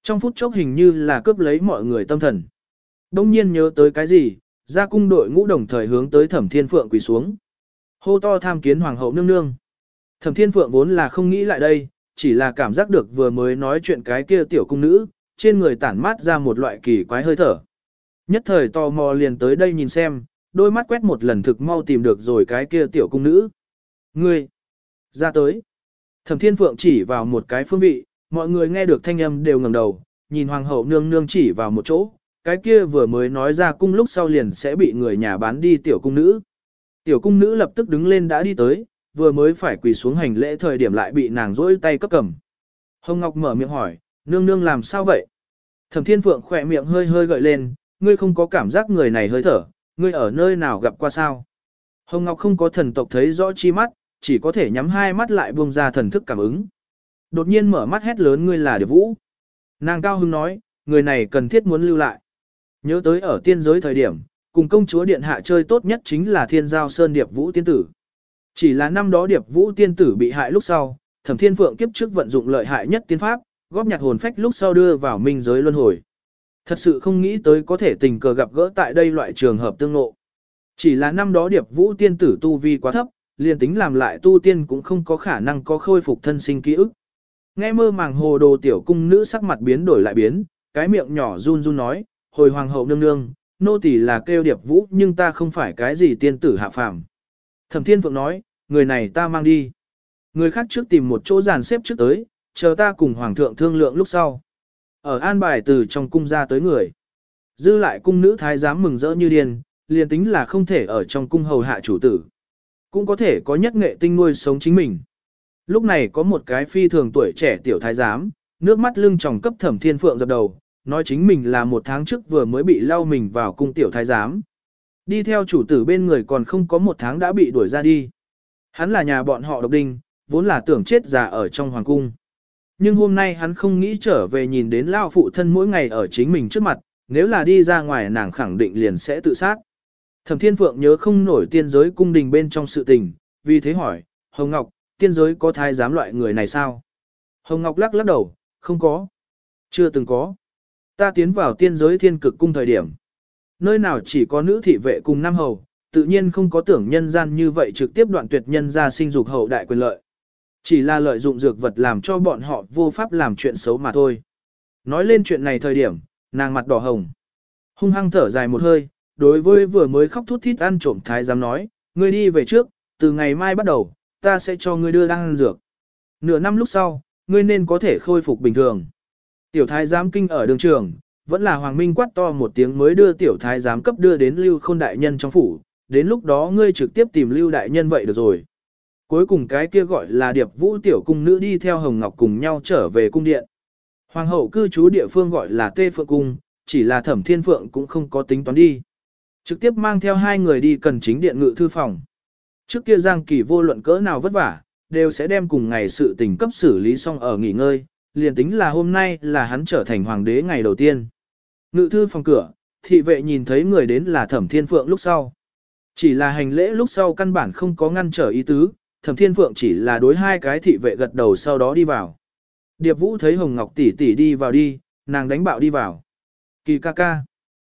Trong phút chốc hình như là cướp lấy mọi người tâm thần. Đông nhiên nhớ tới cái gì, ra cung đội ngũ đồng thời hướng tới thẩm thiên phượng quỳ xuống. Hô to tham kiến hoàng hậu nương nương. Thẩm thiên phượng vốn là không nghĩ lại đây, chỉ là cảm giác được vừa mới nói chuyện cái kia tiểu cung nữ, trên người tản mát ra một loại kỳ quái hơi thở. Nhất thời tò mò liền tới đây nhìn xem, đôi mắt quét một lần thực mau tìm được rồi cái kia tiểu cung nữ. Ngươi, ra tới. Thẩm thiên phượng chỉ vào một cái phương vị, mọi người nghe được thanh âm đều ngẩng đầu, nhìn hoàng hậu nương nương chỉ vào một chỗ, cái kia vừa mới nói ra cung lúc sau liền sẽ bị người nhà bán đi tiểu cung nữ. Tiểu cung nữ lập tức đứng lên đã đi tới, vừa mới phải quỳ xuống hành lễ thời điểm lại bị nàng rỗi tay cấp cầm. Hồng Ngọc mở miệng hỏi, nương nương làm sao vậy? Thẩm Thiên Phượng khỏe miệng hơi hơi gợi lên, ngươi không có cảm giác người này hơi thở, ngươi ở nơi nào gặp qua sao? Hồng Ngọc không có thần tộc thấy rõ chi mắt, chỉ có thể nhắm hai mắt lại buông ra thần thức cảm ứng. Đột nhiên mở mắt hét lớn ngươi là Điệp Vũ. Nàng cao hưng nói, người này cần thiết muốn lưu lại. Nhớ tới ở tiên giới thời điểm, cùng công chúa điện hạ chơi tốt nhất chính là thiên giao sơn Điệp Vũ tiên tử. Chỉ là năm đó Điệp Vũ tiên tử bị hại lúc sau, Thẩm Thiên Phượng kiếp trước vận dụng lợi hại nhất tiên pháp, góp nhặt hồn phách lúc sau đưa vào minh giới luân hồi. Thật sự không nghĩ tới có thể tình cờ gặp gỡ tại đây loại trường hợp tương ngộ. Chỉ là năm đó Điệp Vũ tiên tử tu vi quá thấp, liền tính làm lại tu tiên cũng không có khả năng có khôi phục thân sinh ký ức. Nghe mơ màng hồ đồ tiểu cung nữ sắc mặt biến đổi lại biến, cái miệng nhỏ run run nói, hồi hoàng hậu nương nương, nô tỳ là kêu Điệp Vũ nhưng ta không phải cái gì tiên tử hạ phàm. Thẩm Thiên Phượng nói, người này ta mang đi. Người khác trước tìm một chỗ dàn xếp trước tới, chờ ta cùng Hoàng thượng thương lượng lúc sau. Ở an bài từ trong cung ra tới người. Dư lại cung nữ thái giám mừng rỡ như điên, liền tính là không thể ở trong cung hầu hạ chủ tử. Cũng có thể có nhất nghệ tinh nuôi sống chính mình. Lúc này có một cái phi thường tuổi trẻ tiểu thái giám, nước mắt lưng tròng cấp thẩm thiên phượng dập đầu, nói chính mình là một tháng trước vừa mới bị lau mình vào cung tiểu thái giám. Đi theo chủ tử bên người còn không có một tháng đã bị đuổi ra đi. Hắn là nhà bọn họ độc đinh, vốn là tưởng chết già ở trong hoàng cung. Nhưng hôm nay hắn không nghĩ trở về nhìn đến lao phụ thân mỗi ngày ở chính mình trước mặt, nếu là đi ra ngoài nàng khẳng định liền sẽ tự sát. Thẩm Thiên Phượng nhớ không nổi tiên giới cung đình bên trong sự tình, vì thế hỏi, Hồng Ngọc, tiên giới có thái giám loại người này sao? Hồng Ngọc lắc lắc đầu, không có. Chưa từng có. Ta tiến vào tiên giới thiên cực cung thời điểm. Nơi nào chỉ có nữ thị vệ cùng nam hầu, tự nhiên không có tưởng nhân gian như vậy trực tiếp đoạn tuyệt nhân ra sinh dục hậu đại quyền lợi. Chỉ là lợi dụng dược vật làm cho bọn họ vô pháp làm chuyện xấu mà thôi. Nói lên chuyện này thời điểm, nàng mặt đỏ hồng. Hung hăng thở dài một hơi, đối với vừa mới khóc thút thít ăn trộm thái giám nói, ngươi đi về trước, từ ngày mai bắt đầu, ta sẽ cho ngươi đưa đan dược. Nửa năm lúc sau, ngươi nên có thể khôi phục bình thường. Tiểu thái giám kinh ở đường trường, vẫn là Hoàng Minh quát to một tiếng mới đưa tiểu thái giám cấp đưa đến Lưu Khôn đại nhân trong phủ, đến lúc đó ngươi trực tiếp tìm Lưu đại nhân vậy được rồi. Cuối cùng cái kia gọi là Điệp Vũ tiểu cung nữ đi theo Hồng Ngọc cùng nhau trở về cung điện. Hoàng hậu cư trú địa phương gọi là Tê Phượng cung, chỉ là Thẩm Thiên Phượng cũng không có tính toán đi. Trực tiếp mang theo hai người đi cần chính điện ngự thư phòng. Trước kia Giang Kỳ vô luận cỡ nào vất vả, đều sẽ đem cùng ngày sự tình cấp xử lý xong ở nghỉ ngơi, liền tính là hôm nay là hắn trở thành hoàng đế ngày đầu tiên. Ngự thư phòng cửa, thị vệ nhìn thấy người đến là Thẩm Thiên Phượng lúc sau. Chỉ là hành lễ lúc sau căn bản không có ngăn trở ý tứ, Thẩm Thiên Phượng chỉ là đối hai cái thị vệ gật đầu sau đó đi vào. Điệp Vũ thấy Hồng Ngọc tỷ tỷ đi vào đi, nàng đánh bạo đi vào. Kỳ ca ca.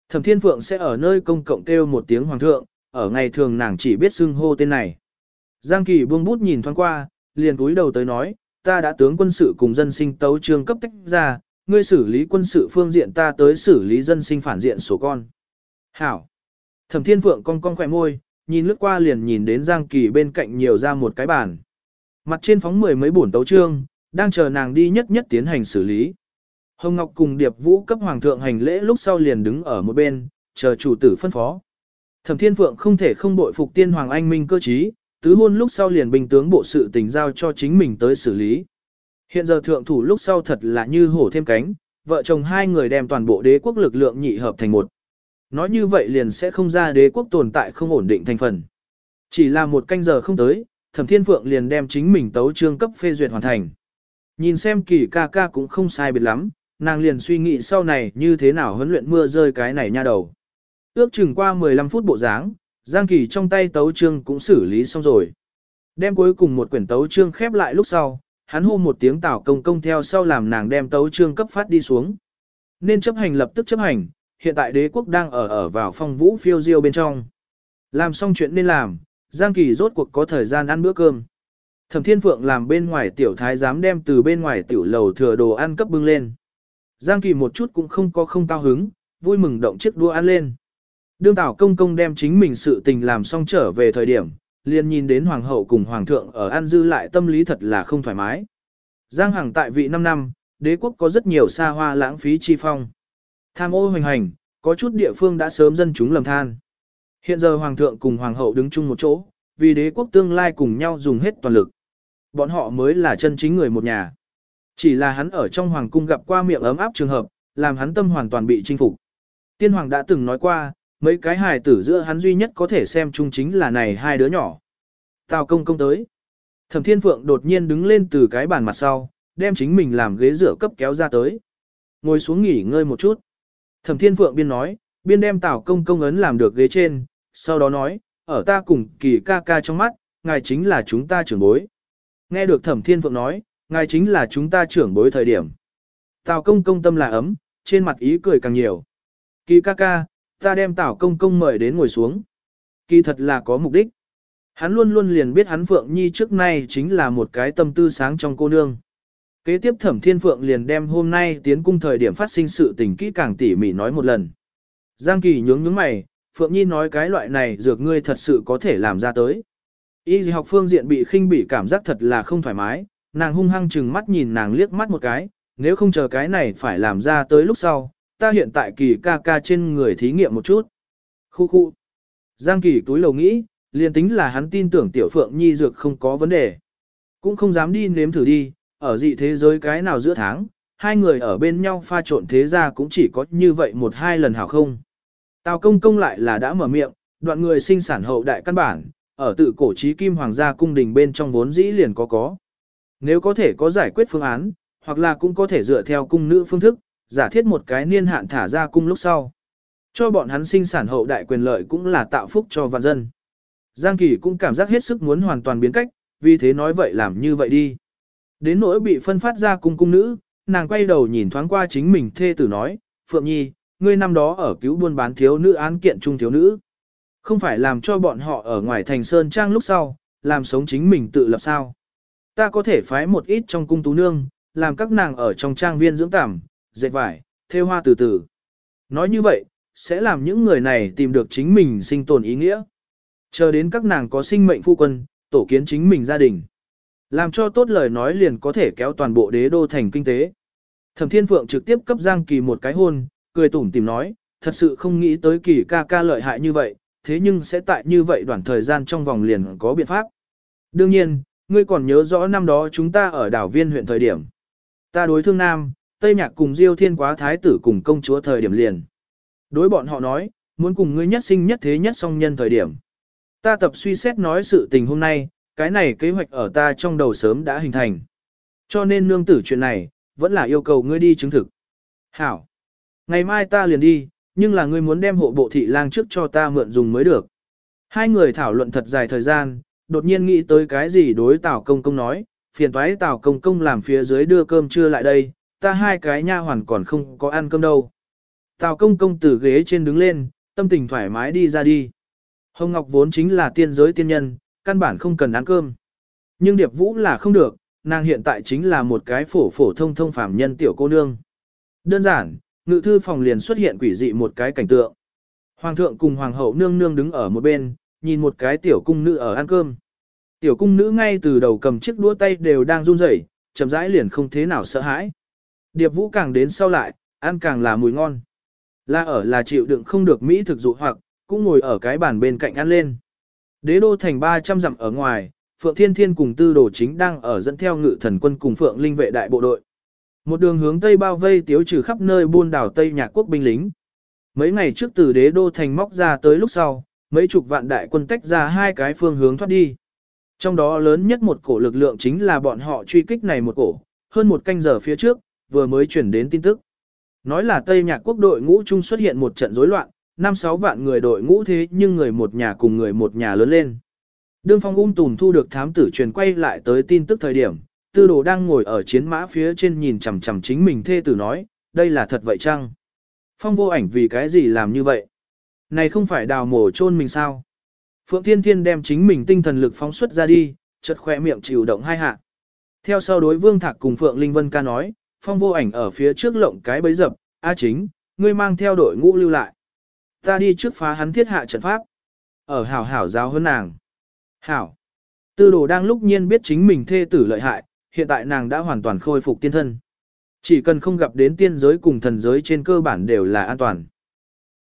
Thẩm Thiên Phượng sẽ ở nơi công cộng kêu một tiếng hoàng thượng, ở ngày thường nàng chỉ biết xưng hô tên này. Giang Kỳ buông bút nhìn thoáng qua, liền cúi đầu tới nói, ta đã tướng quân sự cùng dân sinh tấu trương cấp tách ra, ngươi xử lý quân sự phương diện ta tới xử lý dân sinh phản diện số con. Hảo. Thẩm Thiên Phượng cong cong khỏe môi, nhìn lướt qua liền nhìn đến Giang Kỳ bên cạnh nhiều ra một cái bàn. Mặt trên phóng mười mấy bổn tấu trương, đang chờ nàng đi nhất nhất tiến hành xử lý. Hồng Ngọc cùng Điệp Vũ cấp hoàng thượng hành lễ lúc sau liền đứng ở một bên, chờ chủ tử phân phó. Thẩm Thiên Phượng không thể không bội phục tiên hoàng anh minh cơ trí, tứ hôn lúc sau liền bình tướng bộ sự tình giao cho chính mình tới xử lý. Hiện giờ thượng thủ lúc sau thật là như hổ thêm cánh, vợ chồng hai người đem toàn bộ đế quốc lực lượng nhị hợp thành một. Nói như vậy liền sẽ không ra đế quốc tồn tại không ổn định thành phần. Chỉ là một canh giờ không tới, Thẩm Thiên Phượng liền đem chính mình tấu trương cấp phê duyệt hoàn thành. Nhìn xem kỳ ca ca cũng không sai biệt lắm, nàng liền suy nghĩ sau này như thế nào huấn luyện mưa rơi cái này nha đầu. Ước chừng qua 15 phút bộ dáng, Giang Kỳ trong tay tấu trương cũng xử lý xong rồi. Đem cuối cùng một quyển tấu trương khép lại lúc sau, hắn hô một tiếng tảo công công theo sau làm nàng đem tấu trương cấp phát đi xuống. Nên chấp hành lập tức chấp hành, hiện tại đế quốc đang ở ở vào phong vũ phiêu diêu bên trong. Làm xong chuyện nên làm, Giang Kỳ rốt cuộc có thời gian ăn bữa cơm. Thẩm Thiên Phượng làm bên ngoài tiểu thái giám đem từ bên ngoài tiểu lầu thừa đồ ăn cấp bưng lên. Giang Kỳ một chút cũng không có không cao hứng, vui mừng động chiếc đua ăn lên. Đương Tảo Công Công đem chính mình sự tình làm xong trở về thời điểm, liền nhìn đến Hoàng hậu cùng Hoàng thượng ở An Dư lại tâm lý thật là không thoải mái. Giang Hằng tại vị 5 năm, đế quốc có rất nhiều xa hoa lãng phí chi phong. Tham ô hoành hành, có chút địa phương đã sớm dân chúng lầm than. Hiện giờ Hoàng thượng cùng Hoàng hậu đứng chung một chỗ, vì đế quốc tương lai cùng nhau dùng hết toàn lực. Bọn họ mới là chân chính người một nhà. Chỉ là hắn ở trong Hoàng cung gặp qua miệng ấm áp trường hợp, làm hắn tâm hoàn toàn bị chinh phục. Tiên Hoàng đã từng nói qua, mấy cái hài tử giữa hắn duy nhất có thể xem chung chính là này hai đứa nhỏ. Tào công công tới. Thẩm Thiên Phượng đột nhiên đứng lên từ cái bàn mặt sau, đem chính mình làm ghế rửa cấp kéo ra tới. Ngồi xuống nghỉ ngơi một chút. Thẩm Thiên Phượng biên nói, biên đem Tào công công ấn làm được ghế trên, sau đó nói, ở ta cùng kỳ ca ca trong mắt, ngài chính là chúng ta trưởng bối. Nghe được Thẩm Thiên Phượng nói, ngài chính là chúng ta trưởng bối thời điểm. Tào công công tâm là ấm, trên mặt ý cười càng nhiều. Kỳ ca ca, ta đem Tảo công công mời đến ngồi xuống. Kỳ thật là có mục đích. Hắn luôn luôn liền biết hắn Phượng Nhi trước nay chính là một cái tâm tư sáng trong cô nương. Kế tiếp Thẩm Thiên Phượng liền đem hôm nay tiến cung thời điểm phát sinh sự tình kỹ càng tỉ mỉ nói một lần. Giang Kỳ nhướng nhướng mày, Phượng Nhi nói cái loại này dược ngươi thật sự có thể làm ra tới. Y học phương diện bị khinh bị cảm giác thật là không thoải mái, nàng hung hăng chừng mắt nhìn nàng liếc mắt một cái, nếu không chờ cái này phải làm ra tới lúc sau, ta hiện tại kỳ ca ca trên người thí nghiệm một chút. Khu khu. Giang kỳ túi lầu nghĩ, liền tính là hắn tin tưởng tiểu phượng nhi dược không có vấn đề. Cũng không dám đi nếm thử đi, ở dị thế giới cái nào giữa tháng, hai người ở bên nhau pha trộn thế ra cũng chỉ có như vậy một hai lần hảo không. Tào công công lại là đã mở miệng, đoạn người sinh sản hậu đại căn bản, ở tự cổ trí kim hoàng gia cung đình bên trong vốn dĩ liền có có. Nếu có thể có giải quyết phương án, hoặc là cũng có thể dựa theo cung nữ phương thức, giả thiết một cái niên hạn thả ra cung lúc sau. Cho bọn hắn sinh sản hậu đại quyền lợi cũng là tạo phúc cho vạn dân. Giang Kỳ cũng cảm giác hết sức muốn hoàn toàn biến cách, vì thế nói vậy làm như vậy đi. Đến nỗi bị phân phát ra cung cung nữ, nàng quay đầu nhìn thoáng qua chính mình thê tử nói, Phượng Nhi, ngươi năm đó ở cứu buôn bán thiếu nữ án kiện trung thiếu nữ. Không phải làm cho bọn họ ở ngoài thành sơn trang lúc sau, làm sống chính mình tự lập sao. Ta có thể phái một ít trong cung tú nương, làm các nàng ở trong trang viên dưỡng tảm, dệt vải, thêu hoa từ từ. Nói như vậy, sẽ làm những người này tìm được chính mình sinh tồn ý nghĩa. Chờ đến các nàng có sinh mệnh phu quân, tổ kiến chính mình gia đình. Làm cho tốt lời nói liền có thể kéo toàn bộ đế đô thành kinh tế. Thẩm Thiên Phượng trực tiếp cấp Giang Kỳ một cái hôn, cười tủm tìm nói, thật sự không nghĩ tới Kỳ ca ca lợi hại như vậy, thế nhưng sẽ tại như vậy đoạn thời gian trong vòng liền có biện pháp. Đương nhiên, ngươi còn nhớ rõ năm đó chúng ta ở đảo viên huyện thời điểm. Ta đối thương Nam, Tây Nhạc cùng Diêu Thiên quá thái tử cùng công chúa thời điểm liền. Đối bọn họ nói, muốn cùng ngươi nhất sinh nhất thế nhất song nhân thời điểm. Ta tập suy xét nói sự tình hôm nay, cái này kế hoạch ở ta trong đầu sớm đã hình thành. Cho nên nương tử chuyện này, vẫn là yêu cầu ngươi đi chứng thực. Hảo. Ngày mai ta liền đi, nhưng là ngươi muốn đem hộ bộ thị lang trước cho ta mượn dùng mới được. Hai người thảo luận thật dài thời gian, đột nhiên nghĩ tới cái gì đối Tào Công Công nói, phiền toái Tào Công Công làm phía dưới đưa cơm trưa lại đây, ta hai cái nha hoàn còn không có ăn cơm đâu. Tào Công Công từ ghế trên đứng lên, tâm tình thoải mái đi ra đi. Hồng Ngọc vốn chính là tiên giới tiên nhân, căn bản không cần ăn cơm. Nhưng Điệp Vũ là không được, nàng hiện tại chính là một cái phổ phổ thông thông phàm nhân tiểu cô nương. Đơn giản, ngự thư phòng liền xuất hiện quỷ dị một cái cảnh tượng. Hoàng thượng cùng hoàng hậu nương nương đứng ở một bên, nhìn một cái tiểu cung nữ ở ăn cơm. Tiểu cung nữ ngay từ đầu cầm chiếc đũa tay đều đang run rẩy, chậm rãi liền không thế nào sợ hãi. Điệp Vũ càng đến sau lại, ăn càng là mùi ngon. Là ở là chịu đựng không được mỹ thực dụ hoặc, cũng ngồi ở cái bàn bên cạnh ăn lên. Đế đô thành 300 dặm ở ngoài, Phượng Thiên Thiên cùng tư đồ chính đang ở dẫn theo ngự thần quân cùng Phượng Linh vệ đại bộ đội. Một đường hướng Tây bao vây tiếu trừ khắp nơi buôn đảo Tây nhạc quốc binh lính. Mấy ngày trước từ đế đô thành móc ra tới lúc sau, mấy chục vạn đại quân tách ra hai cái phương hướng thoát đi. Trong đó lớn nhất một cổ lực lượng chính là bọn họ truy kích này một cổ, hơn một canh giờ phía trước, vừa mới chuyển đến tin tức. Nói là Tây Nhạc quốc đội ngũ chung xuất hiện một trận rối loạn, năm sáu vạn người đội ngũ thế nhưng người một nhà cùng người một nhà lớn lên. Đương phong ung tùm thu được thám tử truyền quay lại tới tin tức thời điểm, tư đồ đang ngồi ở chiến mã phía trên nhìn chằm chằm chính mình thê tử nói, đây là thật vậy chăng? Phong vô ảnh vì cái gì làm như vậy? Này không phải đào mổ chôn mình sao? Phượng Thiên Thiên đem chính mình tinh thần lực phóng xuất ra đi, chợt khỏe miệng chịu động hai hạ. Theo sau đối Vương Thạc cùng Phượng Linh Vân ca nói, phong vô ảnh ở phía trước lộng cái bấy dập, A chính, ngươi mang theo đội ngũ lưu lại. Ta đi trước phá hắn thiết hạ trận pháp. Ở hảo hảo giáo hơn nàng. Hảo. Tư đồ đang lúc nhiên biết chính mình thê tử lợi hại, hiện tại nàng đã hoàn toàn khôi phục tiên thân. Chỉ cần không gặp đến tiên giới cùng thần giới trên cơ bản đều là an toàn.